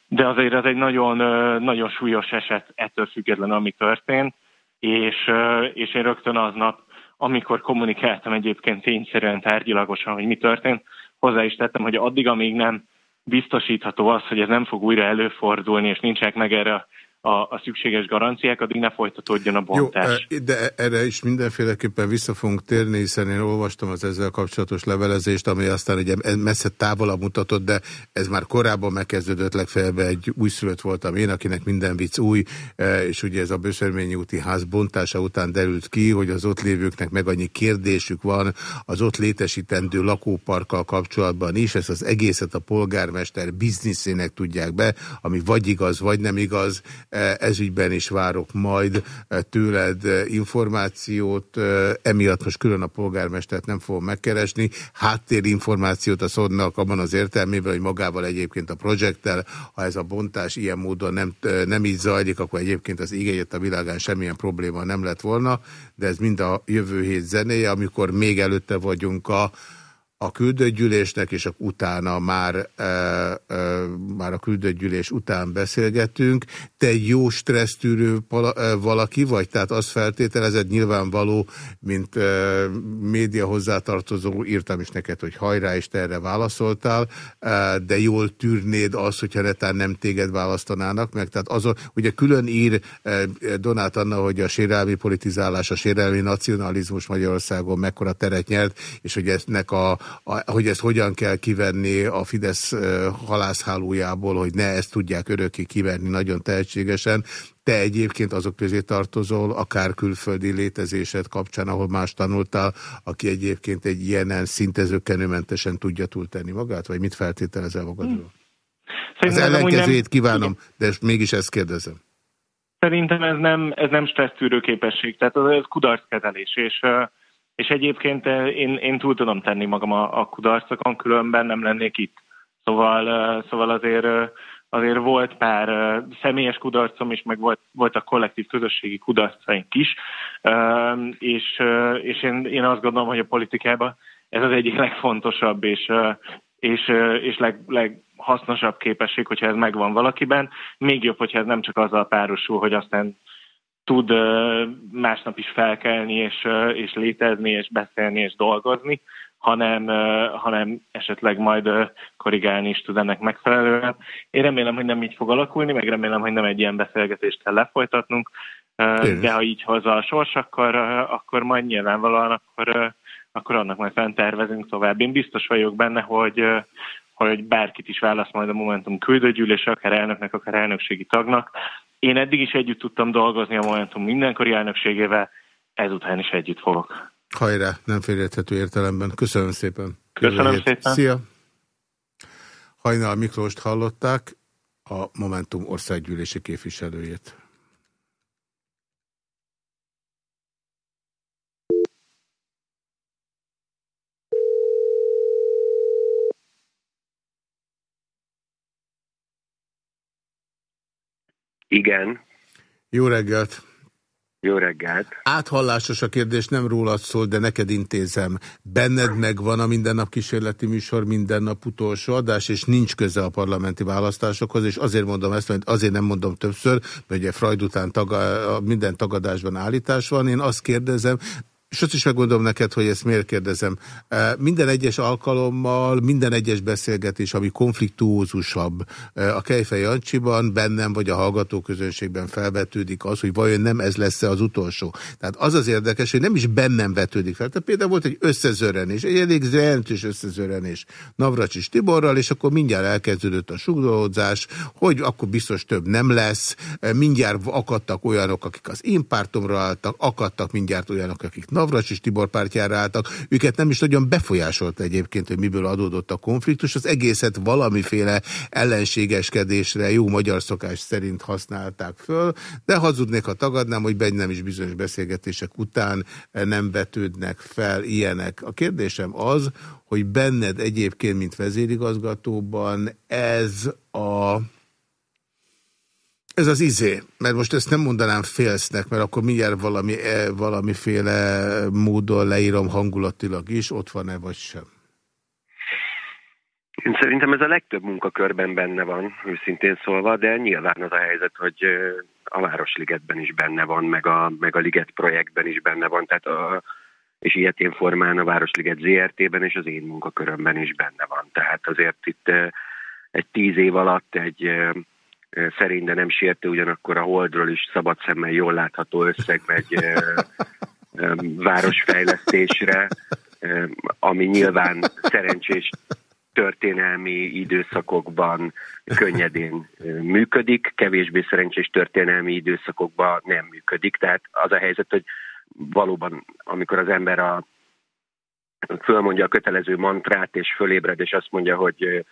de azért ez egy nagyon, nagyon súlyos eset ettől független, ami történt, és, és én rögtön aznap, amikor kommunikáltam egyébként tényszerűen tárgyilagosan, hogy mi történt, hozzá is tettem, hogy addig, amíg nem biztosítható az, hogy ez nem fog újra előfordulni, és nincsenek meg erre a, a szükséges garanciák, addig ne folytatódjon a bontás.
Jó, de erre is mindenféleképpen vissza fogunk térni, hiszen én olvastam az ezzel kapcsolatos levelezést, ami aztán ugye messze távolabb mutatott, de ez már korábban megkezdődött, legfeljebb egy újszülött voltam én, akinek minden vicc új, és ugye ez a Böszörményi úti ház bontása után derült ki, hogy az ott lévőknek meg annyi kérdésük van az ott létesítendő lakóparkkal kapcsolatban is, ezt az egészet a polgármester bizniszének tudják be, ami vagy igaz, vagy nem igaz, ezügyben is várok majd tőled információt, emiatt most külön a polgármestert nem fogom megkeresni, háttérinformációt a szodnak abban az értelmében, hogy magával egyébként a projekttel, ha ez a bontás ilyen módon nem, nem így zajlik, akkor egyébként az ígéjét a világán semmilyen probléma nem lett volna, de ez mind a jövő hét zenéje, amikor még előtte vagyunk a a küldőgyűlésnek, és utána már, e, e, már a küldőgyűlés után beszélgetünk. Te jó stressztűrő e, valaki vagy? Tehát azt feltételezed nyilvánvaló, mint e, média hozzátartozó, írtam is neked, hogy hajrá, és te erre válaszoltál, e, de jól tűrnéd azt, hogyha netán nem téged választanának meg. Tehát azon, ugye külön ír e, Donát Anna, hogy a sérelmi politizálás, a sérelmi nacionalizmus Magyarországon mekkora teret nyert, és hogy eznek a hogy ezt hogyan kell kivenni a Fidesz halászhálójából, hogy ne ezt tudják örökké kivenni nagyon tehetségesen. Te egyébként azok közé tartozol, akár külföldi létezésed kapcsán, ahol más tanultál, aki egyébként egy ilyenen szinte zöggenőmentesen tudja túltenni magát, vagy mit feltételezel magadról? Szerintem Az ellenkezőjét kívánom, de mégis ezt kérdezem.
Szerintem ez nem, ez nem stressztűrő képesség, tehát ez kudarckezelés, és uh, és egyébként eh, én, én túl tudom tenni magam a, a kudarcokon, különben nem lennék itt. Szóval, eh, szóval azért, eh, azért volt pár személyes kudarcom is, meg volt, voltak kollektív közösségi kudarcaink is, és, és én, én azt gondolom, hogy a politikában ez az egyik legfontosabb és, és, és leg, leghasznosabb képesség, hogyha ez megvan valakiben. Még jobb, hogyha ez nem csak azzal párosul, hogy aztán tud másnap is felkelni, és, és létezni, és beszélni, és dolgozni, hanem, hanem esetleg majd korrigálni is tud ennek megfelelően. Én remélem, hogy nem így fog alakulni, meg remélem, hogy nem egy ilyen beszélgetést kell lefolytatnunk, de ha így hozza a sors, akkor, akkor majd nyilvánvalóan akkor, akkor annak majd fenntervezünk tovább. Én biztos vagyok benne, hogy, hogy bárkit is választ majd a Momentum küldőgyűlés, akár elnöknek, akár elnökségi tagnak, én eddig is együtt tudtam dolgozni a Momentum mindenkori elnökségével, ezután is együtt fogok.
Hajrá, nem félrethető értelemben. Köszönöm szépen.
Köszönöm Jövő szépen.
Szia. Hajnal Miklóst hallották, a Momentum országgyűlési képviselőjét.
Igen.
Jó reggelt!
Jó reggelt!
Áthallásos a kérdés, nem rólad szól, de neked intézem. Benned megvan a mindennap kísérleti műsor, mindennap utolsó adás, és nincs köze a parlamenti választásokhoz, és azért mondom ezt, mert azért nem mondom többször, mert ugye Freud után taga, minden tagadásban állítás van. Én azt kérdezem, és azt is megmondom neked, hogy ezt miért kérdezem. Minden egyes alkalommal, minden egyes beszélgetés, ami konfliktuózusabb a Kejfej Jancsiban, bennem vagy a hallgatóközönségben felvetődik az, hogy vajon nem ez lesz -e az utolsó. Tehát az az érdekes, hogy nem is bennem vetődik fel. Tehát például volt egy összezörenés, egy elég jelentős összezörenés Navracsis Tiborral, és akkor mindjárt elkezdődött a sugdolódzás, hogy akkor biztos több nem lesz, mindjárt akadtak olyanok, akik az én pártomra álltak, akadtak mindjárt olyanok, akik Navras és Tibor pártjára álltak. Őket nem is nagyon befolyásolt egyébként, hogy miből adódott a konfliktus. Az egészet valamiféle ellenségeskedésre jó magyar szokás szerint használták föl, de hazudnék, ha tagadnám, hogy bennem is bizonyos beszélgetések után nem vetődnek fel ilyenek. A kérdésem az, hogy benned egyébként, mint vezérigazgatóban ez a ez az izé, mert most ezt nem mondanám félsznek, mert akkor mindjárt valami, e, valamiféle módon leírom hangulatilag is, ott van-e vagy sem.
Én szerintem ez a legtöbb munkakörben benne van, őszintén szólva, de nyilván az a helyzet, hogy a Városligetben is benne van, meg a, meg a Liget projektben is benne van, tehát a, és ilyetén formán a Városliget ZRT-ben és az én munkakörömben is benne van. Tehát azért itt egy tíz év alatt egy szerény, de nem sértő, ugyanakkor a Holdról is szabad szemmel jól látható összeg megy városfejlesztésre, ami nyilván szerencsés történelmi időszakokban könnyedén működik, kevésbé szerencsés történelmi időszakokban nem működik. Tehát az a helyzet, hogy valóban, amikor az ember a fölmondja a kötelező mantrát, és fölébred, és azt mondja, hogy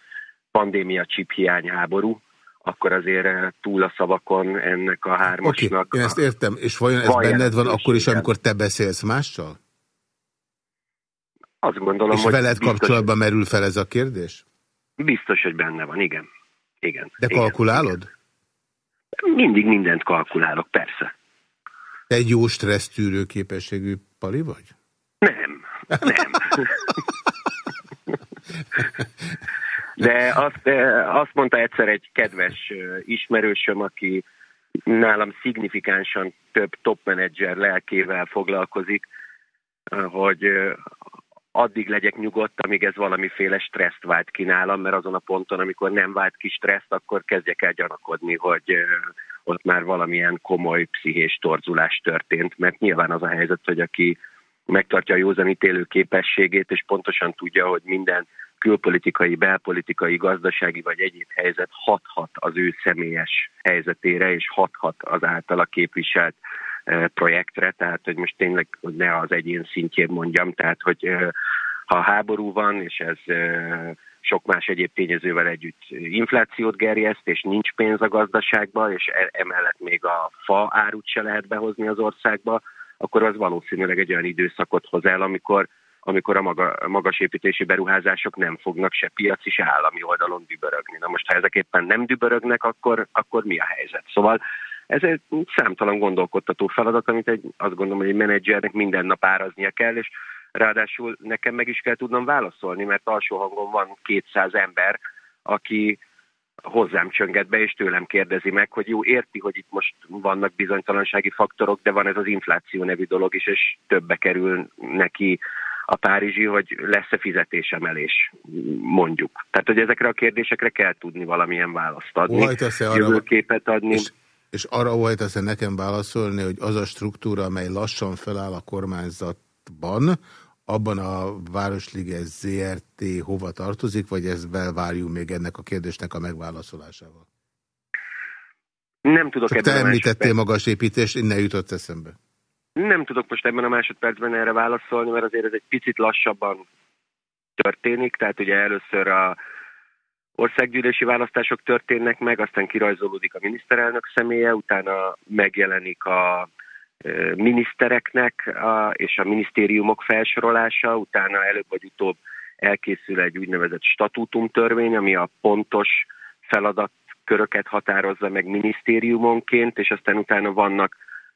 pandémia, csiphiány, háború, akkor azért ö, túl a szavakon ennek a
Oké,
hármasnak...
okay, én ezt értem, és vajon ez benned van akkor is, amikor te beszélsz mással?
Azt gondolom,
És
hogy
veled
biztos,
kapcsolatban merül fel ez a kérdés?
biztos, hogy benne van, igen. igen
De
igen.
kalkulálod?
Mindig mindent kalkulálok, persze.
Te egy jó stressztűrő képességű pali vagy?
Nem, nem. De azt, azt mondta egyszer egy kedves ismerősöm, aki nálam szignifikánsan több topmenedzser lelkével foglalkozik, hogy addig legyek nyugodt, amíg ez valamiféle stresszt vált ki nálam, mert azon a ponton, amikor nem vált ki stresszt, akkor kezdjek el gyanakodni, hogy ott már valamilyen komoly pszichés torzulás történt, mert nyilván az a helyzet, hogy aki megtartja a józanítélő képességét, és pontosan tudja, hogy minden külpolitikai, belpolitikai, gazdasági vagy egyéb helyzet hathat az ő személyes helyzetére, és hathat az általa képviselt eh, projektre, tehát hogy most tényleg ne az egyén szintjén mondjam, tehát hogy eh, ha háború van, és ez eh, sok más egyéb tényezővel együtt inflációt gerjeszt, és nincs pénz a gazdaságba, és e- emellett még a fa árut se lehet behozni az országba, akkor az valószínűleg egy olyan időszakot hoz el, amikor, amikor a maga, magas építési beruházások nem fognak se piaci, se állami oldalon dübörögni. Na most, ha ezek éppen nem dübörögnek, akkor, akkor mi a helyzet? Szóval ez egy számtalan gondolkodtató feladat, amit egy, azt gondolom, hogy egy menedzsernek minden nap áraznia kell, és ráadásul nekem meg is kell tudnom válaszolni, mert alsó hangon van 200 ember, aki hozzám csönget be, és tőlem kérdezi meg, hogy jó, érti, hogy itt most vannak bizonytalansági faktorok, de van ez az infláció nevű dolog is, és többe kerül neki a Párizsi, hogy lesz-e fizetésemelés, mondjuk. Tehát, hogy ezekre a kérdésekre kell tudni valamilyen választ adni, jövőképet adni.
És, és arra óhajtasz-e nekem válaszolni, hogy az a struktúra, amely lassan feláll a kormányzatban, abban a Városliges ZRT hova tartozik, vagy ezzel várjunk még ennek a kérdésnek a megválaszolásával?
Nem tudok
Csak
ebben
te említettél magas építést, innen jutott eszembe.
Nem tudok most ebben a másodpercben erre válaszolni, mert azért ez egy picit lassabban történik, tehát ugye először a országgyűlési választások történnek meg, aztán kirajzolódik a miniszterelnök személye, utána megjelenik a minisztereknek a, és a minisztériumok felsorolása, utána előbb vagy utóbb elkészül egy úgynevezett statútumtörvény, ami a pontos feladatköröket határozza meg minisztériumonként, és aztán utána vannak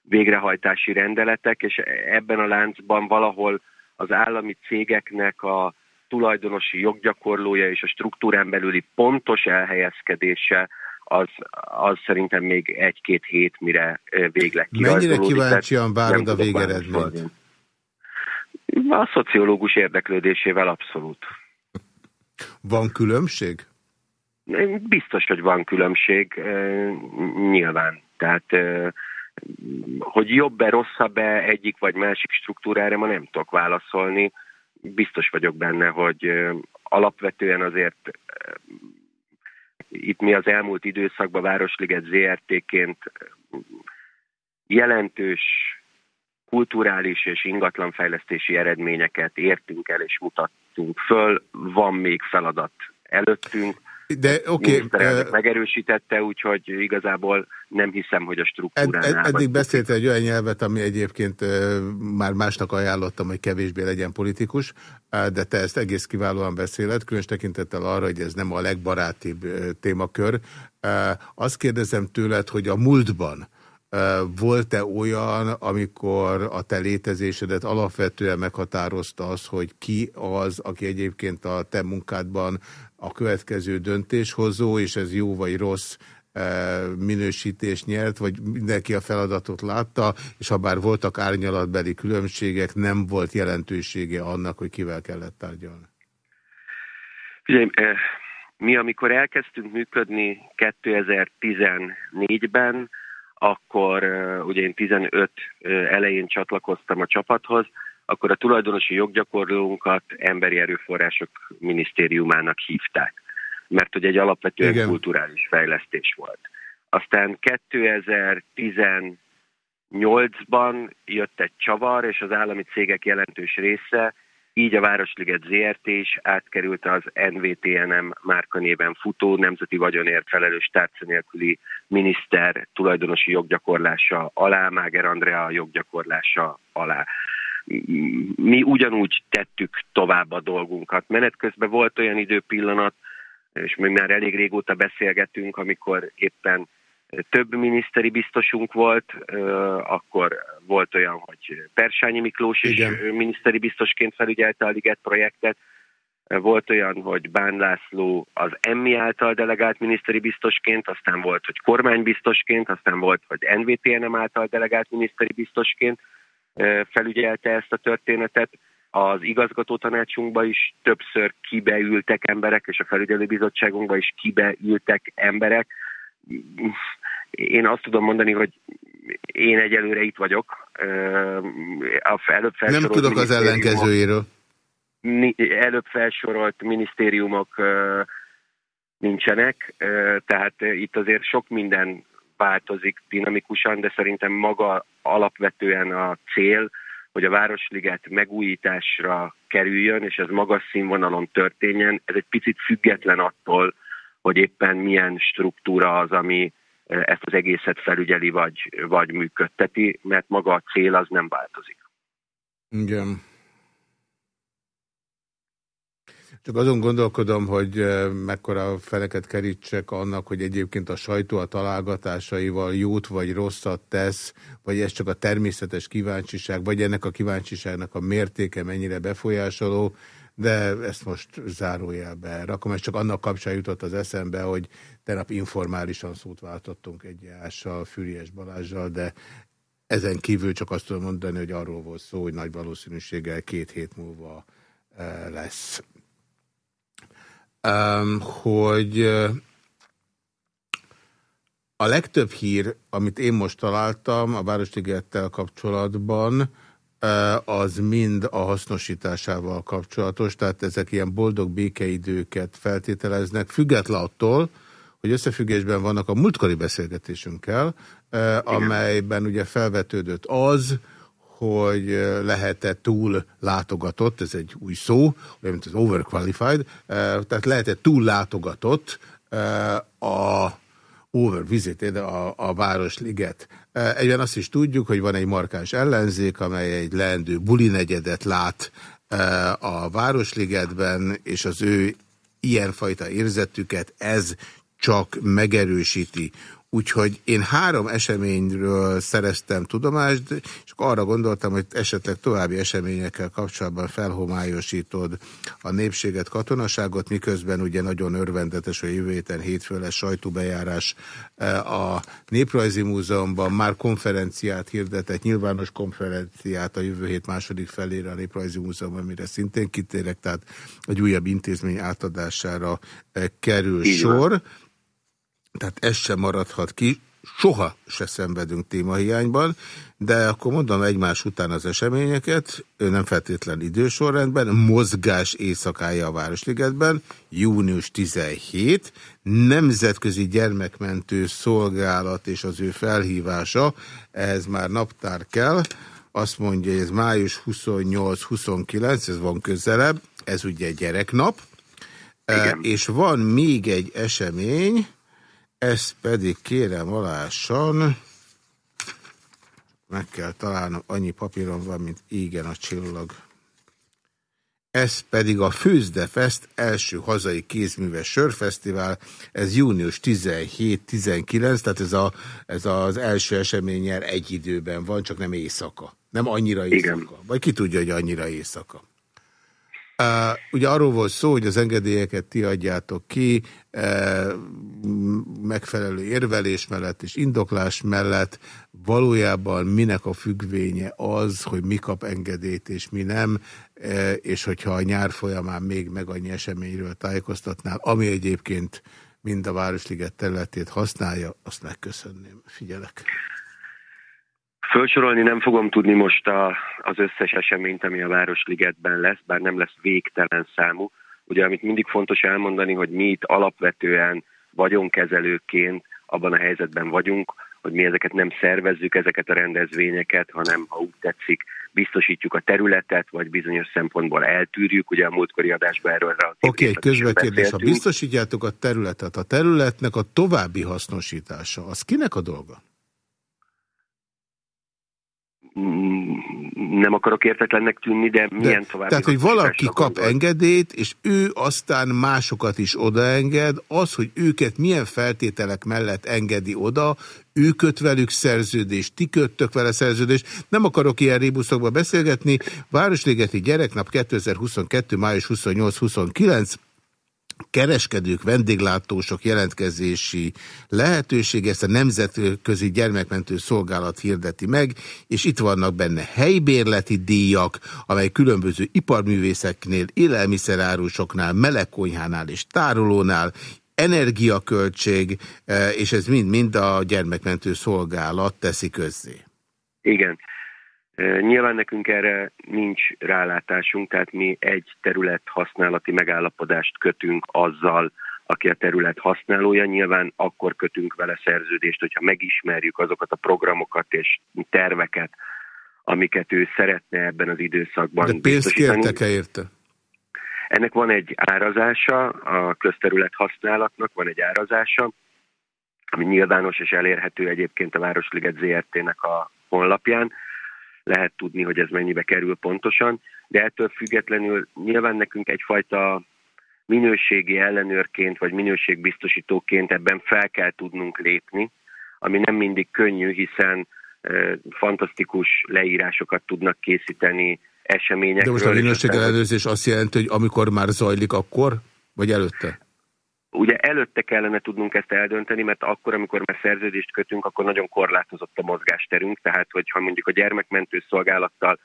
végrehajtási rendeletek, és ebben a láncban valahol az állami cégeknek a tulajdonosi joggyakorlója és a struktúrán belüli pontos elhelyezkedése az, az szerintem még egy-két hét, mire végleg
Mennyire
kirajzolódik,
kíváncsian
tehát
várod a végeredményt?
A szociológus érdeklődésével abszolút.
Van különbség?
Biztos, hogy van különbség, nyilván. Tehát, hogy jobb-e, rosszabb-e egyik vagy másik struktúrára, ma nem tudok válaszolni. Biztos vagyok benne, hogy alapvetően azért itt mi az elmúlt időszakban Városliget ZRT-ként jelentős kulturális és ingatlanfejlesztési eredményeket értünk el és mutattunk föl. Van még feladat előttünk.
De oké,
Okay, megerősítette, úgyhogy igazából nem hiszem, hogy a
ed,
struktúránál...
ed, eddig
vagy-
beszélt egy olyan nyelvet, ami egyébként már másnak ajánlottam, hogy kevésbé legyen politikus, de te ezt egész kiválóan beszéled, különös tekintettel arra, hogy ez nem a legbarátibb témakör. Azt kérdezem tőled, hogy a múltban volt-e olyan, amikor a te létezésedet alapvetően meghatározta az, hogy ki az, aki egyébként a te munkádban a következő döntéshozó, és ez jó vagy rossz eh, minősítés nyert, vagy mindenki a feladatot látta, és ha bár voltak árnyalatbeli különbségek, nem volt jelentősége annak, hogy kivel kellett tárgyalni.
Figyelj, eh, mi amikor elkezdtünk működni 2014-ben, akkor eh, ugye én 15 eh, elején csatlakoztam a csapathoz, akkor a tulajdonosi joggyakorlónkat emberi erőforrások minisztériumának hívták, mert hogy egy alapvetően
Igen.
Kulturális fejlesztés volt. Aztán 2018-ban jött egy csavar, és az állami cégek jelentős része így a Városliget ZRT is átkerült az NVTNM márkanéven futó nemzeti vagyonért felelős tárca nélküli miniszter tulajdonosi joggyakorlása alá, Máger Andrea joggyakorlása alá. Mi ugyanúgy tettük tovább a dolgunkat. Menet közben volt olyan időpillanat, és mi már elég régóta beszélgetünk, amikor éppen több miniszteri biztosunk volt, akkor volt olyan, hogy Persányi Miklós is
Igen.
miniszteri biztosként felügyelte a Liget projektet, volt olyan, hogy Bán László az EMMI által delegált miniszteri biztosként, aztán volt, hogy kormánybiztosként, aztán volt, hogy NVTNM által delegált miniszteri biztosként felügyelte ezt a történetet. Az igazgató tanácsunkba is többször kibeültek emberek, és a felügyelőbizottságunkba is kibeültek emberek. Én azt tudom mondani, hogy én egyelőre itt vagyok. A előbb
Nem tudok az ellenkezőjéről.
előbb felsorolt minisztériumok nincsenek, tehát itt azért sok minden változik dinamikusan, de szerintem maga alapvetően a cél, hogy a Városliget megújításra kerüljön, és ez magas színvonalon történjen. Ez egy picit független attól, hogy éppen milyen struktúra az, ami ö, ezt az egészet felügyeli vagy, vagy működteti, mert maga a cél az nem változik.
Igen. Csak azon gondolkodom, hogy mekkora feleket kerítsek annak, hogy egyébként a sajtó a találgatásaival jót vagy rosszat tesz, vagy ez csak a természetes kíváncsiság, vagy ennek a kíváncsiságnak a mértéke mennyire befolyásoló, de ezt most zárójelbe rakom, ez csak annak kapcsán jutott az eszembe, hogy tegnap informálisan szót váltottunk egy Jással, Füriyes Balázsjal, de ezen kívül csak azt tudom mondani, hogy arról volt szó, hogy nagy valószínűséggel két hét múlva lesz. Hogy a legtöbb hír, amit én most találtam a Városligettel kapcsolatban, az mind a hasznosításával kapcsolatos, tehát ezek ilyen boldog békeidőket feltételeznek, független attól, hogy összefüggésben vannak a múltkori beszélgetésünkkel, amelyben ugye felvetődött az, hogy eh, lehet-e túl látogatott, ez egy új szó, olyan, mint az overqualified, eh, tehát lehet-e túl látogatott a overvisited, a, a Városliget. Egyben azt is tudjuk, hogy van egy markáns ellenzék, amely egy leendő bulinegyedet lát a Városligetben, és az ő ilyenfajta érzetüket ez csak megerősíti. Úgyhogy én három eseményről szereztem tudomást, és arra gondoltam, hogy esetleg további eseményekkel kapcsolatban felhomályosítod a népséget, katonaságot, miközben ugye nagyon örvendetes, hogy jövő héten hétfő lesz sajtóbejárás eh, a Néprajzi Múzeumban, már konferenciát hirdetett, nyilvános konferenciát a jövő hét második felére a Néprajzi Múzeumban, amire szintén kitérek, tehát egy újabb intézmény átadására eh, kerül
Így van.
Tehát ez sem maradhat ki, soha se szenvedünk témahiányban, de akkor mondom egymás után az eseményeket, ő nem feltétlen idősorrendben, mozgás éjszakája a Városligetben, június 17, nemzetközi gyermekmentő szolgálat és az ő felhívása, ehhez már naptár kell, azt mondja, hogy ez május 28-29, ez van közelebb, ez ugye gyereknap,
Igen.
és van még egy esemény, ezt pedig kérem alássan, meg kell találnom, annyi papíron van, mint égen a csillag. Ez pedig a Főzdefest első hazai kézműves sörfesztivál, ez június 17-19, tehát ez, a, ez az első eseményen egy időben van, csak nem éjszaka. Nem annyira éjszaka.
Igen.
Vagy ki tudja, hogy annyira éjszaka. Uh, ugye arról volt szó, hogy az engedélyeket ti adjátok ki, megfelelő érvelés mellett és indoklás mellett valójában minek a függvénye az, hogy mi kap engedélyt és mi nem, uh, és hogyha a nyár folyamán még meg annyi eseményről tájékoztatnál, ami egyébként mind a Városliget területét használja, azt megköszönném. Figyelek.
Fölsorolni nem fogom tudni most a, az összes eseményt, ami a Városligetben lesz, bár nem lesz végtelen számú. Ugye, amit mindig fontos elmondani, hogy mi itt alapvetően vagyonkezelőként abban a helyzetben vagyunk, hogy mi ezeket nem szervezzük, ezeket a rendezvényeket, hanem, ha úgy tetszik, biztosítjuk a területet, vagy bizonyos szempontból eltűrjük. Ugye a múltkori adásban erről relatív
Oké, okay, egy közbekérdés. Ha biztosítjátok a területet, a területnek a további hasznosítása, az kinek a dolga?
Mm, nem akarok értetlennek tűnni, de milyen további
Tehát, hogy valaki kap
gondol?
engedélyt, és ő aztán másokat is odaenged, az, hogy őket milyen feltételek mellett engedi oda, ő köt velük szerződést, ti köttök vele szerződést. Nem akarok ilyen rébuszokba beszélgetni. Városligeti Gyereknap 2022. május 28-29 kereskedők, vendéglátósok jelentkezési lehetőség, ezt a Nemzetközi Gyermekmentő Szolgálat hirdeti meg, és itt vannak benne helybérleti díjak, amely különböző iparművészeknél, élelmiszerárusoknál, melegkonyhánál és tárolónál, energiaköltség, eh, és ez mind-mind a Gyermekmentő Szolgálat teszi közzé.
Igen. Nyilván nekünk erre nincs rálátásunk, tehát mi egy terület használati megállapodást kötünk azzal, aki a terület használója. Nyilván akkor kötünk vele szerződést, hogyha megismerjük azokat a programokat és terveket, amiket ő szeretne ebben az időszakban
De pénzt kértek-e érte?
Ennek van egy árazása, a közterület használatnak van egy árazása, ami nyilvános és elérhető egyébként a Városliget ZRT-nek a honlapján. Lehet tudni, hogy ez mennyibe kerül pontosan, de ettől függetlenül nyilván nekünk egyfajta minőségi ellenőrként vagy minőségbiztosítóként ebben fel kell tudnunk lépni, ami nem mindig könnyű, hiszen eh, fantasztikus leírásokat tudnak készíteni eseményekről.
De most a
és
minőség
aztán-
ellenőrzés azt jelenti, hogy amikor már zajlik, akkor? Vagy előtte?
Ugye előtte kellene tudnunk ezt eldönteni, mert akkor, amikor már szerződést kötünk, akkor nagyon korlátozott a mozgásterünk, tehát hogyha mondjuk a gyermekmentő szolgálattal,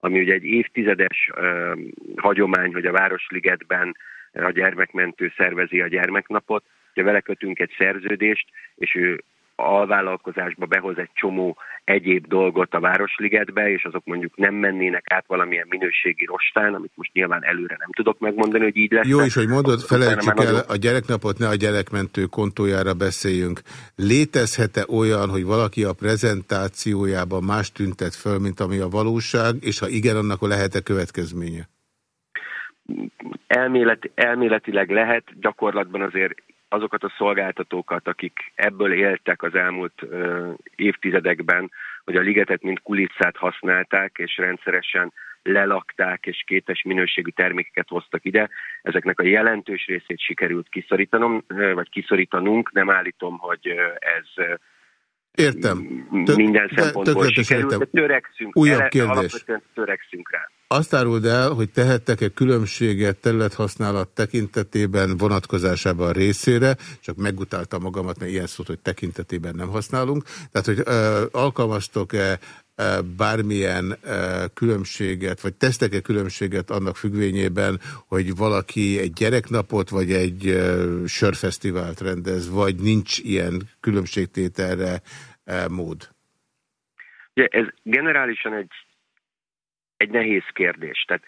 ami ugye egy évtizedes ö, hagyomány, hogy a Városligetben a gyermekmentő szervezi a gyermeknapot, ugye vele kötünk egy szerződést, és ő alvállalkozásba behoz egy csomó egyéb dolgot a Városligetbe, és azok mondjuk nem mennének át valamilyen minőségi rostán, amit most nyilván előre nem tudok megmondani, hogy így lesz.
Jó is, hogy mondod, felejtsük el a gyereknapot, ne a gyerekmentő kontójára beszéljünk. Létezhet-e olyan, hogy valaki a prezentációjában más tüntet föl, mint ami a valóság, és ha igen, annak lehet-e következménye?
elmélet, elméletileg lehet, gyakorlatban azért azokat a szolgáltatókat, akik ebből éltek az elmúlt ö, évtizedekben, hogy a ligetet mint kulisszát használták, és rendszeresen lelakták, és kétes minőségű termékeket hoztak ide. Ezeknek a jelentős részét sikerült kiszorítanom, vagy kiszorítanunk. Nem állítom, hogy ez
Értem. Tök-
minden
de-
szempontból sikerült, de törekszünk.
Újabb
Ele-
kérdés.
Alapvetően törekszünk rá.
Azt áruld el, hogy tehettek-e különbséget területhasználat tekintetében vonatkozásában részére, csak megutáltam magamat, mert ilyen szót, hogy tekintetében nem használunk. Tehát, hogy ö, alkalmaztok-e bármilyen különbséget, vagy tesztek-e különbséget annak függvényében, hogy valaki egy gyereknapot, vagy egy sörfesztivált rendez, vagy nincs ilyen különbségtételre mód?
Ugye ez generálisan egy, egy nehéz kérdés. Tehát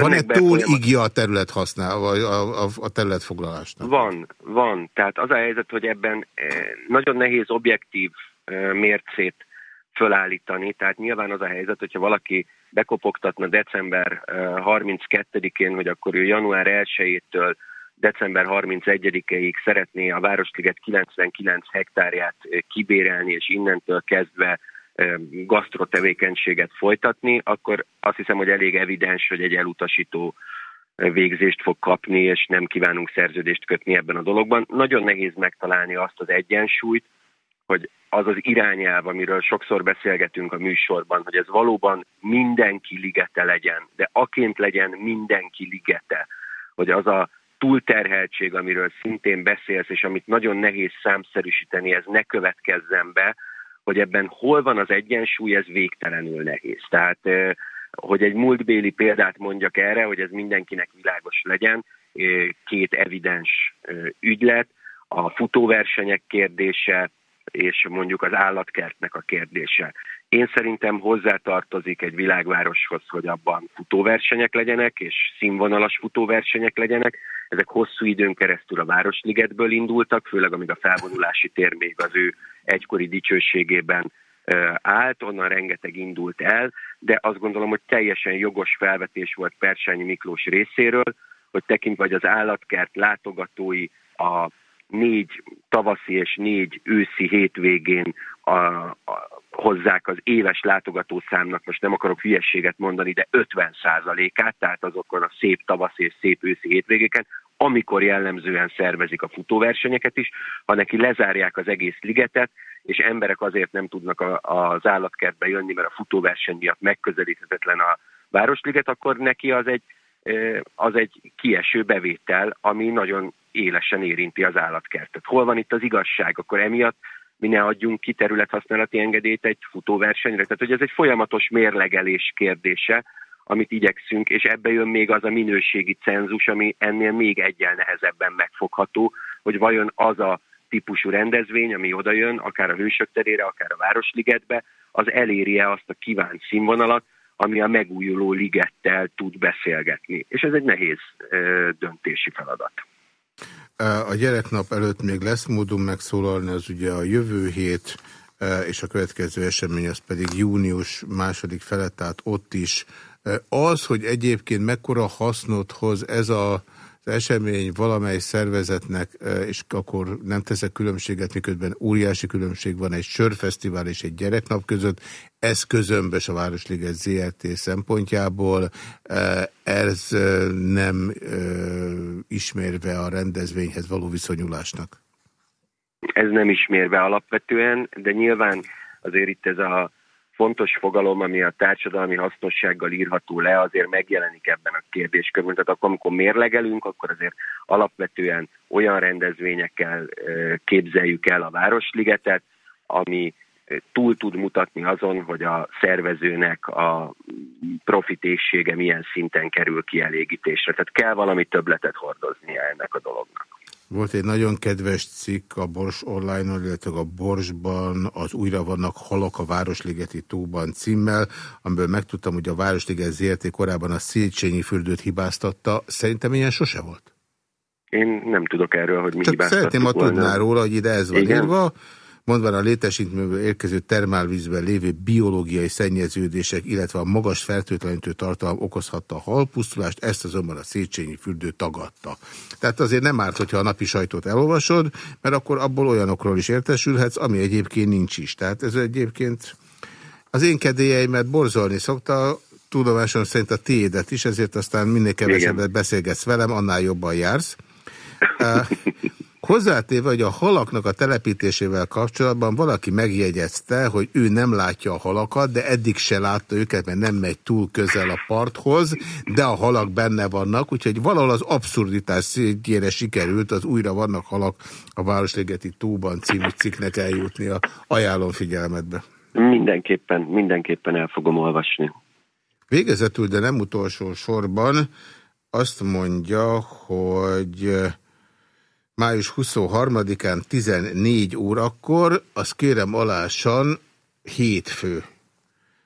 Van-e túl igja a terület használ, vagy a, a, a területfoglalásnak?
Van, van. Tehát az a helyzet, hogy ebben eh, nagyon nehéz objektív eh, mércét fölállítani. Tehát nyilván az a helyzet, hogyha valaki bekopogtatna december 32-én, hogy akkor ő január 1-től december 31-ig szeretné a Városliget 99 hektárját kibérelni, és innentől kezdve gasztrotevékenységet folytatni, akkor azt hiszem, hogy elég evidens, hogy egy elutasító végzést fog kapni, és nem kívánunk szerződést kötni ebben a dologban. Nagyon nehéz megtalálni azt az egyensúlyt, hogy az az irányelv, amiről sokszor beszélgetünk a műsorban, hogy ez valóban mindenki ligete legyen, de aként legyen mindenki ligete, hogy az a túlterheltség, amiről szintén beszélsz, és amit nagyon nehéz számszerűsíteni, ez ne következzen be, hogy ebben hol van az egyensúly, ez végtelenül nehéz. Tehát, hogy egy múltbéli példát mondjak erre, hogy ez mindenkinek világos legyen, két evidens ügylet, a futóversenyek kérdése, és mondjuk az állatkertnek a kérdése. Én szerintem hozzátartozik egy világvároshoz, hogy abban futóversenyek legyenek, és színvonalas futóversenyek legyenek. Ezek hosszú időn keresztül a Városligetből indultak, főleg amíg a felvonulási tér még az ő egykori dicsőségében állt, onnan rengeteg indult el, de azt gondolom, hogy teljesen jogos felvetés volt Persányi Miklós részéről, hogy tekintve, hogy az állatkert látogatói a négy tavaszi és négy őszi hétvégén a, a, hozzák az éves látogatószámnak, most nem akarok hülyességet mondani, de 50% át tehát azokon a szép tavaszi és szép őszi hétvégéken, amikor jellemzően szervezik a futóversenyeket is, ha neki lezárják az egész ligetet, és emberek azért nem tudnak a, az állatkertbe jönni, mert a futóverseny miatt megközelíthetetlen a Városliget, akkor neki az egy, az egy kieső bevétel, ami nagyon élesen érinti az állatkertet. Hol van itt az igazság? Akkor emiatt mi ne adjunk ki területhasználati engedélyt egy futóversenyre. Tehát, hogy ez egy folyamatos mérlegelés kérdése, amit igyekszünk, és ebbe jön még az a minőségi cenzus, ami ennél még egyen nehezebben megfogható, hogy vajon az a típusú rendezvény, ami oda jön, akár a Hősök terére, akár a Városligetbe, az eléri-e azt a kívánt színvonalat, ami a megújuló ligettel tud beszélgetni. És ez egy nehéz ö, döntési feladat.
A gyereknap előtt még lesz módum megszólalni, az ugye a jövő hét, és a következő esemény az pedig június második felett, tehát ott is. Az, hogy egyébként mekkora hasznot hoz ez a az esemény valamely szervezetnek, és akkor nem teszek különbséget, miközben óriási különbség van egy sörfesztivál és egy gyereknap között, ez közömbös a Városliget ZRT szempontjából, ez nem ismérve a rendezvényhez való viszonyulásnak.
Ez nem ismérve alapvetően, de nyilván azért itt ez a fontos fogalom, ami a társadalmi hasznossággal írható le, azért megjelenik ebben a kérdéskörben. Tehát akkor, amikor mérlegelünk, akkor azért alapvetően olyan rendezvényekkel képzeljük el a Városligetet, ami túl tud mutatni azon, hogy a szervezőnek a profitészsége milyen szinten kerül kielégítésre. Tehát kell valami többletet hordoznia ennek a dolognak.
Volt egy nagyon kedves cikk a Bors online illetve a Borsban az Újra vannak halak a Városligeti tóban címmel, amiből megtudtam, hogy a Városliget ZRT korábban a Széchenyi fürdőt hibáztatta. Szerintem ilyen sose volt.
Én nem tudok erről, hogy mi
Csak szeretném, ha tudná róla, hogy ide ez van Igen? írva mondván a létesítményből érkező termálvízben lévő biológiai szennyeződések, illetve a magas fertőtlenítő tartalom okozhatta a halpusztulást, ezt azonban a Széchenyi fürdő tagadta. Tehát azért nem árt, hogyha a napi sajtót elolvasod, mert akkor abból olyanokról is értesülhetsz, ami egyébként nincs is. Tehát ez egyébként az én kedélyeimet borzolni szokta, tudomásom szerint a tiédet is, ezért aztán minél kevesebbet beszélgetsz velem, annál jobban jársz. Hozzátéve, hogy a halaknak a telepítésével kapcsolatban valaki megjegyezte, hogy ő nem látja a halakat, de eddig se látta őket, mert nem megy túl közel a parthoz, de a halak benne vannak, úgyhogy valahol az abszurditás szintjére sikerült, az újra vannak halak a Városligeti tóban című cikknek eljutni. Ajánlom figyelmetbe.
Mindenképpen, mindenképpen el fogom olvasni.
Végezetül, de nem utolsó sorban azt mondja, hogy május 23-án 14 órakor, azt kérem alásan hétfő.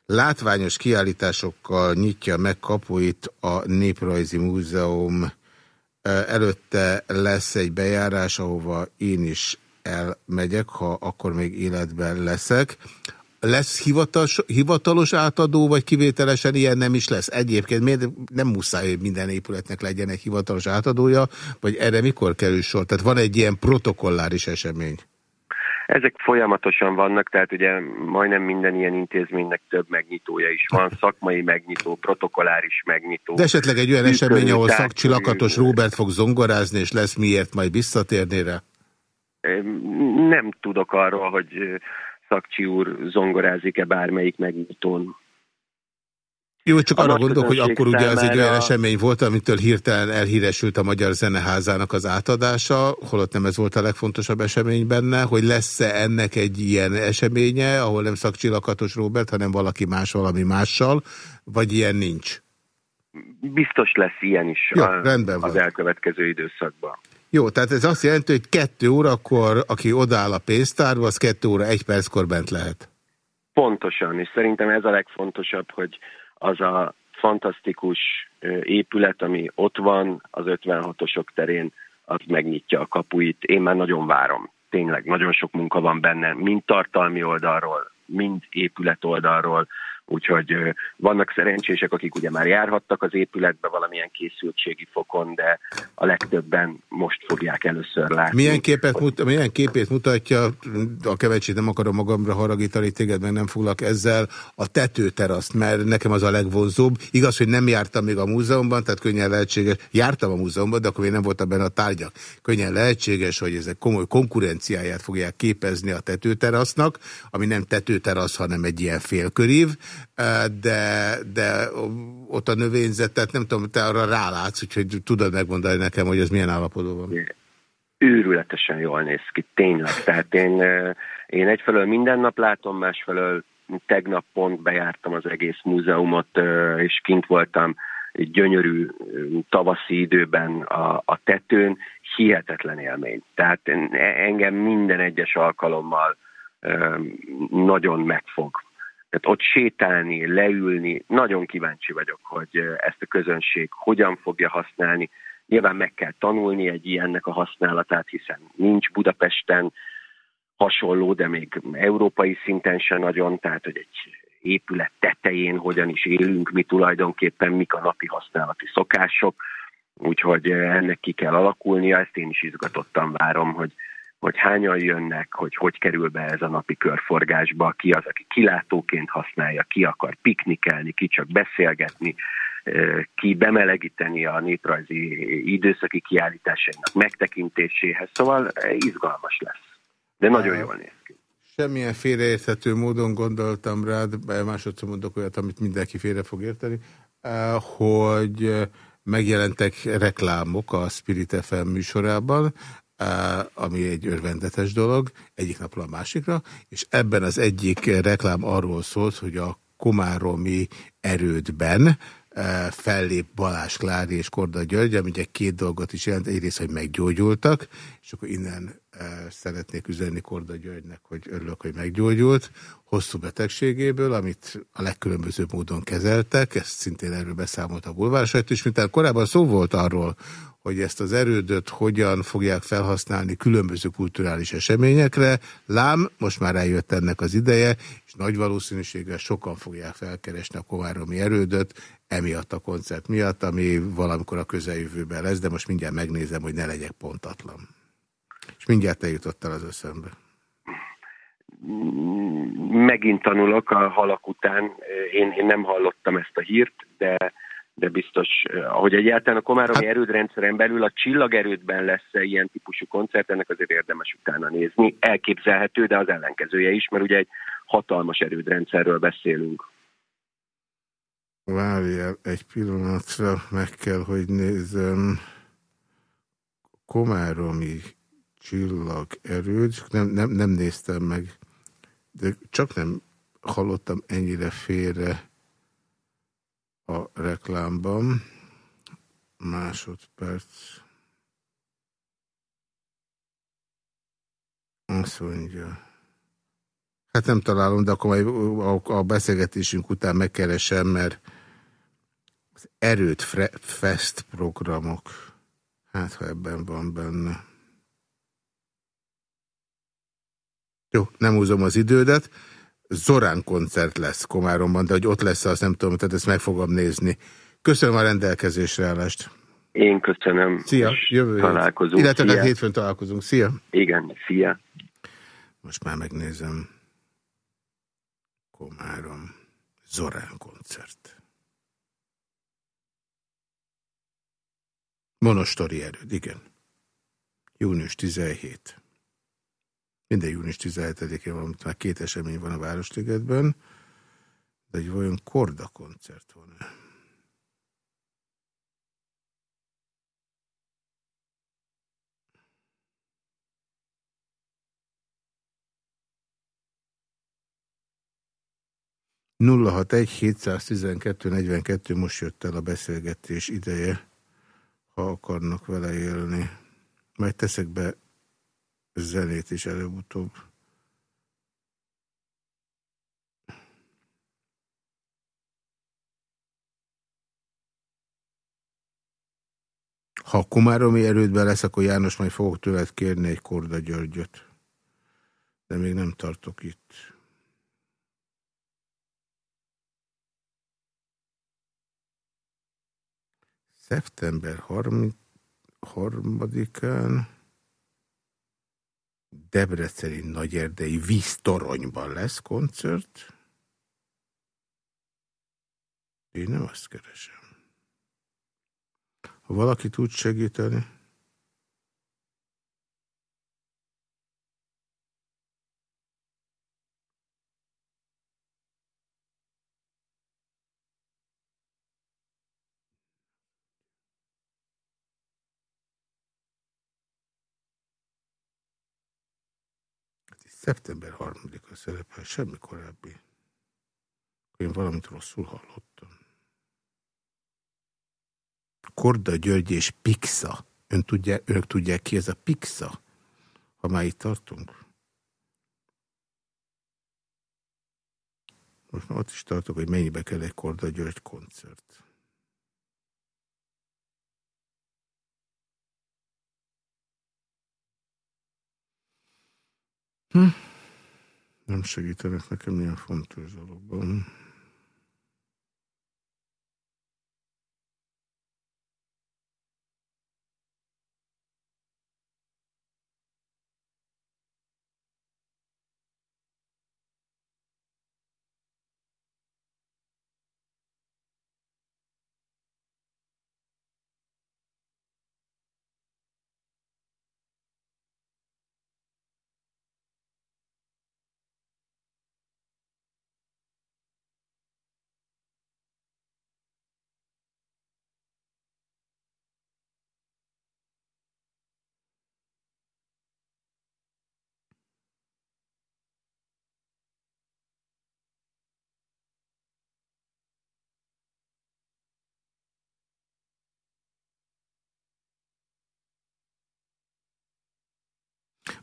Látványos kiállításokkal nyitja meg kapuit a Néprajzi Múzeum. Előtte lesz egy bejárás, ahova én is elmegyek, ha akkor még életben leszek. Lesz hivatalos, hivatalos átadó, vagy kivételesen ilyen nem is lesz? Egyébként miért nem muszáj, hogy minden épületnek legyen egy hivatalos átadója, vagy erre mikor kerül sor? Tehát van egy ilyen protokolláris esemény.
Ezek folyamatosan vannak, tehát ugye majdnem minden ilyen intézménynek több megnyitója is van, szakmai megnyitó, protokoláris megnyitó.
De esetleg egy olyan esemény, ahol szakcsilakatos Róbert fog zongorázni, és lesz miért majd visszatérni rá?
Nem tudok arról, hogy Szakcsi úr zongorázik-e bármelyik megnyitón.
Jó, csak
A
arra gondolok, hogy akkor ugye az egy olyan esemény volt, amitől hirtelen elhíresült a Magyar Zeneházának az átadása, holott nem ez volt a legfontosabb esemény benne, hogy lesz-e ennek egy ilyen eseménye, ahol nem szakcsillakatos Róbert, hanem valaki más valami mással, vagy ilyen nincs?
Biztos lesz ilyen is
Jó,
a,
rendben
az
van.
elkövetkező időszakban.
Jó, tehát ez azt jelenti, hogy kettő órakor, aki odáll a pénztárba, az kettő óra egy perckor bent lehet.
Pontosan, és szerintem ez a legfontosabb, hogy az a fantasztikus épület, ami ott van az 56-osok terén, az megnyitja a kapuit. Én már nagyon várom. Tényleg, nagyon sok munka van benne, mind tartalmi oldalról, mind épület oldalról, úgyhogy vannak szerencsések, akik ugye már járhattak az épületbe valamilyen készültségi fokon, de a legtöbben most fogják először látni.
Milyen, képet mut, milyen képét mutatja, a kevecsét nem akarom magamra haragítani, téged meg nem foglak ezzel, a tetőteraszt, mert nekem az a legvonzóbb. Igaz, hogy nem jártam még a múzeumban, tehát könnyen lehetséges, jártam a múzeumban, de akkor még nem voltam benne a tárgyak. Könnyen lehetséges, hogy ezek komoly konkurenciáját fogják képezni a tetőterasznak, ami nem tetőterasz, hanem egy ilyen félkörív, de, de ott a növényzetet, nem tudom, te arra rálátsz, úgyhogy tudod megmondani nekem, hogy ez milyen állapotban van.
őrületesen jól néz ki, tényleg. Tehát én, én egyfelől minden nap látom, másfelől tegnap pont bejártam az egész múzeumot, és kint voltam gyönyörű tavaszi időben a, a tetőn, hihetetlen élmény. Tehát en- engem minden egyes alkalommal nagyon megfog. Tehát ott sétálni, leülni, nagyon kíváncsi vagyok, hogy ezt a közönség hogyan fogja használni, Nyilván meg kell tanulni egy ilyennek a használatát, hiszen nincs Budapesten hasonló, de még európai szinten se nagyon, tehát hogy egy épület tetején hogyan is élünk mi tulajdonképpen, mik a napi használati szokások, úgyhogy ennek ki kell alakulnia, ezt én is izgatottan várom, hogy, hogy hányan jönnek, hogy hogy kerül be ez a napi körforgásba, ki az, aki kilátóként használja, ki akar piknikelni, ki csak beszélgetni, ki bemelegíteni a néprajzi időszaki kiállításainak megtekintéséhez, szóval izgalmas lesz. De nagyon jól néz ki.
Semmilyen félreérthető módon gondoltam rád, másodszor mondok olyat, amit mindenki félre fog érteni, hogy megjelentek reklámok a Spirit FM műsorában, ami egy örvendetes dolog, egyik napról a másikra, és ebben az egyik reklám arról szólt, hogy a komáromi erődben eh, fellép Balázs Klári és Korda György, ami ugye két dolgot is jelent. Egyrészt, hogy meggyógyultak, és akkor innen eh, szeretnék üzenni Korda Györgynek, hogy örülök, hogy meggyógyult, hosszú betegségéből, amit a legkülönbözőbb módon kezeltek, ezt szintén erről beszámolt a bulvársajt is, mint korábban szó volt arról, hogy ezt az erődöt hogyan fogják felhasználni különböző kulturális eseményekre. Lám, most már eljött ennek az ideje, és nagy valószínűséggel sokan fogják felkeresni a Komáromi erődöt, emiatt a koncert miatt, ami valamikor a közeljövőben lesz, de most mindjárt megnézem, hogy ne legyek pontatlan. Mindjárt eljutottál az eszembe.
Megint tanulok a halak után. Én, én nem hallottam ezt a hírt, de, de biztos, ahogy egyáltalán a Komáromi hát... erődrendszeren belül a csillagerődben lesz -e ilyen típusú koncert, ennek azért érdemes utána nézni. Elképzelhető, de az ellenkezője is, mert ugye egy hatalmas erődrendszerről beszélünk.
Várjál egy pillanatra, meg kell, hogy nézem. Komáromi csillagerőd, nem, nem, nem néztem meg, de csak nem hallottam ennyire félre a reklámban. Másodperc. Azt mondja. Hát nem találom, de akkor a beszélgetésünk után megkeresem, mert az erőt fest programok. Hát, ha ebben van benne. Jó, nem húzom az idődet. Zorán koncert lesz Komáromban, de hogy ott lesz, azt nem tudom, tehát ezt meg fogom nézni. Köszönöm a rendelkezésre állást.
Én köszönöm.
Szia, jövő
találkozunk.
Illetve
Szia.
hát hétfőn találkozunk. Szia.
Igen, szia.
Most már megnézem. Komárom. Zorán koncert. Monostori erőd, igen. Június 17. Minden június 17-én van, már két esemény van a Városligetben, de egy vajon korda koncert van-e? nulla hat egy 712 42 most jött el a beszélgetés ideje, ha akarnak vele élni. Majd teszek be zenét is előbb-utóbb. Ha a Komáromi erődben lesz, akkor János majd fogok tőled kérni egy Korda Györgyöt. De még nem tartok itt. Szeptember 3-án Debreceni Nagyerdei víztoronyban lesz koncert. Én nem azt keresem. Ha valaki tud segíteni, Szeptember 3-a szerepel, semmi korábbi. Én valamit rosszul hallottam. Korda György és Pixa. Ön tudja, önök tudják ki ez a Pixa? Ha már itt tartunk. Most már ott is tartok, hogy mennyibe kell egy Korda György koncert. Hm. Nem segítenek nekem milyen fontos dologban.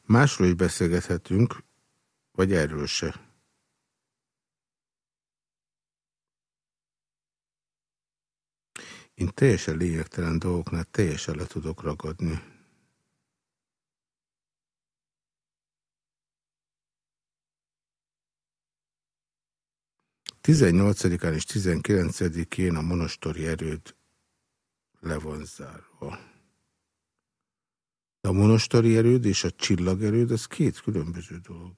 Másról is beszélgethetünk, vagy erről se. Én teljesen lényegtelen dolgoknál teljesen le tudok ragadni. Tizennyolcadikán és tizenkilencedikén a monostori erőd le van zárva. De a monostori erőd és a csillagerőd, az két különböző dolog.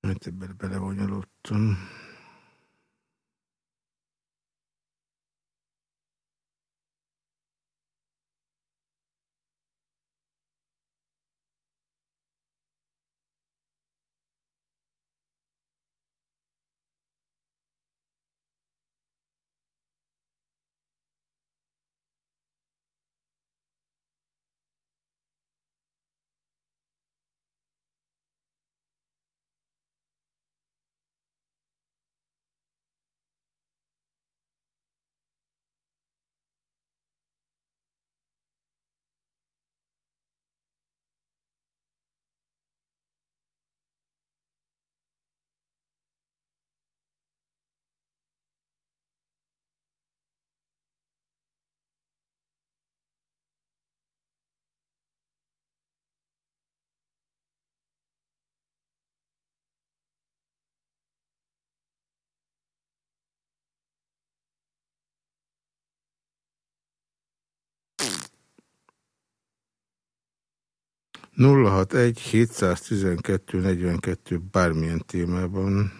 Hát ebben belevonyolódtam. 061 712 42 bármilyen témában.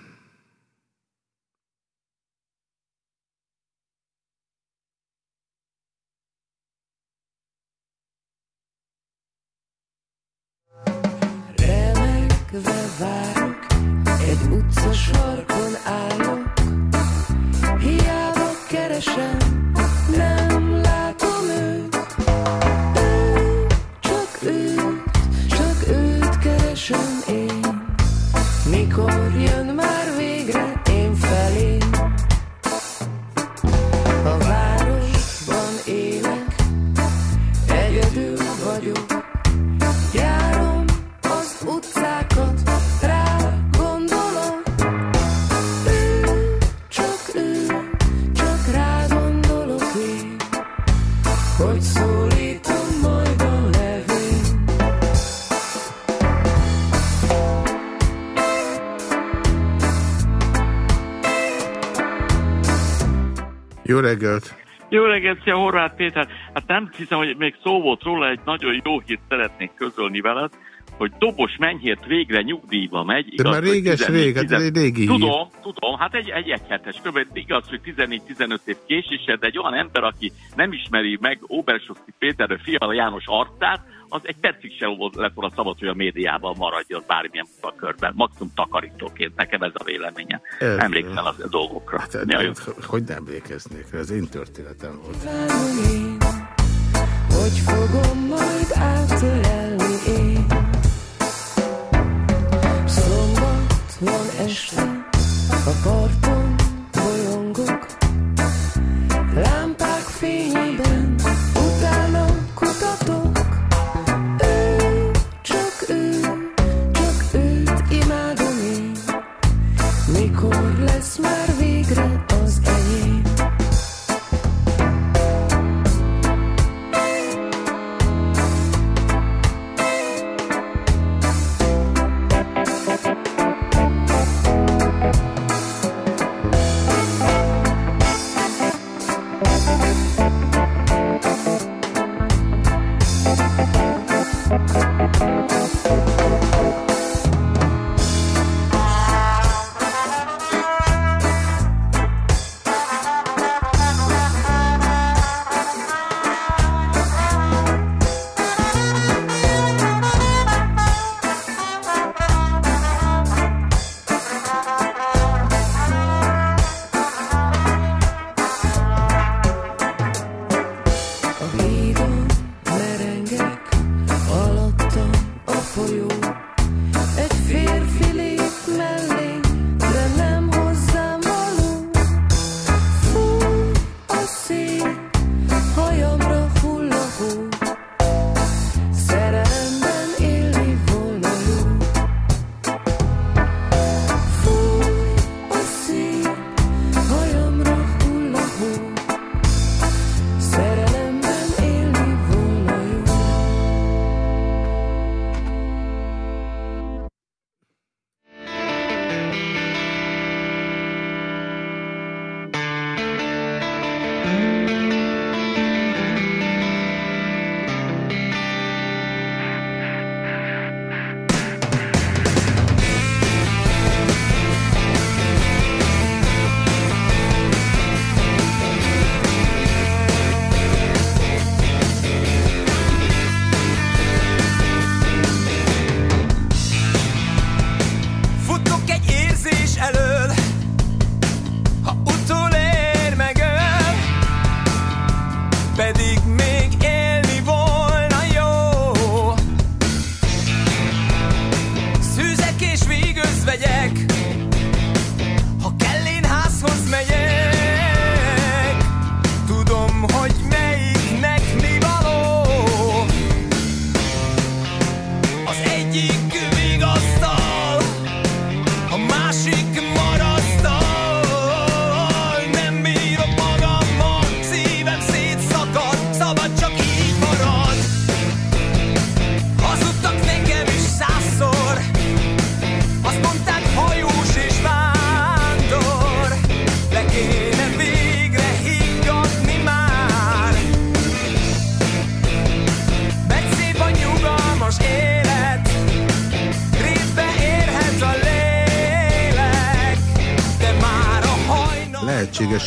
Remegve várok, egy utca
Jó reggelt!
Jó reggelt, szia Horváth Péter! Hát nem hiszem, hogy még szó volt róla, egy nagyon jó hírt szeretnék közölni veled, hogy Dobos Menyhért végre nyugdíjba megy.
De már réges
14,
rég, hát ez egy régi hír.
Tudom, tudom, hát egy, egy egyhetes, kb. igaz, hogy 14-15 év késése, de egy olyan ember, aki nem ismeri meg Obersoszi Péter Fiala János arcát, az egy percig sem volt, lett volna szabad, hogy a médiában maradjon bármilyen munkakörben. Maximum takarítóként, nekem ez a véleménye. Emlékszel az a dolgokra.
Hát,
Ja,
hát, hogy nem emlékeznék ez én történetem volt.
Hogy fogom majd átölelni Van este, a parton bolyongok, lámpák fényében utána kutatok. Ő, csak ő, csak őt imádom én, mikor lesz már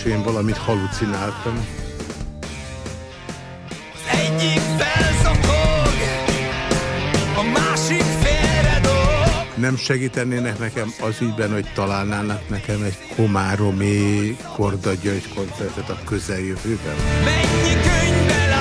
és én valamit halucináltam.
Az egyik felszakog, a másik.
Nem segítenének nekem az ügyben, hogy találnának nekem egy Komáromi Korda György koncertet a közeljövőben?
Mennyi könyvbe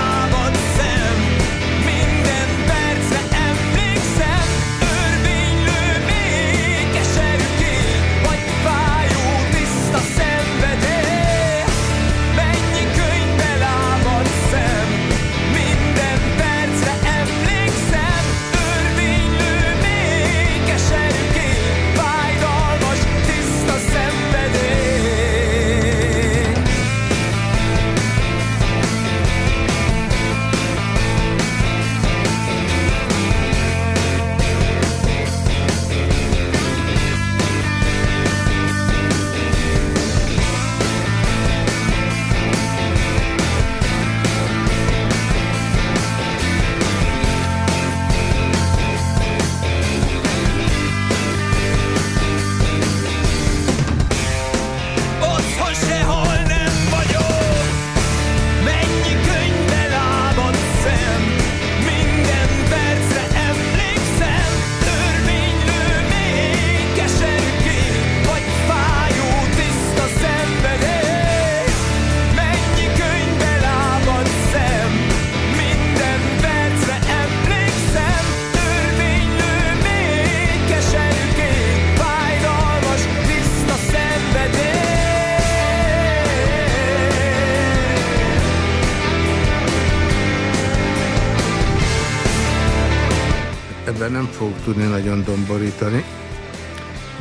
fogom domborítani.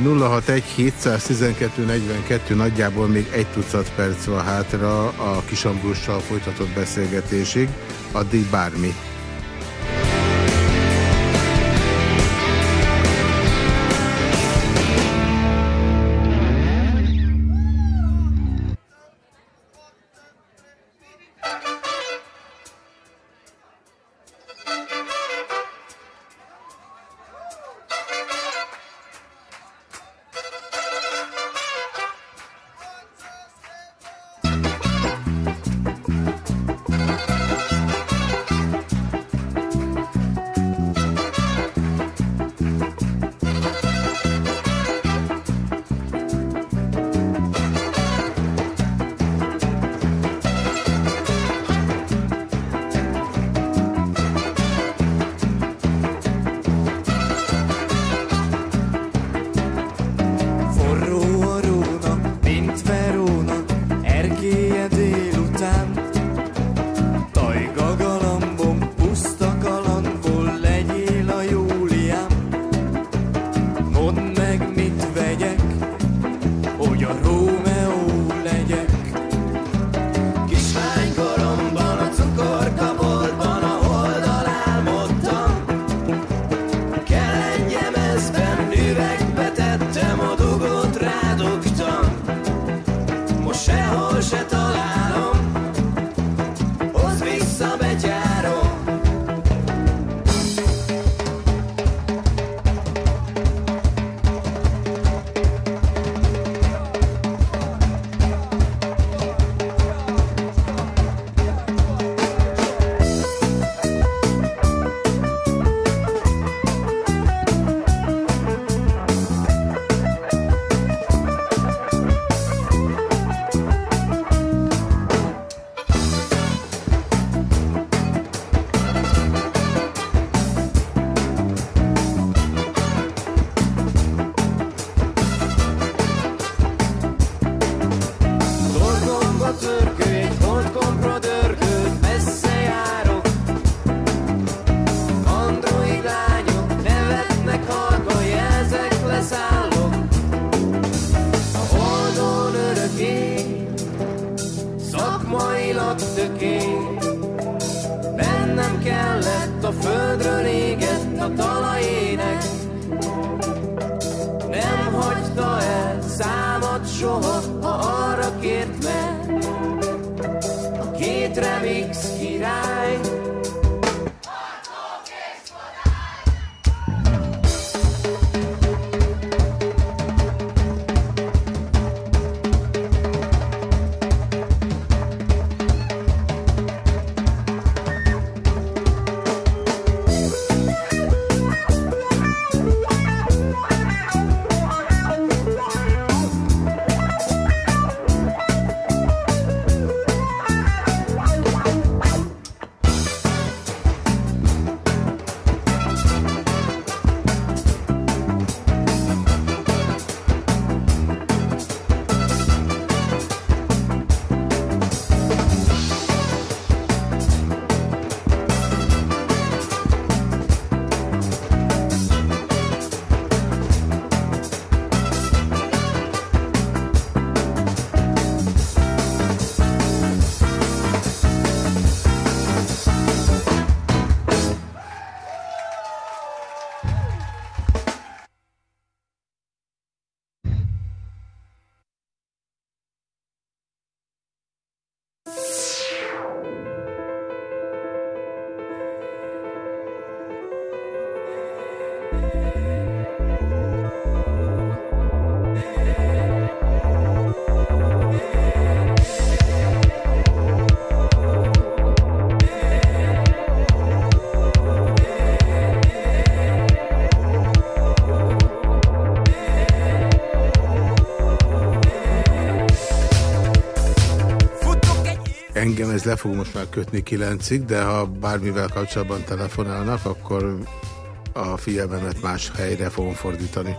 061 712 42 nagyjából még egy tucat perc van hátra a Kisambrussal folytatott beszélgetésig, addig bármi.
Engem ez le fog most már kötni kilencig, de ha bármivel kapcsolatban telefonálnak, akkor a figyelmemet más helyre fogom fordítani.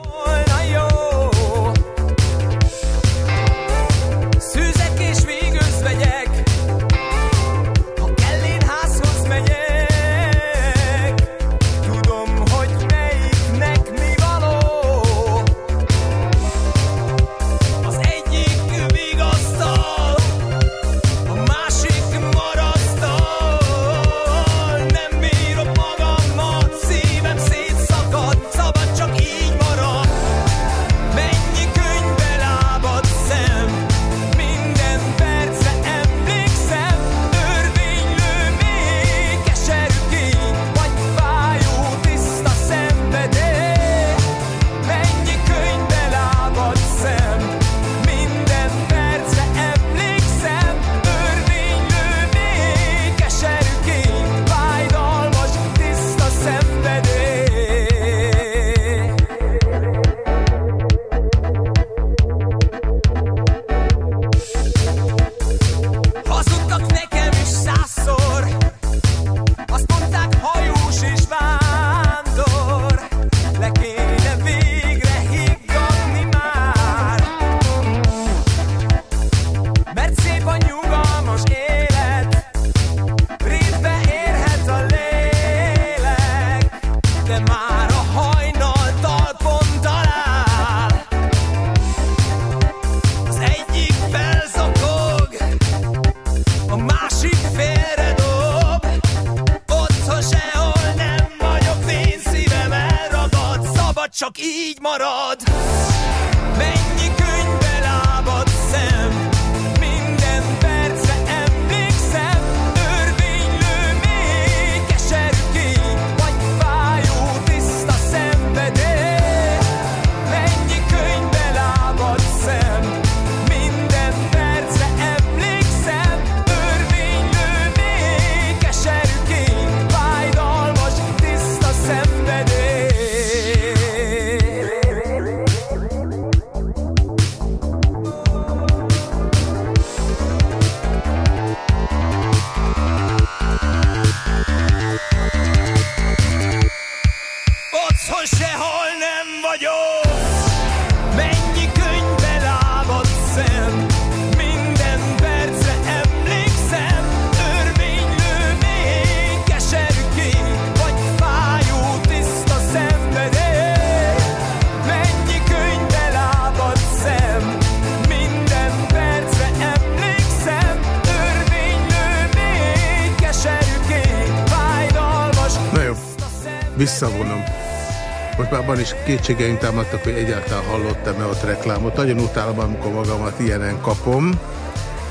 Is
kétségeink támadtak, hogy egyáltalán hallottam-e ott reklámot. Nagyon utálom, amikor magamat ilyenen kapom.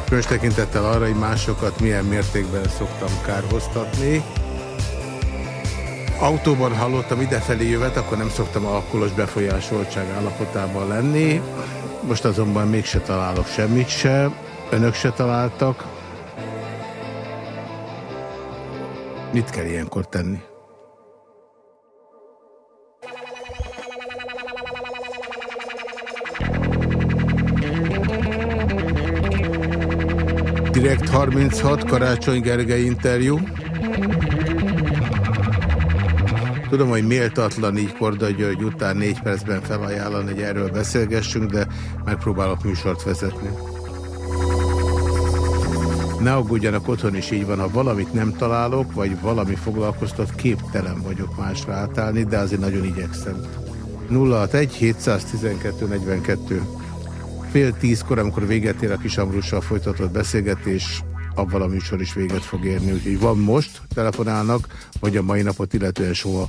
Különös tekintettel arra, hogy másokat milyen mértékben szoktam kárhoztatni. Autóban hallottam idefelé jövet, akkor nem szoktam alkoholos befolyásoltság állapotában lenni. Most azonban mégse találok semmit se. Önök se találtak. Mit kell ilyenkor tenni? Direkt 36, Karácsony Gergely interjú. Tudom, hogy méltatlan így Korda György után négy percben felajánlani, hogy erről beszélgessünk, de megpróbálok műsort vezetni. Ne aggódjanak, otthon is így van, ha valamit nem találok, vagy valami foglalkoztat, képtelen vagyok másra átállni, de azért nagyon igyekszem. 061 712 42 Fél tízkor, amikor véget ér a kis Amrussal folytatott beszélgetés, abban a műsor is véget fog érni. Úgyhogy van most, telefonálnak, vagy a mai napot illetően soha.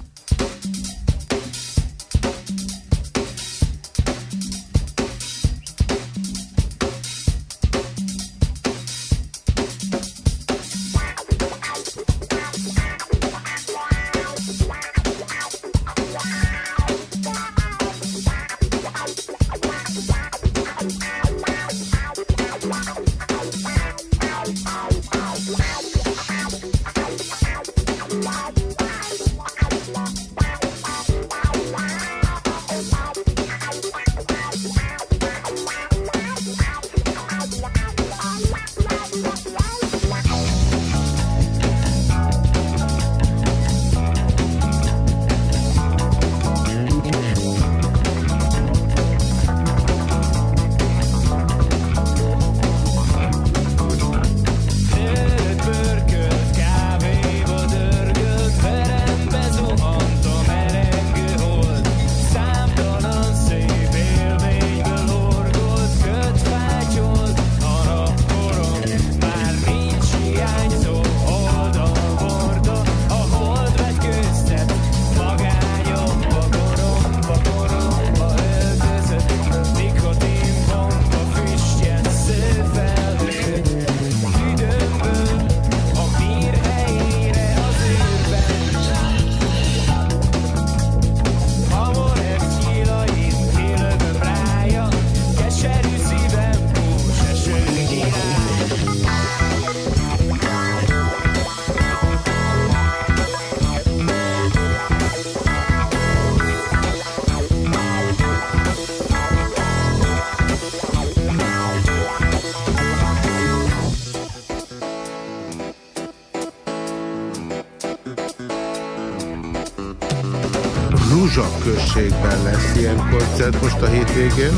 Hétvégén.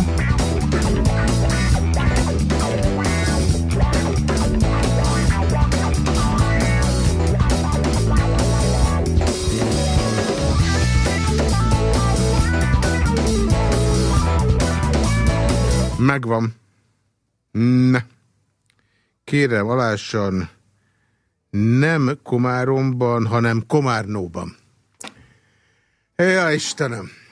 Megvan. Ne. Kérem, alássan nem Komáromban, hanem Komárnóban. Ja, Istenem!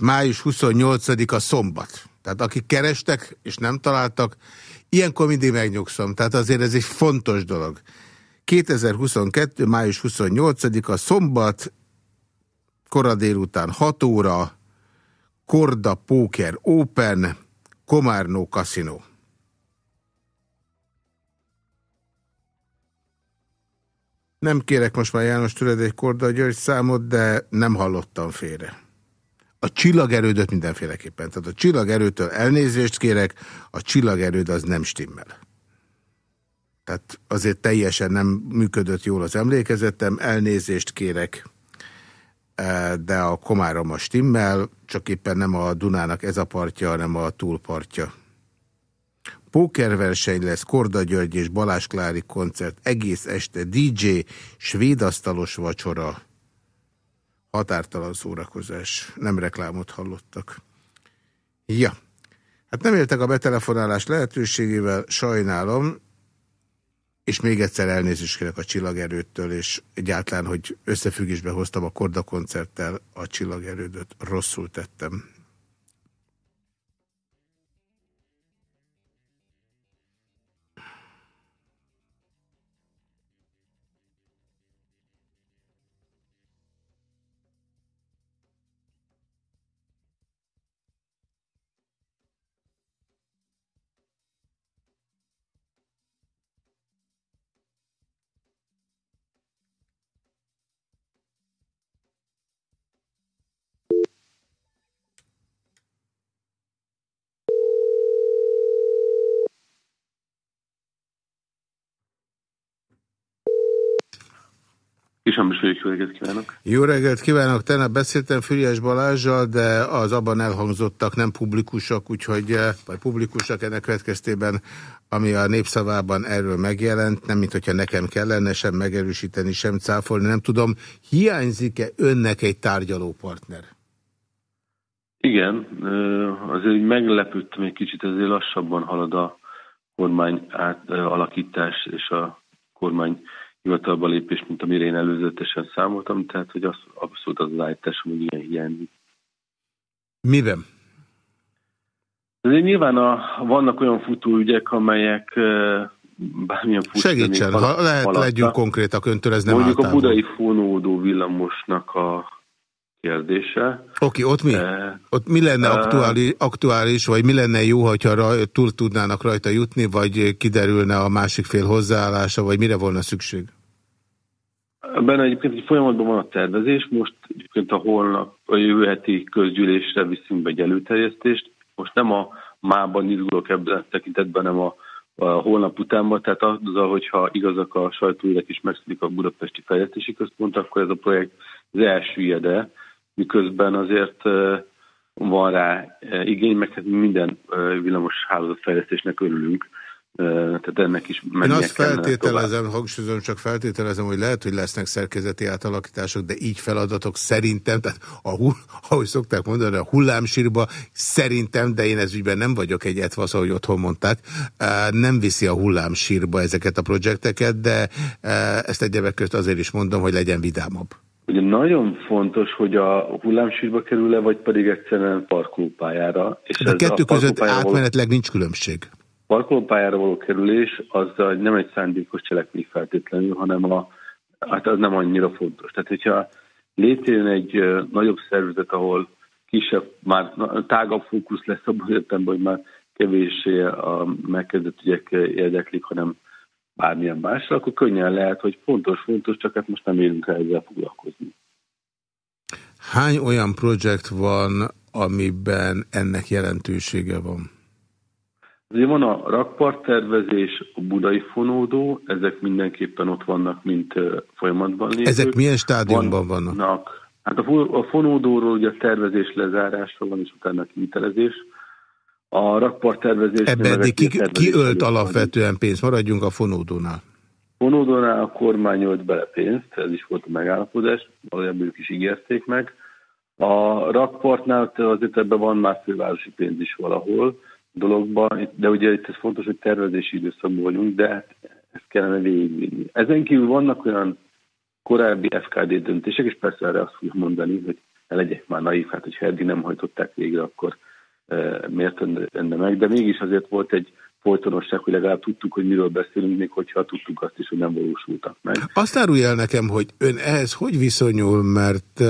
Május 28-a szombat. Tehát akik kerestek és nem találtak, ilyenkor mindig megnyugszom. Tehát azért ez egy fontos dolog. 2022. május 28-a szombat, kora délután 6 óra, Korda Poker Open, Komárnó Casino. Nem kérek most már János tőled egy Korda György számot, de nem hallottam félre. A csillagerődöt mindenféleképpen. Tehát a csillagerőtől elnézést kérek, a csillagerőd az nem stimmel. Tehát azért teljesen nem működött jól az emlékezetem, elnézést kérek, eh, de a Komárom a stimmel, csak éppen nem a Dunának ez a partja, hanem a túlpartja. Pókerverseny lesz, Korda György és Balázs Klári koncert, egész este DJ, svédasztalos vacsora, határtalan szórakozás, nem reklámot hallottak. Ja, hát nem éltek a betelefonálás lehetőségével, sajnálom, és még egyszer elnézést kérek a csillagerőttől, és egyáltalán, hogy összefüggésbe hoztam a Korda koncerttel a csillagerődöt, rosszul tettem.
Vagyok, jó reggelt kívánok!
Jó reggelt kívánok! Tegnap beszéltem Füriás Balázsjal, de az abban elhangzottak nem publikusak, úgyhogy, eh, vagy publikusak ennek következtében, ami a népszavában erről megjelent, nem mint hogyha nekem kellene sem megerősíteni, sem cáfolni, nem tudom, hiányzik-e önnek egy tárgyalópartner?
Igen, azért meglepődtem egy kicsit, ezért lassabban halad a kormány átalakítás és a kormány hivatalba lépés, mint amire én előzetesen számoltam, tehát hogy az abszolút az állításom, hogy ilyen hiányzik.
Miben?
Azért nyilván a, vannak olyan futóügyek, amelyek bármilyen futó...
Segítsen, ha lehet, haladta. legyünk konkrétak, öntől ez nem
Mondjuk
általában.
a budai fonódó villamosnak a kérdése.
Oké, okay, ott mi? E, ott mi lenne e, aktuális, aktuális, vagy mi lenne jó, hogyha raj, túl tudnának rajta jutni, vagy kiderülne a másik fél hozzáállása, vagy mire volna szükség?
Benne egyébként egy folyamatban van a tervezés, most egyébként a holnap, a jövő heti közgyűlésre viszünk be egy előterjesztést. Most nem a mában izgulok ebben a tekintetben, hanem a, a holnap utánban, tehát azzal, hogyha igazak a sajtóírek is megszűnik a Budapesti Fejlesztési Központ, akkor ez a projekt az első ide, miközben azért van rá igény, meg hát minden villamos hálózatfejlesztésnek örülünk, tehát ennek is
Én azt feltételezem, hangsúlyozom, csak feltételezem, hogy lehet, hogy lesznek szerkezeti átalakítások, de így feladatok szerintem, tehát a, ahogy szokták mondani, a hullámsírba szerintem, de én ez ügyben nem vagyok egy etvasz, ahogy otthon mondták, nem viszi a hullámsírba ezeket a projekteket, de ezt egyebek közt azért is mondom, hogy legyen vidámabb.
Ugye nagyon fontos, hogy a hullámsírba kerül-e, vagy pedig egyszerűen parkolópályára.
És a kettő a között átmenetleg való... nincs különbség.
Parkolópályára való kerülés az nem egy szándékos cselekmény feltétlenül, hanem a, hát az nem annyira fontos. Tehát, hogyha létrejön egy nagyobb szervezet, ahol kisebb, már tágabb fókusz lesz abban értelemben, hogy már kevéssé a megkezdett ügyek érdeklik, hanem bármilyen másra, akkor könnyen lehet, hogy fontos, fontos, csak hát most nem érünk el ezzel foglalkozni.
Hány olyan projekt van, amiben ennek jelentősége van?
Ugye van a rakpart tervezés, a budai fonódó, ezek mindenképpen ott vannak, mint folyamatban lévők.
Ezek milyen stádiumban vannak? vannak?
Hát a, fo- a fonódóról ugye a tervezés lezárásra van, és utána kivitelezés. A rakpart tervezés...
Ebbe eddig ki, ki ölt alapvetően pénzt? Maradjunk a fonódónál.
Fonódónál a kormány ölt bele pénzt, ez is volt a megállapodás, valójában ők is ígérték meg. A rakpartnál azért ebben van már fővárosi pénz is valahol dologban, de ugye itt ez fontos, hogy tervezési időszakban vagyunk, de hát ezt kellene végigvinni. Ezen kívül vannak olyan korábbi FKD döntések, és persze erre azt fogjuk mondani, hogy ne legyek már naív, hát hogyha eddig nem hajtották végre, akkor miért enne meg, de mégis azért volt egy folytonosság, hogy legalább tudtuk, hogy miről beszélünk, még hogyha tudtuk azt is, hogy nem valósultak meg.
Azt árulj el nekem, hogy ön ehhez hogy viszonyul, mert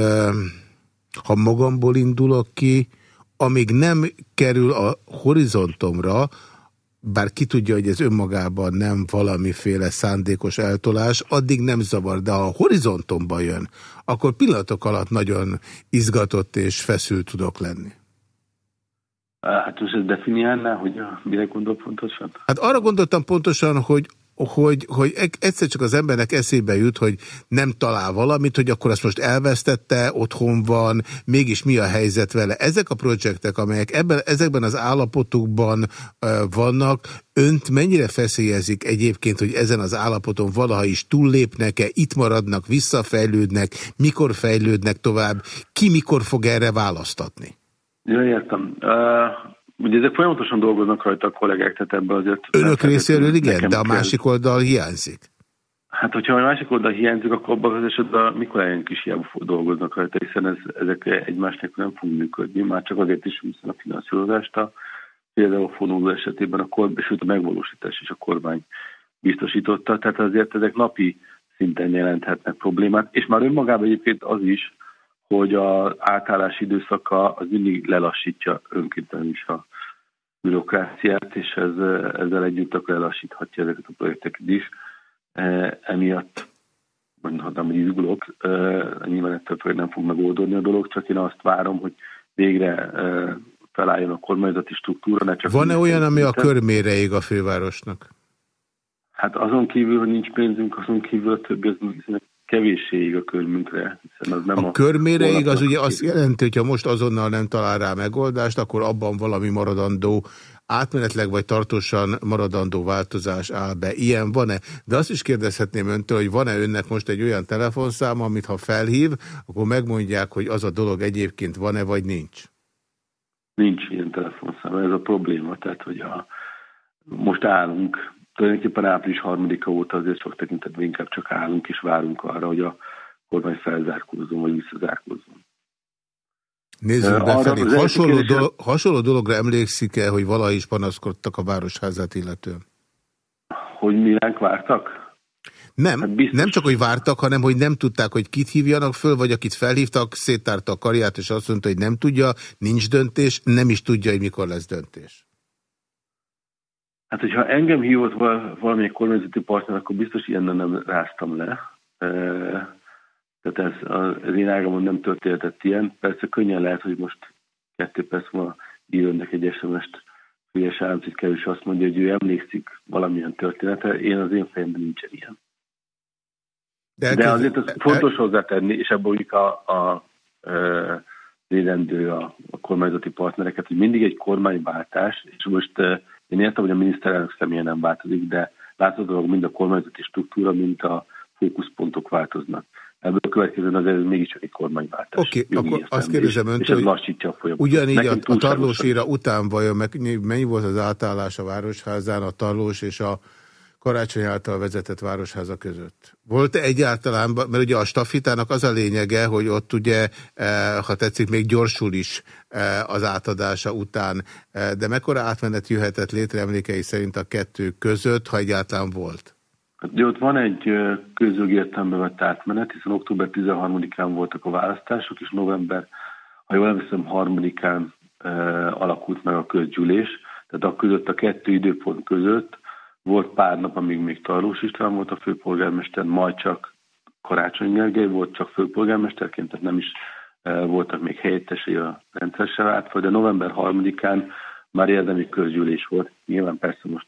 ha magamból indulok ki, amíg nem kerül a horizontomra, bár ki tudja, hogy ez önmagában nem valamiféle szándékos eltolás, addig nem zavar, de ha horizontomba jön, akkor pillanatok alatt nagyon izgatott és feszült tudok lenni.
Hát most definiálná, hogy mire gondol pontosan?
Hát arra gondoltam pontosan, hogy hogy, hogy egyszer csak az embernek eszébe jut, hogy nem talál valamit, hogy akkor azt most elvesztette, otthon van, mégis mi a helyzet vele. Ezek a projektek, amelyek ebben, ezekben az állapotokban uh, vannak, önt mennyire feszélyezik egyébként, hogy ezen az állapoton valaha is túllépnek-e, itt maradnak, visszafejlődnek, mikor fejlődnek tovább, ki mikor fog erre választatni?
Ja, értem. Uh... Ugye ezek folyamatosan dolgoznak rajta a kollégák, tehát ebből azért...
Önök részéről igen, de a másik oldal hiányzik.
Hát, hogyha a másik oldal hiányzik, akkor abban az esetben mikor eljönk is hiába dolgoznak rajta, hiszen ez, ezek egymásnak nem fog működni, már csak azért is, hiszen a finanszírozást a például a fonódó esetében a kormány, sőt a megvalósítás is a kormány biztosította, tehát azért ezek napi szinten jelenthetnek problémát, és már önmagában egyébként az is, hogy az átállás időszaka az mindig lelassítja önkénten is a bürokráciát, és ez, ezzel együtt akkor lelassíthatja ezeket a projekteket is. E, emiatt mondhatnám, hogy izgulok, e, nyilván ettől nem fog megoldódni a dolog, csak én azt várom, hogy végre e, felálljon a kormányzati struktúra. Ne csak
Van-e olyan, ami a körmére ég a fővárosnak?
Hát azon kívül, hogy nincs pénzünk, azon kívül a többi az kevéssé a körmünkre. Hiszen az nem
a, a körméreig az ugye azt jelenti, hogy ha most azonnal nem talál rá megoldást, akkor abban valami maradandó átmenetleg vagy tartósan maradandó változás áll be. Ilyen van-e? De azt is kérdezhetném öntől, hogy van-e önnek most egy olyan telefonszám, amit ha felhív, akkor megmondják, hogy az a dolog egyébként van-e, vagy nincs?
Nincs ilyen telefonszám, ez a probléma. Tehát, hogy a, most állunk tulajdonképpen április harmadika óta azért sok tekintetben inkább csak állunk és várunk arra, hogy a kormány felzárkózzon, vagy visszazárkózzon.
Nézzük befelé. Hasonló, dolog, hasonló dologra emlékszik-e, hogy valaha is panaszkodtak a városházát illetően?
Hogy mi ránk vártak?
Nem, hát nem csak, hogy vártak, hanem, hogy nem tudták, hogy kit hívjanak föl, vagy akit felhívtak, széttárta a karját, és azt mondta, hogy nem tudja, nincs döntés, nem is tudja, hogy mikor lesz döntés.
Hát, hogyha engem hívott valamilyen kormányzati partner, akkor biztos ilyennel nem ráztam le. Tehát ez az én ágamon nem történhetett ilyen. Persze könnyen lehet, hogy most kettő perc múlva írnak egy SMS-t Fülyes államtitkár, és azt mondja, hogy ő emlékszik valamilyen történetre. Én az én fejemben nincsen ilyen. De, De azért az fontos hozzátenni, és ebből a, a, a védendő a, a kormányzati partnereket, hogy mindig egy kormányváltás, és most én értem, hogy a miniszterelnök személye nem változik, de láthatólag mind a kormányzati struktúra, mint a fókuszpontok változnak. Ebből következően azért mégiscsak egy kormányváltás.
Oké, okay, akkor azt kérdezem öntől, hogy lassítja a folyamatot. Ugyanígy a, a tarlós után vajon mennyi volt az átállás a Városházán, a tarlós és a Karácsony által vezetett városháza között. Volt -e egyáltalán, mert ugye a stafitának az a lényege, hogy ott ugye, eh, ha tetszik, még gyorsul is eh, az átadása után, eh, de mekkora átmenet jöhetett létre emlékei szerint a kettő között, ha egyáltalán volt?
Hát, de ott van egy közjogi értelembe vett átmenet, hiszen október 13-án voltak a választások, és november, ha jól emlékszem, 3-án alakult meg a közgyűlés, tehát a között a kettő időpont között volt pár nap, amíg még Tarlós István volt a főpolgármester, majd csak Karácsony Gergely volt csak főpolgármesterként, tehát nem is e, voltak még helyettesei a rendszeresen átfaj, de november 3-án már érdemi közgyűlés volt. Nyilván persze most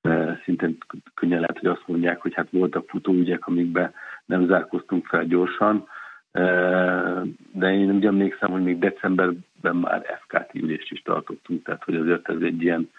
e, szintén könnyen lehet, hogy azt mondják, hogy hát voltak futóügyek, amikbe nem zárkoztunk fel gyorsan, De én úgy emlékszem, hogy még decemberben már FKT ülést is tartottunk, tehát hogy azért ez egy ilyen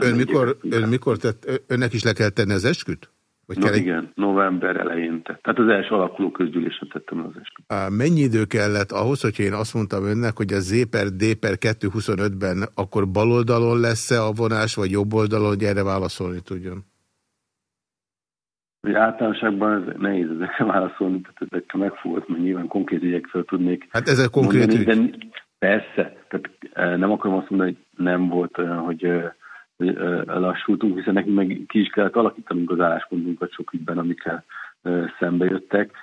ön mikor, ön mikor tett, önnek is le kell tenni az esküt?
Vagy no, kell egy... Igen, november elején tett. Tehát az első alakuló közgyűlésen tettem az esküt.
Mennyi idő kellett ahhoz, hogyha én azt mondtam önnek, hogy a Z per D per 225-ben akkor baloldalon lesz-e a vonás, vagy jobb oldalon, hogy erre válaszolni tudjon?
Hogy általánosságban ez nehéz ezekre válaszolni, tehát ezekkel megfogott, mert nyilván konkrét ügyekről tudnék
Hát ezek konkrét
ügy. De persze, tehát nem akarom azt mondani, hogy nem volt olyan, hogy lassultunk, hiszen nekünk meg ki is kellett alakítanunk az álláspontunkat sok ügyben, amikkel szembe jöttek.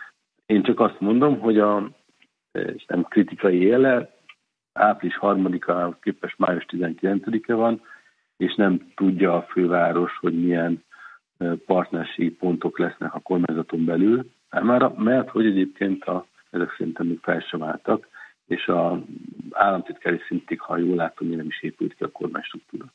Én csak azt mondom, hogy a és nem kritikai éle, április 3-a képes május 19-e van, és nem tudja a főváros, hogy milyen partnerségi pontok lesznek a kormányzaton belül, már, mert hogy egyébként a, ezek szerintem még fel sem álltak, és a államtitkári szintig, ha jól látom, nem is épült ki a kormánystruktúra.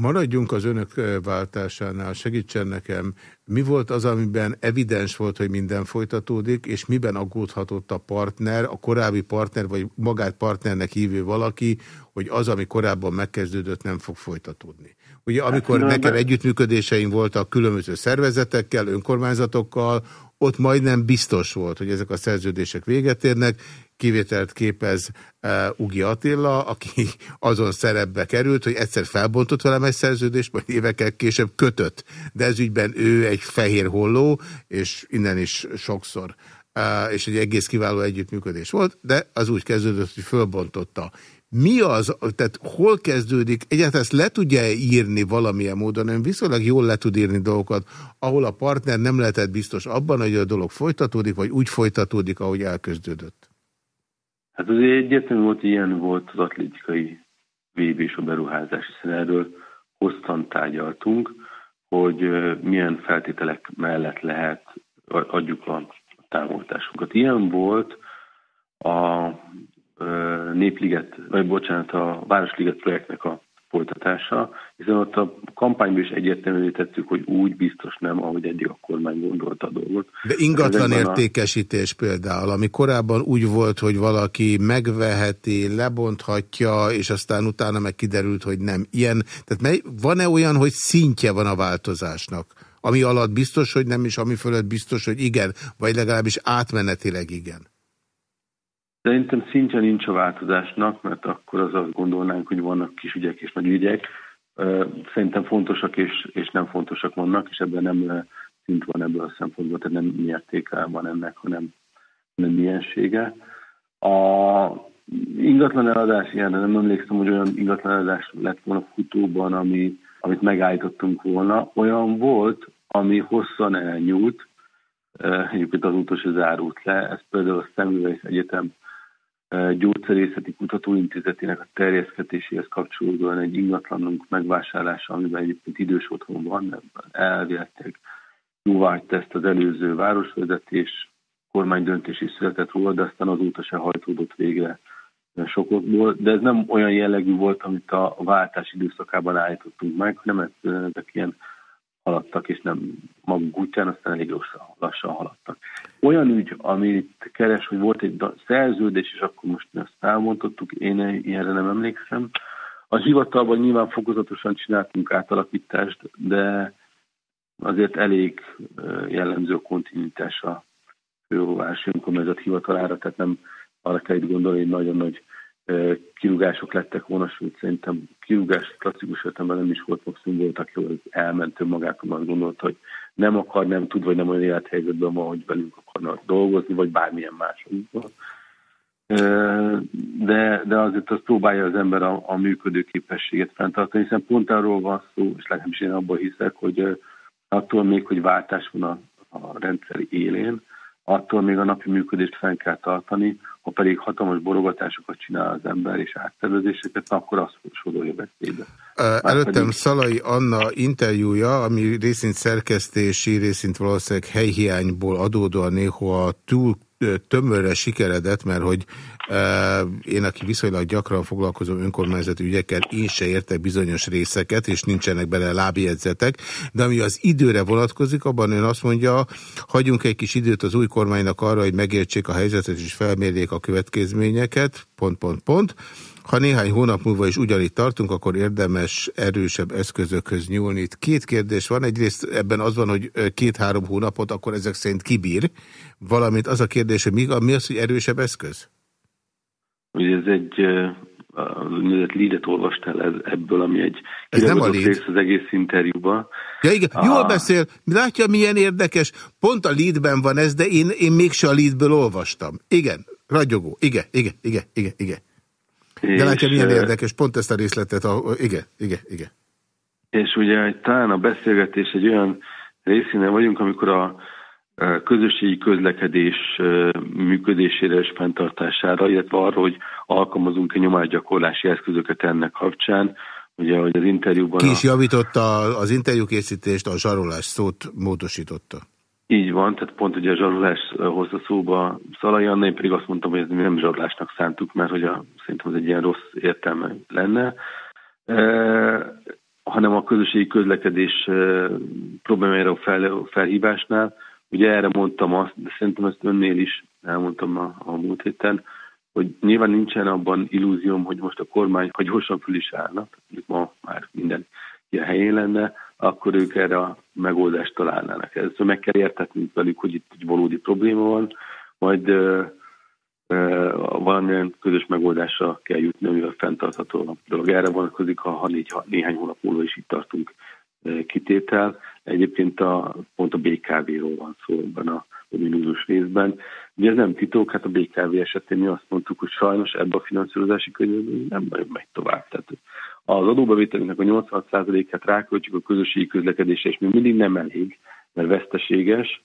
Maradjunk az önök váltásánál, segítsen nekem, mi volt az, amiben evidens volt, hogy minden folytatódik, és miben aggódhatott a partner, a korábbi partner, vagy magát partnernek hívő valaki, hogy az, ami korábban megkezdődött, nem fog folytatódni. Ugye hát, amikor hát, nekem együttműködéseim voltak különböző szervezetekkel, önkormányzatokkal, ott majdnem biztos volt, hogy ezek a szerződések véget érnek, kivételt képez uh, Ugi Attila, aki azon szerepbe került, hogy egyszer felbontott velem egy szerződést, majd évekkel később kötött. De ez ügyben ő egy fehér holló, és innen is sokszor. Uh, és egy egész kiváló együttműködés volt, de az úgy kezdődött, hogy fölbontotta. Mi az, tehát hol kezdődik, egyáltalán ezt le tudja írni valamilyen módon, ön viszonylag jól le tud írni dolgokat, ahol a partner nem lehetett biztos abban, hogy a dolog folytatódik, vagy úgy folytatódik, ahogy elkezdődött?
Hát azért egyértelmű volt, ilyen volt az atlétikai VB és a beruházás, hiszen erről hosszan tárgyaltunk, hogy milyen feltételek mellett lehet adjuk a támogatásunkat. Ilyen volt a Népliget, vagy bocsánat, a Városliget projektnek a folytatása, hiszen ott a kampányban is egyértelművé tettük, hogy úgy biztos nem, ahogy eddig a kormány gondolta a dolgot.
De ingatlan értékesítés a... például, ami korábban úgy volt, hogy valaki megveheti, lebonthatja, és aztán utána meg kiderült, hogy nem ilyen. Tehát van-e olyan, hogy szintje van a változásnak? Ami alatt biztos, hogy nem, és ami fölött biztos, hogy igen, vagy legalábbis átmenetileg igen?
Szerintem szintje nincs a változásnak, mert akkor az azt gondolnánk, hogy vannak kis ügyek és nagy ügyek. Szerintem fontosak és, és nem fontosak vannak, és ebben nem szint van ebből a szempontból, tehát nem mértéke van ennek, hanem, hanem miensége. A ingatlan eladás ilyen, nem emlékszem, hogy olyan ingatlan eladás lett volna futóban, ami, amit megállítottunk volna. Olyan volt, ami hosszan elnyúlt, egyébként azóta se zárult le. Ez például a Szemüveg Egyetem gyógyszerészeti kutatóintézetének a terjeszkedéséhez kapcsolódóan egy ingatlanunk megvásárlása, amiben egyébként idős otthon van, elvileg jóváhagyta ezt az előző városvezetés, kormány döntés is született róla, de aztán azóta se hajtódott végre sokokból, de ez nem olyan jellegű volt, amit a váltás időszakában állítottunk meg, hanem ezek ilyen haladtak, és nem maguk útján, aztán elég lassan, lassan haladtak. Olyan ügy, amit keres, hogy volt egy szerződés, és akkor most mi azt elmondottuk, én ilyenre nem emlékszem. A hivatalban nyilván fokozatosan csináltunk átalakítást, de azért elég jellemző a kontinuitás a fővárosi önkormányzat hivatalára, tehát nem arra kell itt gondolni, hogy nagyon nagy kirúgások lettek volna, sőt szerintem kirúgás klasszikus értelemben nem is volt, maximum volt, aki elment önmagától, azt gondolta, hogy nem akar, nem tud, vagy nem olyan élethelyzetben van, hogy velünk akarna dolgozni, vagy bármilyen más. De, de azért azt próbálja az ember a, a működő képességet fenntartani, hiszen pont arról van szó, és legalábbis én abban hiszek, hogy attól még, hogy váltás van a, a rendszer élén, attól még a napi működést fenn kell tartani, ha pedig hatalmas borogatásokat csinál az ember és áttervezéseket, akkor azt sodorja veszélybe.
Előttem pedig... Szalai Anna interjúja, ami részint szerkesztési, részint valószínűleg helyhiányból adódóan néha túl tömörre sikeredett, mert hogy én, aki viszonylag gyakran foglalkozom önkormányzati ügyekkel, én se értek bizonyos részeket, és nincsenek bele lábjegyzetek, de ami az időre vonatkozik, abban ön azt mondja, hagyjunk egy kis időt az új kormánynak arra, hogy megértsék a helyzetet és felmérjék a következményeket, pont, pont, pont. Ha néhány hónap múlva is ugyanitt tartunk, akkor érdemes erősebb eszközökhöz nyúlni. Itt két kérdés van. Egyrészt ebben az van, hogy két-három hónapot akkor ezek szerint kibír, valamint az a kérdés, hogy mi, mi az, hogy erősebb eszköz?
Ugye ez egy úgynevezett leadet olvastál ebből, ami egy
Ez nem a lead.
az egész interjúban.
Ja igen,
Ah.
jól beszél, látja milyen érdekes, pont a leadben van ez, de én, én mégse a leadből olvastam. Igen, ragyogó, igen, igen, igen, igen, igen. De látja milyen érdekes, pont ezt a részletet, a, igen, igen, igen.
És ugye talán a beszélgetés egy olyan részénél vagyunk, amikor a közösségi közlekedés működésére és fenntartására, illetve arra, hogy alkalmazunk-e nyomásgyakorlási eszközöket ennek kapcsán. Ugye, hogy az interjúban...
Ki is javította az interjúkészítést, a zsarolás szót módosította.
Így van, tehát pont ugye a zsarolás hozta szóba Szalai Anna, én pedig azt mondtam, hogy ez nem zsarolásnak szántuk, mert hogy a, szerintem ez egy ilyen rossz értelme lenne, e, hanem a közösségi közlekedés e, problémájára fel, felhívásnál. Ugye erre mondtam azt, de szerintem ezt önnél is elmondtam a, a múlt héten, hogy nyilván nincsen abban illúzióm, hogy most a kormány, ha gyorsan föl is állna, ma már minden ilyen helyén lenne, akkor ők erre a megoldást találnának. Ezt meg kell értetnünk velük, hogy itt egy valódi probléma van, majd ö, valamilyen közös megoldásra kell jutni, amivel fenntartható a dolog. Erre vonatkozik, ha, ha négy, néhány hónap múlva is itt tartunk kitétel. Egyébként a, pont a BKV-ról van szó ebben a dominózus részben. Ugye ez nem titok, hát a BKV esetén mi azt mondtuk, hogy sajnos ebbe a finanszírozási körülbelül nem nagyon megy tovább. Tehát az adóbevételünknek a 86%-át ráköltjük a közösségi közlekedésre, és még mindig nem elég, mert veszteséges,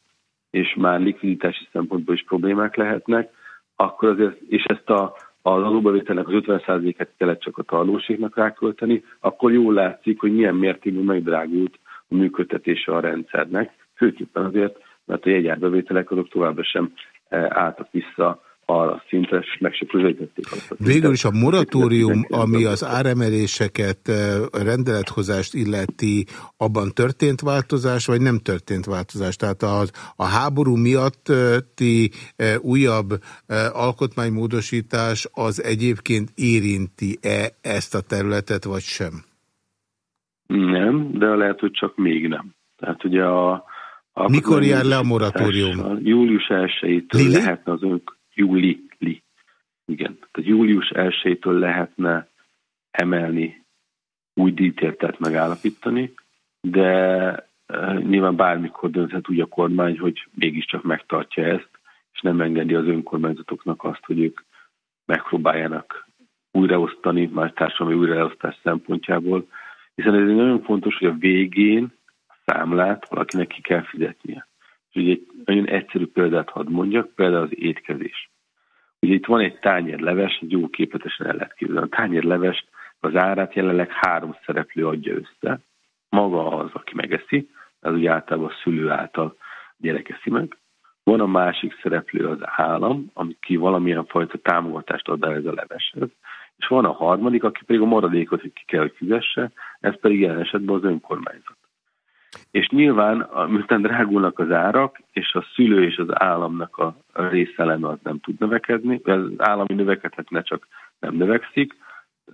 és már likviditási szempontból is problémák lehetnek, akkor azért, és ezt a, az adóbevételnek az 50%-át kellett csak a tarlóségnak rákölteni, akkor jól látszik, hogy milyen mértékben megdrágult a működtetése a rendszernek, főképpen azért, mert a jegyárbevételek azok továbbra sem eh, álltak vissza arra a szintre, és meg se közelítették azt a szintet.
Végül is a moratórium, ami az áremeléseket, a rendelethozást illeti, abban történt változás, vagy nem történt változás? Tehát az, a háború miatti újabb alkotmánymódosítás az egyébként érinti-e ezt a területet, vagy sem?
Nem, de lehet, hogy csak még nem. Tehát ugye a... a
Mikor jár le a moratórium?
Július 1-től
Lili?
lehetne az önk... Júli, li. Igen. Tehát július 1-től lehetne emelni, új díjtértet megállapítani, de e, nyilván bármikor dönthet úgy a kormány, hogy mégiscsak megtartja ezt, és nem engedi az önkormányzatoknak azt, hogy ők megpróbáljanak újraosztani, más társadalmi újraelosztás szempontjából, hiszen ez nagyon fontos, hogy a végén a számlát valakinek ki kell fizetnie. És ugye egy nagyon egyszerű példát hadd mondjak, például az étkezés. Ugye itt van egy tányér leves, egy jó képletesen el lehet képzelni. A tányér levest az árát jelenleg három szereplő adja össze. Maga az, aki megeszi, az ugye általában a szülő által a gyerek eszi meg. Van a másik szereplő az állam, ami ki valamilyen fajta támogatást ad el ez a leveshez. És van a harmadik, aki pedig a maradékot hogy ki kell, hogy fizesse, ez pedig jelen esetben az önkormányzat. És nyilván, miután drágulnak az árak, és a szülő és az államnak a részeleme az nem tud növekedni, az állami növekedhetne, csak nem növekszik,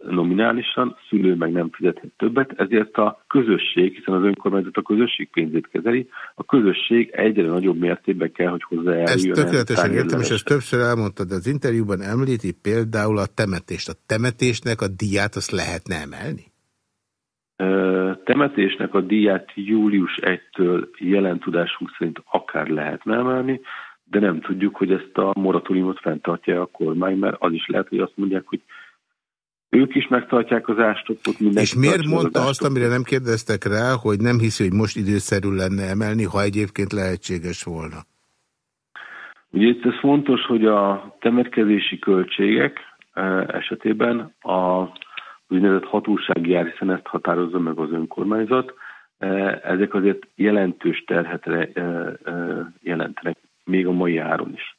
nominálisan, a szülő meg nem fizethet többet, ezért a közösség, hiszen az önkormányzat a közösség pénzét kezeli, a közösség egyre nagyobb mértékben kell, hogy hozzájáruljon.
Ezt
ehhez
tökéletesen értem, és ezt többször elmondtad, de az interjúban említi például a temetést. A temetésnek a díját azt lehetne emelni?
Temetésnek a díját július 1-től jelen tudásunk szerint akár lehetne emelni, de nem tudjuk, hogy ezt a moratóriumot fenntartja a kormány, mert az is lehet, hogy azt mondják, hogy ők is megtartják az ástopot.
És miért
tartsa az
mondta azt, amire nem kérdeztek rá, hogy nem hiszi, hogy most időszerű lenne emelni, ha egyébként lehetséges volna?
Ugye itt ez fontos, hogy a temetkezési költségek esetében a úgynevezett hatósági ár, hiszen ezt határozza meg az önkormányzat, eh, ezek azért jelentős terhet eh, eh, jelentenek még a mai áron is.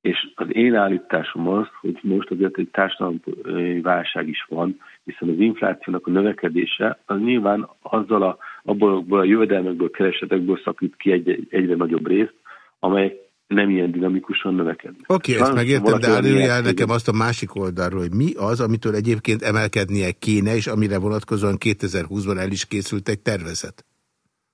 És az én állításom az, hogy most azért egy társadalmi válság is van, hiszen az inflációnak a növekedése az nyilván azzal a, abból a jövedelmekből, keresetekből szakít ki egy, egyre nagyobb részt, amelyek nem ilyen dinamikusan növekednek.
Oké, okay, ezt megértem, de árulj el nekem azt a másik oldalról, hogy mi az, amitől egyébként emelkednie kéne, és amire vonatkozóan 2020-ban el is készült egy tervezet?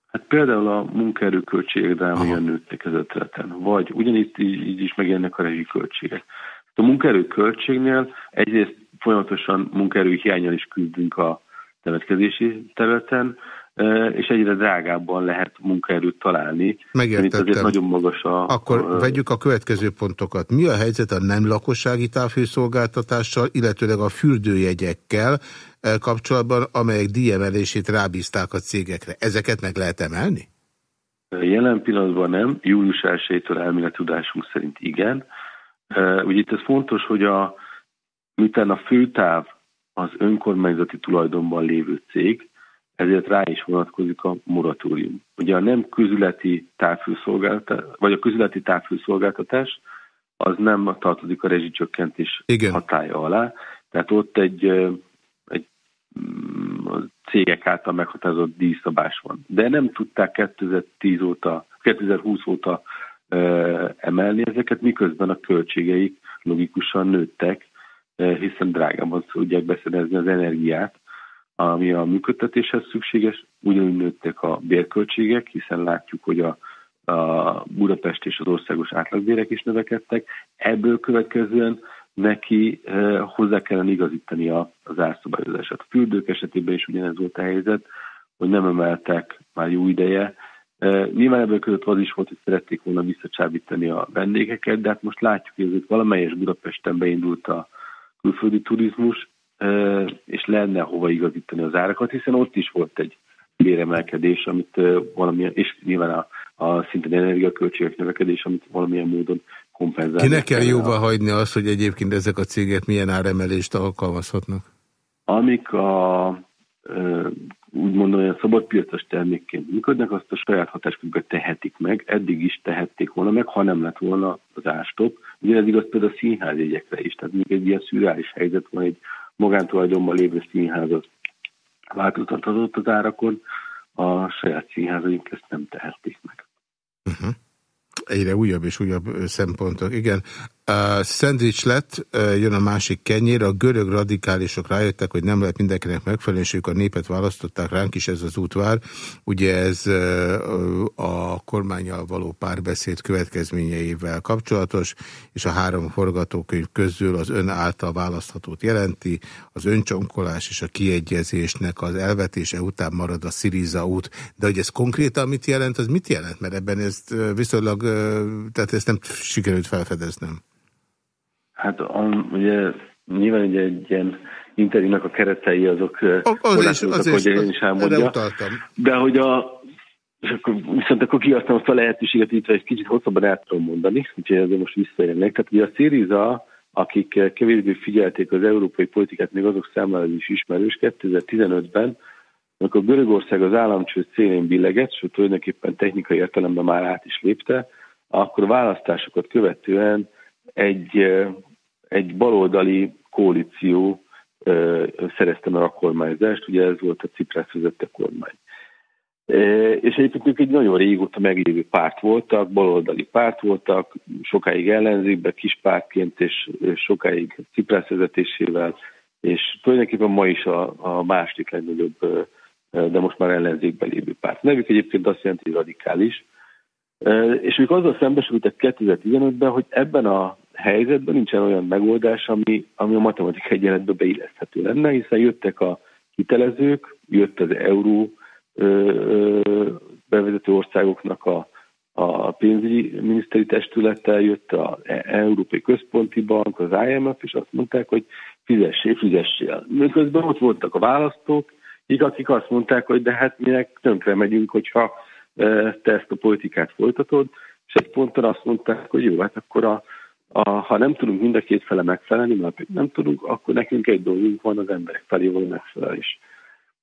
Hát például a munkaerőköltségek drámaian nőttek ez a területen, vagy ugyanitt így, így is megjelennek a rezsiköltségek. A munkaerőköltségnél egyrészt folyamatosan munkaerő hiányal is küzdünk a temetkezési területen, és egyre drágábban lehet munkaerőt találni.
Megértettem. Azért
nagyon magas a...
Akkor a, vegyük a következő pontokat. Mi a helyzet a nem lakossági távhőszolgáltatással, illetőleg a fürdőjegyekkel kapcsolatban, amelyek díjemelését rábízták a cégekre? Ezeket meg lehet emelni?
Jelen pillanatban nem, július 1-től elméleti tudásunk szerint igen. Ugye itt ez fontos, hogy a, miután a főtáv az önkormányzati tulajdonban lévő cég, ezért rá is vonatkozik a moratórium. Ugye a nem közületi távfőszolgáltatás, vagy a közületi távfőszolgáltatás, az nem tartozik a rezsicsökkentés Igen. hatája alá, tehát ott egy, egy mm, a cégek által meghatározott díjszabás van. De nem tudták 2010 óta, 2020 óta emelni ezeket, miközben a költségeik logikusan nőttek, hiszen drágában tudják beszedezni az energiát, ami a működtetéshez szükséges, ugyanúgy nőttek a bérköltségek, hiszen látjuk, hogy a, a Budapest és az országos átlagbérek is növekedtek. Ebből következően neki e, hozzá kellene igazítani a, az árszabályozását. A fürdők esetében is ugyanez volt a helyzet, hogy nem emeltek már jó ideje. E, nyilván ebből között az is volt, hogy szerették volna visszacsábítani a vendégeket, de hát most látjuk, hogy azért valamelyes Budapesten beindult a külföldi turizmus, és lenne hova igazítani az árakat, hiszen ott is volt egy béremelkedés, amit valamilyen, és nyilván a, a szintén energiaköltségek növekedés, amit valamilyen módon kompenzálni.
Kinek kell jóvá hagyni azt, hogy egyébként ezek a cégek milyen áremelést alkalmazhatnak?
Amik a úgymond olyan szabadpiacos termékként működnek, azt a saját hatáskörükbe tehetik meg, eddig is tehették volna meg, ha nem lett volna az ástop. Ugye ez igaz például a színházjegyekre is, tehát még egy ilyen szürális helyzet van egy magántulajdonban lévő színházat változtathatott az árakon, a saját színházaink ezt nem tehették meg. Uh
-huh egyre újabb és újabb szempontok. Igen, szendvics lett, jön a másik kenyér, a görög radikálisok rájöttek, hogy nem lehet mindenkinek megfelelni, és ők a népet választották, ránk is ez az útvár. Ugye ez a kormányjal való párbeszéd következményeivel kapcsolatos, és a három forgatókönyv közül az ön által választhatót jelenti, az öncsonkolás és a kiegyezésnek az elvetése után marad a Sziriza út. De hogy ez konkrétan mit jelent, az mit jelent? Mert ebben ezt viszonylag, tehát ezt nem sikerült felfedeznem.
Hát a, ugye nyilván ugye egy ilyen interjúnak a keretei azok
az azért,
hogy én is elmondja. De hogy a és akkor, viszont akkor kihasználom azt a lehetőséget, itt egy kicsit hosszabban el tudom mondani, úgyhogy ezért most visszaérnek. Tehát ugye a Syriza, akik kevésbé figyelték az európai politikát, még azok számára is ismerős, 2015-ben, amikor Görögország az államcsőd szélén billeget, sőt tulajdonképpen technikai értelemben már át is lépte, akkor választásokat követően egy, egy baloldali koalíció szerezte meg a kormányzást, ugye ez volt a Ciprász vezette kormány. És egyébként ők egy nagyon régóta meglévő párt voltak, baloldali párt voltak, sokáig ellenzékben, kis pártként, és sokáig Ciprász vezetésével, és tulajdonképpen ma is a, a második legnagyobb, de most már ellenzékben lévő párt. Nevük egyébként azt jelenti, hogy radikális. És ők azzal szembesültek 2015-ben, hogy ebben a helyzetben nincsen olyan megoldás, ami, ami a matematika egyenletbe beilleszthető lenne, hiszen jöttek a hitelezők, jött az euró ö, ö, bevezető országoknak a, a pénzügyi miniszteri testülete, jött az Európai Központi Bank, az IMF, és azt mondták, hogy fizessél, fizessél. Miközben ott voltak a választók, akik azt mondták, hogy de hát minek tönkre megyünk, hogyha te ezt a politikát folytatod, és egy ponton azt mondták, hogy jó, hát akkor a, a, ha nem tudunk mind a két fele megfelelni, mert nem tudunk, akkor nekünk egy dolgunk van az emberek felé való megfelelés.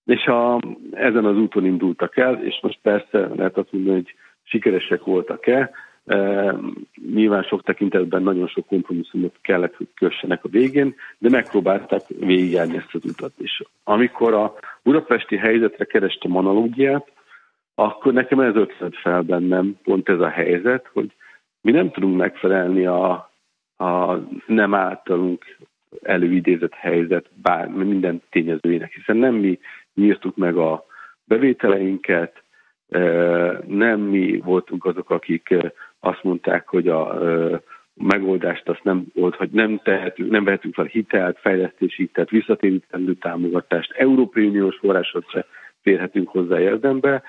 És a, ezen az úton indultak el, és most persze lehet azt mondani, hogy sikeresek voltak-e, E, nyilván sok tekintetben nagyon sok kompromisszumot kellett, hogy kössenek a végén, de megpróbálták végigjárni ezt az utat. És amikor a budapesti helyzetre kerestem analógiát, akkor nekem ez ötlet fel bennem, pont ez a helyzet, hogy mi nem tudunk megfelelni a, a nem általunk előidézett helyzet bár minden tényezőjének, hiszen nem mi nyírtuk meg a bevételeinket, nem mi voltunk azok, akik azt mondták, hogy a megoldást azt nem volt, hogy nem, tehetünk, nem vehetünk fel hitelt, fejlesztési hitelt, visszatérítendő támogatást, Európai Uniós forráshoz se férhetünk hozzá érdembe,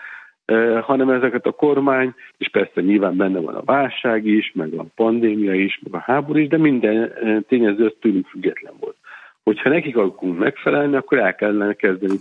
hanem ezeket a kormány, és persze nyilván benne van a válság is, meg a pandémia is, meg a háború is, de minden tényező tőlünk független volt. Hogyha nekik akarunk megfelelni, akkor el kellene kezdeni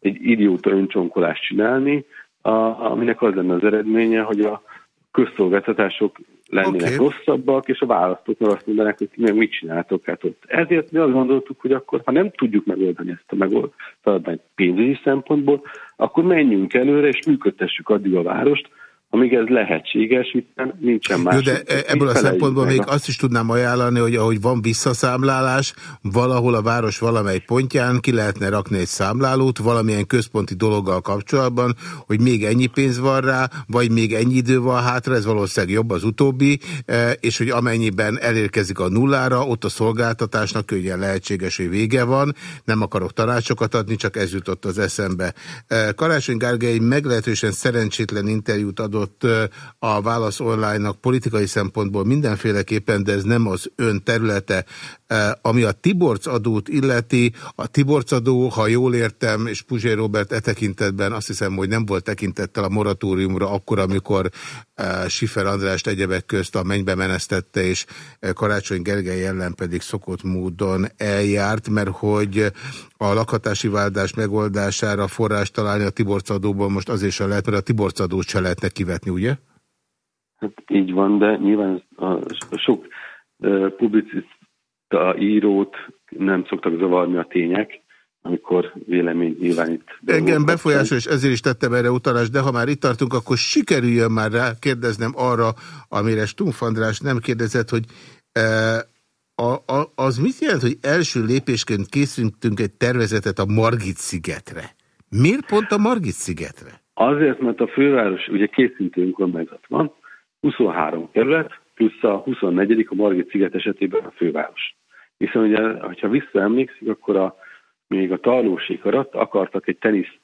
egy idióta öncsonkolást csinálni, aminek az lenne az eredménye, hogy a közszolgáltatások lennének okay. rosszabbak, és a választók meg azt mondanák, hogy meg mit csináltok hát ott. Ezért mi azt gondoltuk, hogy akkor, ha nem tudjuk megoldani ezt a megoldást pénzügyi szempontból, akkor menjünk előre, és működtessük addig a várost, amíg ez lehetséges, hiszen nincsen más.
De ebből a szempontból még a... azt is tudnám ajánlani, hogy ahogy van visszaszámlálás, valahol a város valamely pontján ki lehetne rakni egy számlálót, valamilyen központi dologgal kapcsolatban, hogy még ennyi pénz van rá, vagy még ennyi idő van hátra, ez valószínűleg jobb az utóbbi, e, és hogy amennyiben elérkezik a nullára, ott a szolgáltatásnak könnyen lehetséges, hogy vége van. Nem akarok tanácsokat adni, csak ez jutott az eszembe. E, Karácsony Gárgely meglehetősen szerencsétlen interjút adott adott a Válasz Online-nak politikai szempontból mindenféleképpen, de ez nem az ön területe. Ami a Tiborc adót illeti, a Tiborc adó, ha jól értem, és Puzsé Robert e tekintetben azt hiszem, hogy nem volt tekintettel a moratóriumra akkor, amikor Sifer Andrást egyebek közt a mennybe menesztette, és Karácsony Gergely ellen pedig szokott módon eljárt, mert hogy a lakhatási váldás megoldására forrás találni a Tiborc adóban most azért sem lehet, mert a Tiborc adót se lehetne kivetni, ugye?
Hát így van, de nyilván a sok publicista írót nem szoktak zavarni a tények, amikor vélemény nyilvánít.
Engem befolyásol, és ezért is tettem erre utalást, de ha már itt tartunk, akkor sikerüljön már rá kérdeznem arra, amire Stumpf András nem kérdezett, hogy e, a, a, az mit jelent, hogy első lépésként készültünk egy tervezetet a Margit-szigetre? Miért pont a Margit-szigetre?
Azért, mert a főváros, ugye készítő önkormányzat van, 23 kerület, plusz a 24. a Margit-sziget esetében a főváros. Hiszen ugye, ha visszaemlékszik, akkor a még a tarlósék alatt akartak egy tenisz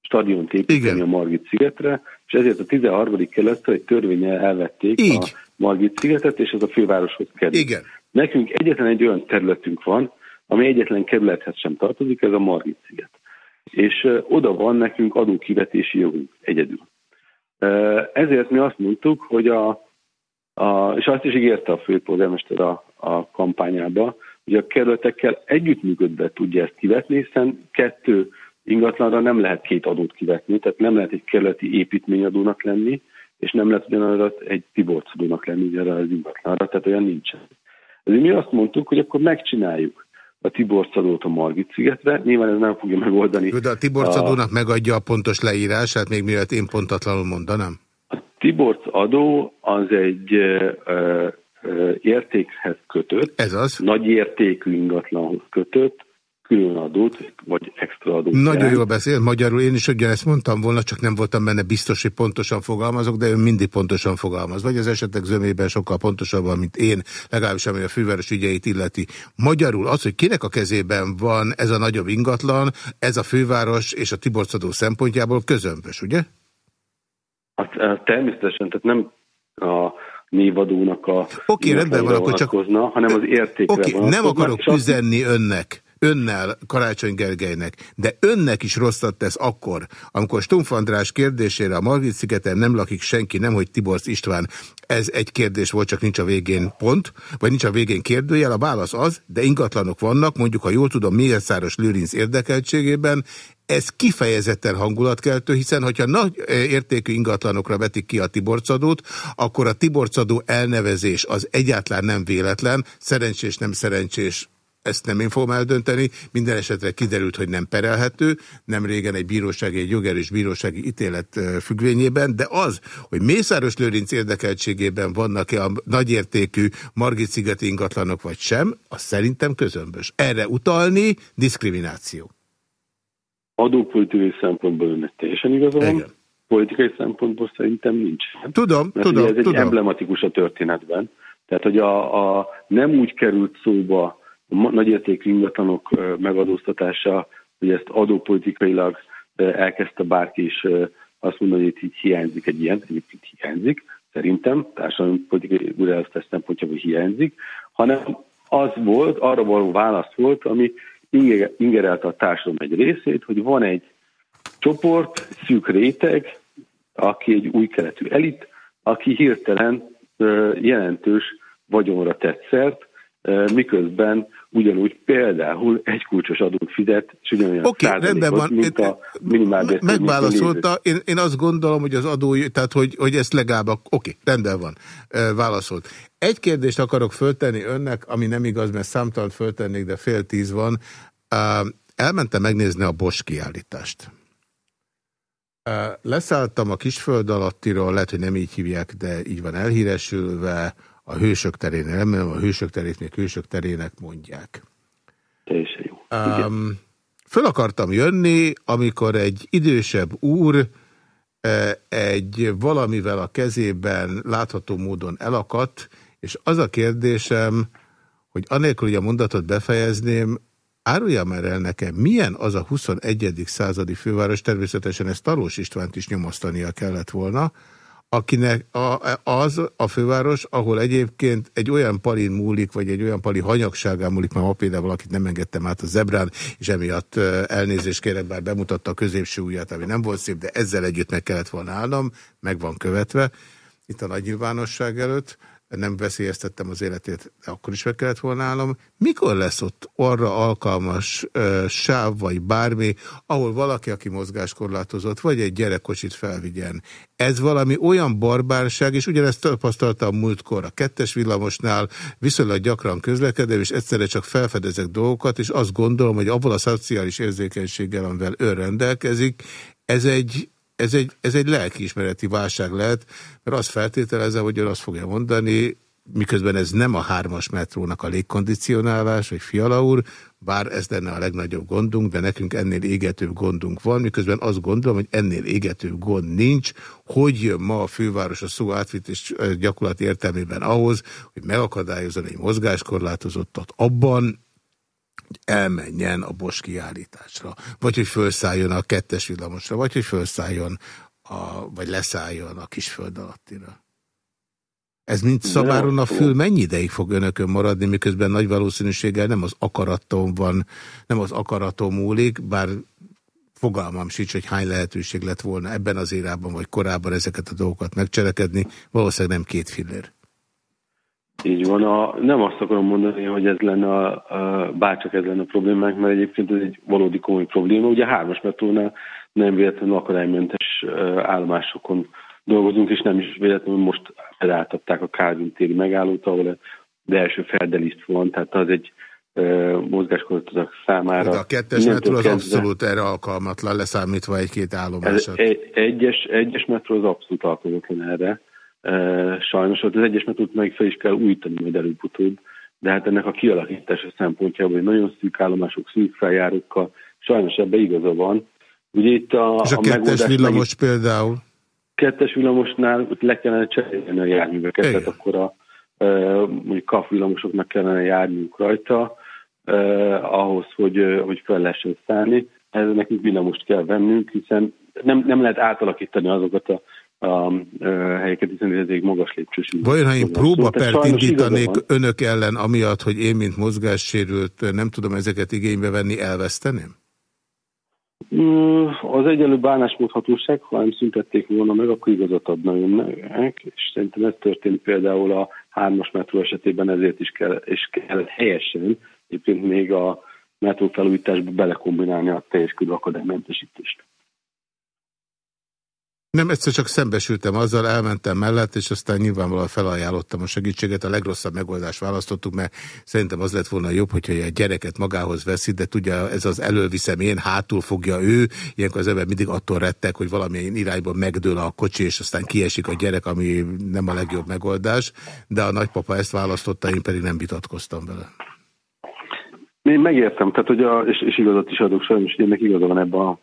stadiont építeni Igen. a Margit szigetre, és ezért a 13. kerülettől egy törvényel elvették Így. a Margit szigetet, és ez a fővároshoz került.
Igen.
Nekünk egyetlen egy olyan területünk van, ami egyetlen kerülethez sem tartozik, ez a Margit sziget. És oda van nekünk adókivetési jogunk egyedül. Ezért mi azt mondtuk, hogy a, a és azt is ígérte a főpolgármester a, a kampányába, hogy a kerületekkel együttműködve tudja ezt kivetni, hiszen kettő ingatlanra nem lehet két adót kivetni, tehát nem lehet egy kerületi építményadónak lenni, és nem lehet ugyanarra egy tiborcadónak lenni ugyanarra az ingatlanra, tehát olyan nincsen. Ezért mi azt mondtuk, hogy akkor megcsináljuk a Tiborcadót a Margit szigetre. Nyilván ez nem fogja megoldani.
De a Tiborcadónak a... megadja a pontos leírását, még mielőtt én pontatlanul mondanám?
Tiborc adó az egy ö, értékhez kötött,
Ez az.
nagy értékű ingatlanhoz kötött, külön adót, vagy extra adót.
Nagyon jelent. jól beszél magyarul, én is ugyanezt mondtam volna, csak nem voltam benne biztos, hogy pontosan fogalmazok, de ő mindig pontosan fogalmaz. Vagy az esetek zömében sokkal pontosabban, mint én, legalábbis ami a főváros ügyeit illeti. Magyarul az, hogy kinek a kezében van ez a nagyobb ingatlan, ez a főváros és a Tiborcadó szempontjából közömbös, ugye?
Hát, természetesen, tehát nem a névadónak a
Oké, rendben van, akkor csak...
hanem az értékre
Oké, nem akarok üzenni önnek, önnel, Karácsony Gergelynek, de önnek is rosszat tesz akkor, amikor Stumpf András kérdésére a Margit szigeten nem lakik senki, nem hogy Tiborc István, ez egy kérdés volt, csak nincs a végén pont, vagy nincs a végén kérdőjel, a válasz az, de ingatlanok vannak, mondjuk, ha jól tudom, Méhegyszáros Lőrinc érdekeltségében, ez kifejezetten hangulatkeltő, hiszen hogyha nagy értékű ingatlanokra vetik ki a Tiborcadót, akkor a Tiborcadó elnevezés az egyáltalán nem véletlen, szerencsés, nem szerencsés, ezt nem én fogom eldönteni, minden esetre kiderült, hogy nem perelhető, nem régen egy bírósági, egy jogerős bírósági ítélet függvényében, de az, hogy Mészáros Lőrinc érdekeltségében vannak-e a nagyértékű Margit-szigeti ingatlanok vagy sem, az szerintem közömbös. Erre utalni diszkrimináció.
Adópolitikai szempontból önnek teljesen igaza van.
Igen.
Politikai szempontból szerintem nincs.
Tudom,
Mert
tudom,
ez egy
tudom.
emblematikus a történetben. Tehát, hogy a, a nem úgy került szóba nagyértékű ingatlanok megadóztatása, hogy ezt adópolitikailag elkezdte bárki is azt mondani, hogy itt hiányzik egy ilyen, egyébként hiányzik, szerintem, társadalmi politikai újraelosztás szempontjából hiányzik, hanem az volt, arra való válasz volt, ami inge- ingerelte a társadalom egy részét, hogy van egy csoport, szűk réteg, aki egy új keletű elit, aki hirtelen jelentős vagyonra tett szert, miközben ugyanúgy például egy kulcsos adót fizet, és ugyanolyan
Oké, okay, rendben van.
mint a minimálbér.
Me- Megválaszolta. Én, én azt gondolom, hogy az adó, tehát hogy, hogy ezt legalább, oké, rendben van, válaszolt. Egy kérdést akarok föltenni önnek, ami nem igaz, mert számtalan föltennék, de fél tíz van. Elmentem megnézni a Bosch kiállítást. Leszálltam a Kisföld alattiról, lehet, hogy nem így hívják, de így van elhíresülve, a Hősök terén, nem, a Hősök terét még Hősök terének mondják.
Teljesen jó. Igen.
Um, föl akartam jönni, amikor egy idősebb úr eh, egy valamivel a kezében látható módon elakadt, és az a kérdésem, hogy anélkül, hogy a mondatot befejezném, árulja már el nekem, milyen az a 21. századi főváros, természetesen ezt Talós Istvánt is nyomasztania kellett volna, akinek a, az a főváros, ahol egyébként egy olyan palin múlik, vagy egy olyan pali hanyagságán múlik, mert ma például valakit nem engedtem át a zebrán, és emiatt elnézést kérek, bár bemutatta a középső ujját, ami nem volt szép, de ezzel együtt meg kellett volna állnom, meg van követve, itt a nagy nyilvánosság előtt, nem veszélyeztettem az életét, akkor is meg kellett volna állnom. Mikor lesz ott arra alkalmas ö, sáv, vagy bármi, ahol valaki, aki mozgáskorlátozott, vagy egy gyerekkocsit felvigyen? Ez valami olyan barbárság, és ugyanezt tapasztaltam múltkor a kettes villamosnál, viszonylag gyakran közlekedem, és egyszerre csak felfedezek dolgokat, és azt gondolom, hogy abban a szociális érzékenységgel, amivel ön rendelkezik, ez egy, ez egy, ez egy lelkiismereti válság lehet, mert azt feltételezem, hogy ön azt fogja mondani, miközben ez nem a hármas metrónak a légkondicionálás, vagy Fiala úr, bár ez lenne a legnagyobb gondunk, de nekünk ennél égetőbb gondunk van, miközben azt gondolom, hogy ennél égetőbb gond nincs, hogy jön ma a főváros a szó átvités gyakorlat értelmében ahhoz, hogy megakadályozzon egy mozgáskorlátozottat abban, elmenjen a Bosch kiállításra, vagy hogy felszálljon a kettes villamosra, vagy hogy felszálljon, a, vagy leszálljon a kisföld alattira. Ez mind szabáron a fül mennyi ideig fog önökön maradni, miközben nagy valószínűséggel nem az akaratom van, nem az akaratom múlik, bár fogalmam sincs, hogy hány lehetőség lett volna ebben az érában, vagy korábban ezeket a dolgokat megcselekedni, valószínűleg nem két fillér.
Így van, a, nem azt akarom mondani, hogy ez lenne a, a, bárcsak ez lenne a problémák, mert egyébként ez egy valódi komoly probléma. Ugye a hármas metrónál nem véletlenül akadálymentes állomásokon dolgozunk, és nem is véletlenül most felálltatták a Calvin téri megállót, ahol az első feldeliszt van, tehát az egy mozgáskorlátozók számára.
De a kettes metró az abszolút erre alkalmatlan, leszámítva egy-két
Ez
állomásat.
egy, egyes, egyes metró az abszolút alkalmatlan erre. Sajnos ott az egyes metrót meg fel is kell újítani majd előbb-utóbb, de hát ennek a kialakítása szempontjából, hogy nagyon szűk állomások, szűk feljárókkal, sajnos ebbe igaza van. Ugye itt a,
És a kettes
megoldás
villamos például?
kettes villamosnál ott le kellene cserélni a járműveket,
Igen.
tehát akkor a e, mondjuk KAF villamosoknak kellene járniuk rajta, e, ahhoz, hogy, hogy fel lehessen szállni. Ez nekünk villamost kell vennünk, hiszen nem, nem lehet átalakítani azokat a, a, helyeket, hiszen ez egy magas lépcsős.
Vajon, ha én.
Tehát
próbapert indítanék önök ellen, amiatt, hogy én, mint mozgássérült, nem tudom ezeket igénybe venni, elveszteném?
Mm, Az egyenlő bánásmódhatóság, ha nem szüntették volna meg, akkor igazat adna önnek, és szerintem ez történt például a hármas metró esetében, ezért is kell, és kell helyesen egyébként még a metró felújításba belekombinálni a teljes körű akadálymentesítést.
Nem, egyszer csak szembesültem azzal, elmentem mellett, és aztán nyilvánvalóan felajánlottam a segítséget. A legrosszabb megoldást választottuk, mert szerintem az lett volna jobb, hogyha egy gyereket magához veszi, de tudja, ez az előviszem én, hátul fogja ő. Ilyenkor az ember mindig attól rettek, hogy valamilyen irányban megdől a kocsi, és aztán kiesik a gyerek, ami nem a legjobb megoldás. De a nagypapa ezt választotta, én pedig nem vitatkoztam vele.
Én megértem, tehát, hogy a, és, és igazat is adok sajnos, hogy ennek igaza van ebben a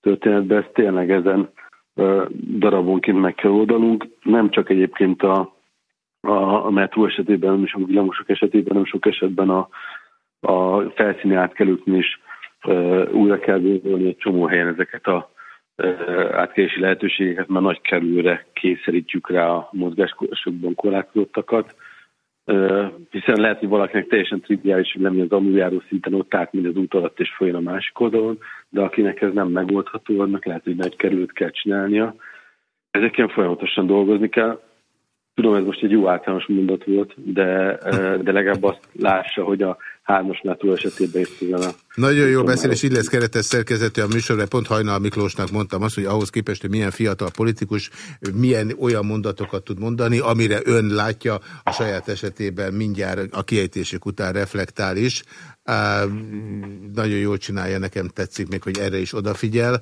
történetben, ez tényleg ezen darabonként meg kell oldalunk, nem csak egyébként a, a, a metró esetében, nem is a villamosok esetében, nem sok esetben a, a felszíni átkelőknél is újra kell gondolni egy csomó helyen ezeket a átkelési lehetőségeket, mert nagy kerülre kényszerítjük rá a mozgásokban korlátozottakat hiszen lehet, hogy valakinek teljesen triviális, hogy nem az aluljáró szinten ott át, mint az út alatt és folyjon a másik oldalon, de akinek ez nem megoldható, annak lehet, hogy nagy került kell csinálnia. Ezeken folyamatosan dolgozni kell. Tudom, ez most egy jó általános mondat volt, de, de legalább azt lássa, hogy a hármas metró esetében is a...
Nagyon jó beszél, és így lesz keretes szerkezetű a műsorra. Pont Hajnal Miklósnak mondtam azt, hogy ahhoz képest, hogy milyen fiatal politikus, milyen olyan mondatokat tud mondani, amire ön látja a saját esetében mindjárt a kiejtések után reflektál is. Uh, nagyon jól csinálja, nekem tetszik még, hogy erre is odafigyel.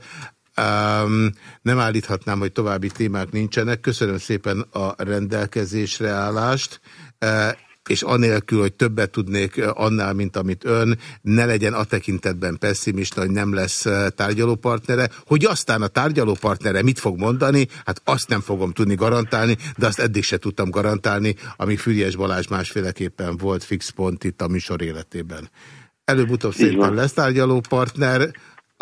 Um, nem állíthatnám, hogy további témák nincsenek. Köszönöm szépen a rendelkezésre állást. Uh, és anélkül, hogy többet tudnék annál, mint amit ön, ne legyen a tekintetben pessimista, hogy nem lesz tárgyalópartnere. Hogy aztán a tárgyalópartnere mit fog mondani, hát azt nem fogom tudni garantálni, de azt eddig se tudtam garantálni, amíg Füriás Balázs másféleképpen volt fix pont itt a műsor életében. Előbb-utóbb szépen lesz tárgyalópartner,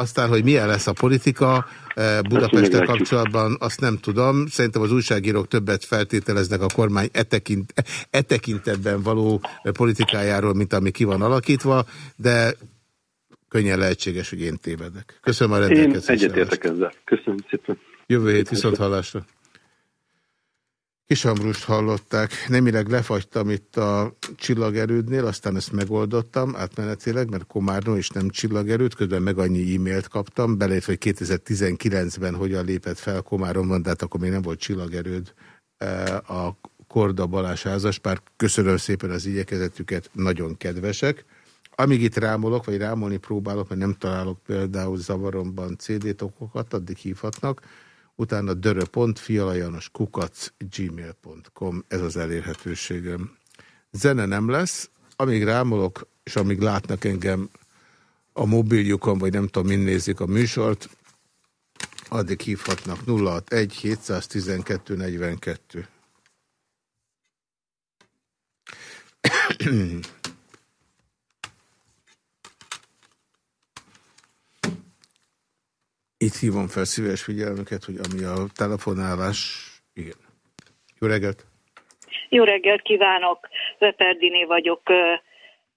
aztán, hogy milyen lesz a politika eh, Budapesttel kapcsolatban, azt nem tudom. Szerintem az újságírók többet feltételeznek a kormány e, tekint, e tekintetben való politikájáról, mint ami ki van alakítva, de könnyen lehetséges, hogy én tévedek. Köszönöm a rendelkezésre.
Én egyetértek ezzel. Köszönöm szépen.
Jövő hét viszont hallásra. Kisambrust hallották. Nemileg lefagytam itt a csillagerődnél, aztán ezt megoldottam átmenetileg, mert Komárnon is nem csillagerőd, közben meg annyi e-mailt kaptam, belét, hogy 2019-ben hogyan lépett fel Komáromban, de hát akkor még nem volt csillagerőd eh, a Korda Balázs házaspár. Köszönöm szépen az igyekezetüket, nagyon kedvesek. Amíg itt rámolok, vagy rámolni próbálok, mert nem találok például zavaromban CD-tokokat, addig hívhatnak utána gmail.com, ez az elérhetőségem. Zene nem lesz, amíg rámolok, és amíg látnak engem a mobiljukon, vagy nem tudom, min nézik a műsort, addig hívhatnak 061 712 42. Itt hívom fel szíves figyelmüket, hogy ami a telefonálás, igen. Jó reggelt!
Jó reggelt kívánok! Veperdiné vagyok.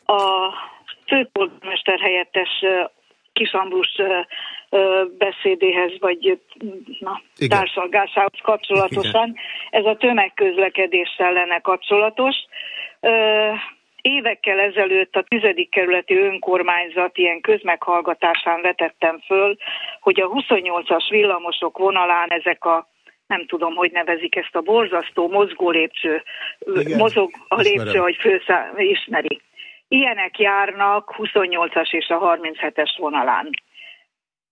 A főpolgármester helyettes Kisambrus beszédéhez, vagy na, társalgásához kapcsolatosan. Igen. Ez a tömegközlekedéssel lenne kapcsolatos évekkel ezelőtt a tizedik kerületi önkormányzat ilyen közmeghallgatásán vetettem föl, hogy a 28-as villamosok vonalán ezek a nem tudom, hogy nevezik ezt a borzasztó mozgó lépcső, Igen, mozog a lépcső, ismerem. hogy főszá, ismeri. Ilyenek járnak 28-as és a 37-es vonalán.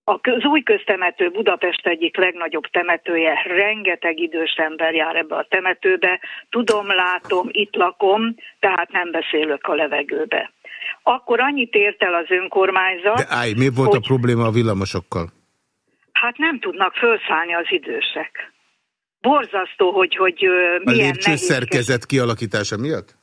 Az új köztemető Budapest egyik legnagyobb temetője, rengeteg idős ember jár ebbe a temetőbe, tudom, látom, itt lakom, tehát nem beszélök a levegőbe. Akkor annyit ért el az önkormányzat...
De állj, mi volt hogy, a probléma a villamosokkal?
Hát nem tudnak felszállni az idősek. Borzasztó, hogy, hogy milyen
A szerkezet kialakítása miatt?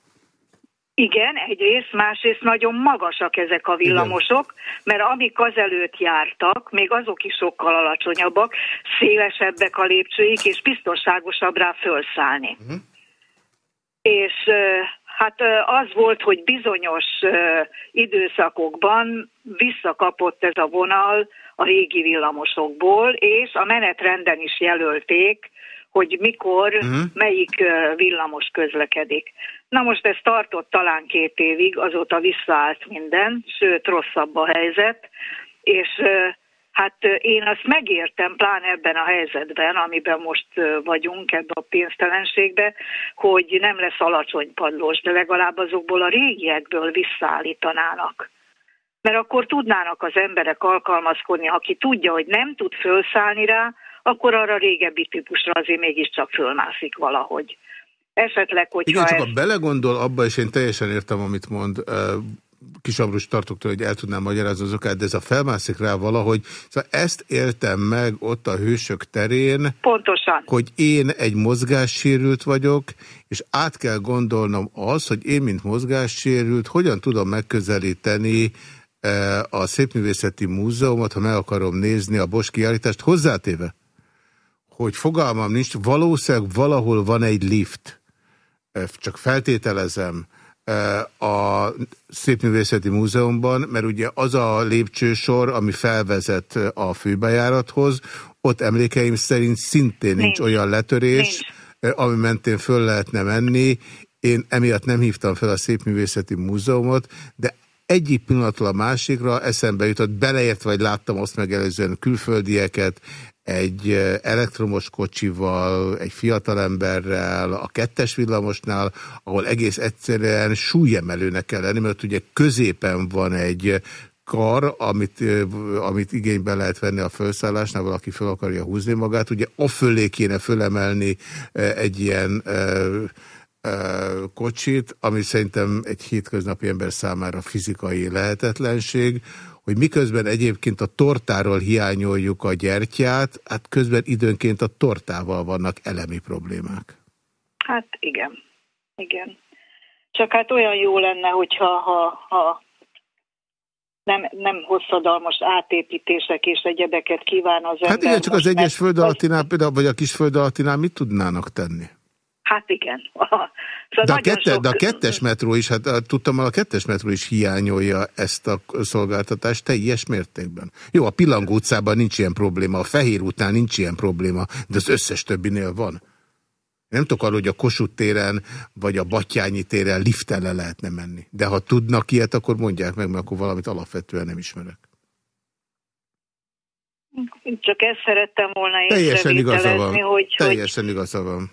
Igen, egyrészt, másrészt nagyon magasak ezek a villamosok, mert amik azelőtt jártak, még azok is sokkal alacsonyabbak, szélesebbek a lépcsőik, és biztonságosabb rá felszállni. Uh-huh. És hát az volt, hogy bizonyos időszakokban visszakapott ez a vonal a régi villamosokból, és a menetrenden is jelölték, hogy mikor, uh-huh. melyik villamos közlekedik. Na most ez tartott talán két évig, azóta visszaállt minden, sőt rosszabb a helyzet, és Hát én azt megértem, pláne ebben a helyzetben, amiben most vagyunk, ebben a pénztelenségbe, hogy nem lesz alacsony padlós, de legalább azokból a régiekből visszaállítanának. Mert akkor tudnának az emberek alkalmazkodni, aki tudja, hogy nem tud fölszállni rá, akkor arra régebbi típusra azért mégiscsak fölmászik valahogy. Esetleg, hogyha
Igen, csak ha belegondol abba, és én teljesen értem, amit mond, ö, kis Ambrus tartok tőle, hogy el tudnám magyarázni az okát, de ez a felmászik rá valahogy. Szóval ezt éltem meg ott a hősök terén,
Pontosan.
hogy én egy mozgássérült vagyok, és át kell gondolnom az, hogy én, mint mozgássérült, hogyan tudom megközelíteni a Szépművészeti Múzeumot, ha meg akarom nézni a Bosch kiállítást, hozzátéve, hogy fogalmam nincs, valószínűleg valahol van egy lift, csak feltételezem, a Szépművészeti Múzeumban, mert ugye az a lépcsősor, ami felvezet a főbejárathoz, ott emlékeim szerint szintén nincs,
Nincs.
olyan letörés,
Nincs.
ami mentén föl lehetne menni. Én emiatt nem hívtam fel a Szépművészeti Múzeumot, de egyik pillanatról a másikra eszembe jutott, beleért, vagy láttam azt megelőzően külföldieket, egy elektromos kocsival, egy fiatalemberrel, a kettes villamosnál, ahol egész egyszerűen súlyemelőnek kell lenni, mert ugye középen van egy kar, amit, amit igénybe lehet venni a felszállásnál, valaki fel akarja húzni magát. Ugye a fölé kéne fölemelni egy ilyen kocsit, ami szerintem egy hétköznapi ember számára fizikai lehetetlenség, hogy miközben egyébként a tortáról hiányoljuk a gyertyát, hát közben időnként a tortával vannak elemi problémák.
Hát igen, igen. Csak hát olyan jó lenne, hogyha ha, ha nem, nem hosszadalmas átépítések és egyebeket kíván az ember.
Hát igen, csak az egyes
meg-
föld alattinál, például, vagy a kis föld alattinál mit tudnának tenni?
Hát igen. Szóval
De a, kette,
sok-
de a kettes metró is, hát eh, tudtam, a kettes metró is hiányolja ezt a szolgáltatást teljes mértékben. Jó, a Pillangó utcában nincs ilyen probléma, a Fehér útnál nincs ilyen probléma, de az összes többinél van. Nem tudok arról, hogy a Kossuth téren vagy a Batyányi téren liften le lehetne menni. De ha tudnak ilyet, akkor mondják meg, mert akkor valamit alapvetően nem ismerek.
Csak ezt szerettem volna
Teljesen igaza van.
hogy, hogy
Teljesen igaza van.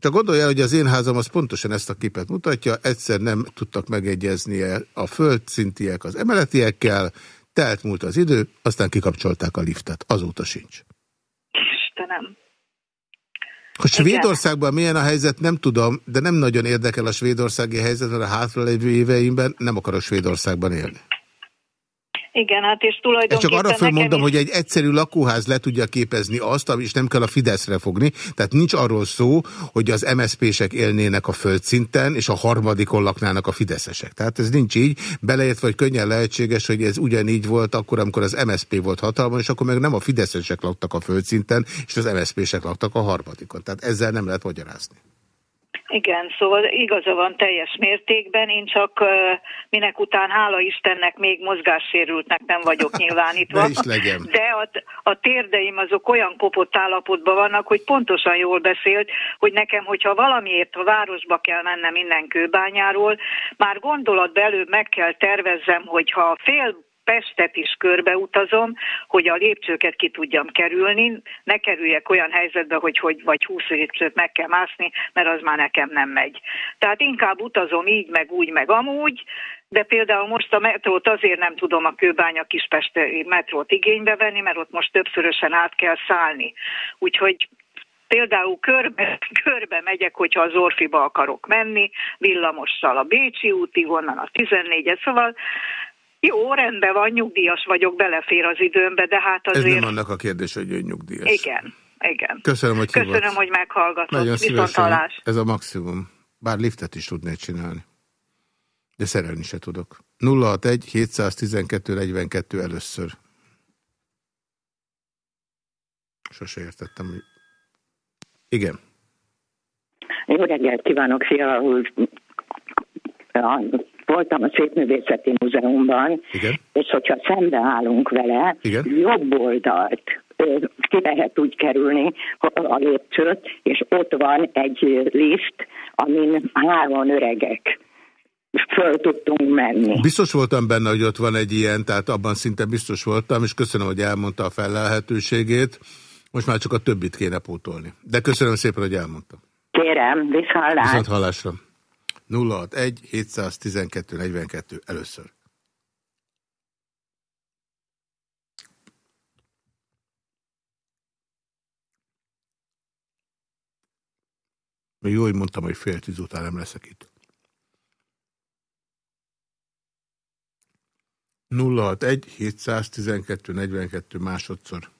Csak gondolja, hogy az én házam az pontosan ezt a képet mutatja, egyszer nem tudtak megegyezni a földszintiek az emeletiekkel, telt múlt az idő, aztán kikapcsolták a liftet. Azóta sincs.
Istenem.
Hogy
Igen.
Svédországban milyen a helyzet, nem tudom, de nem nagyon érdekel a svédországi helyzet, mert a hátralévő éveimben nem akarok Svédországban élni.
Igen, hát és
Ezt
tulajdonképpen
csak arra fölmondom,
is-
hogy egy egyszerű lakóház le tudja képezni azt, és nem kell a Fideszre fogni. Tehát nincs arról szó, hogy az MSZP-sek élnének a földszinten, és a harmadikon laknának a fideszesek. Tehát ez nincs így. Beleértve, hogy könnyen lehetséges, hogy ez ugyanígy volt akkor, amikor az MSZP volt hatalmon, és akkor meg nem a fideszesek laktak a földszinten, és az MSZP-sek laktak a harmadikon. Tehát ezzel nem lehet magyarázni.
Igen, szóval igaza van teljes mértékben, én csak minek után hála Istennek még mozgássérültnek nem vagyok nyilvánítva.
Is legyen.
De a, a térdeim azok olyan kopott állapotban vannak, hogy pontosan jól beszélt, hogy nekem, hogyha valamiért a városba kell mennem innen kőbányáról, már gondolatba előbb meg kell tervezzem, hogyha fél Pestet is körbeutazom, hogy a lépcsőket ki tudjam kerülni, ne kerüljek olyan helyzetbe, hogy, hogy vagy 20 lépcsőt meg kell mászni, mert az már nekem nem megy. Tehát inkább utazom így, meg úgy, meg amúgy, de például most a metrót azért nem tudom a Kőbánya Kispesti metrót igénybe venni, mert ott most többszörösen át kell szállni. Úgyhogy például körbe, körbe megyek, hogyha az Orfiba akarok menni, villamossal a Bécsi útig, onnan a 14-et, szóval jó, rendben van, nyugdíjas vagyok, belefér az időmbe, de hát
Ez
azért...
nem annak a kérdés, hogy ön nyugdíjas.
Igen, igen.
Köszönöm, hogy hívott.
Köszönöm, hogy meghallgatott.
Nagyon szívesen. Ez a maximum. Bár liftet is tudnék csinálni. De szerelni se tudok. 061 712 42 először. Sose értettem, hogy... Igen.
Jó reggelt kívánok, Fia Voltam a Szépművészeti Múzeumban,
Igen.
és hogyha szembeállunk vele,
Igen.
jobb oldalt ki lehet úgy kerülni a lépcsőt, és ott van egy lift, amin hárman öregek föl tudtunk menni.
Biztos voltam benne, hogy ott van egy ilyen, tehát abban szinte biztos voltam, és köszönöm, hogy elmondta a felelhetőségét. Most már csak a többit kéne pótolni. De köszönöm szépen, hogy elmondta.
Kérem, viszhallás.
Viszont hallásra. 061 712 42 először. Még jó, hogy mondtam, hogy fél tíz után nem leszek itt. 061 712 42 másodszor.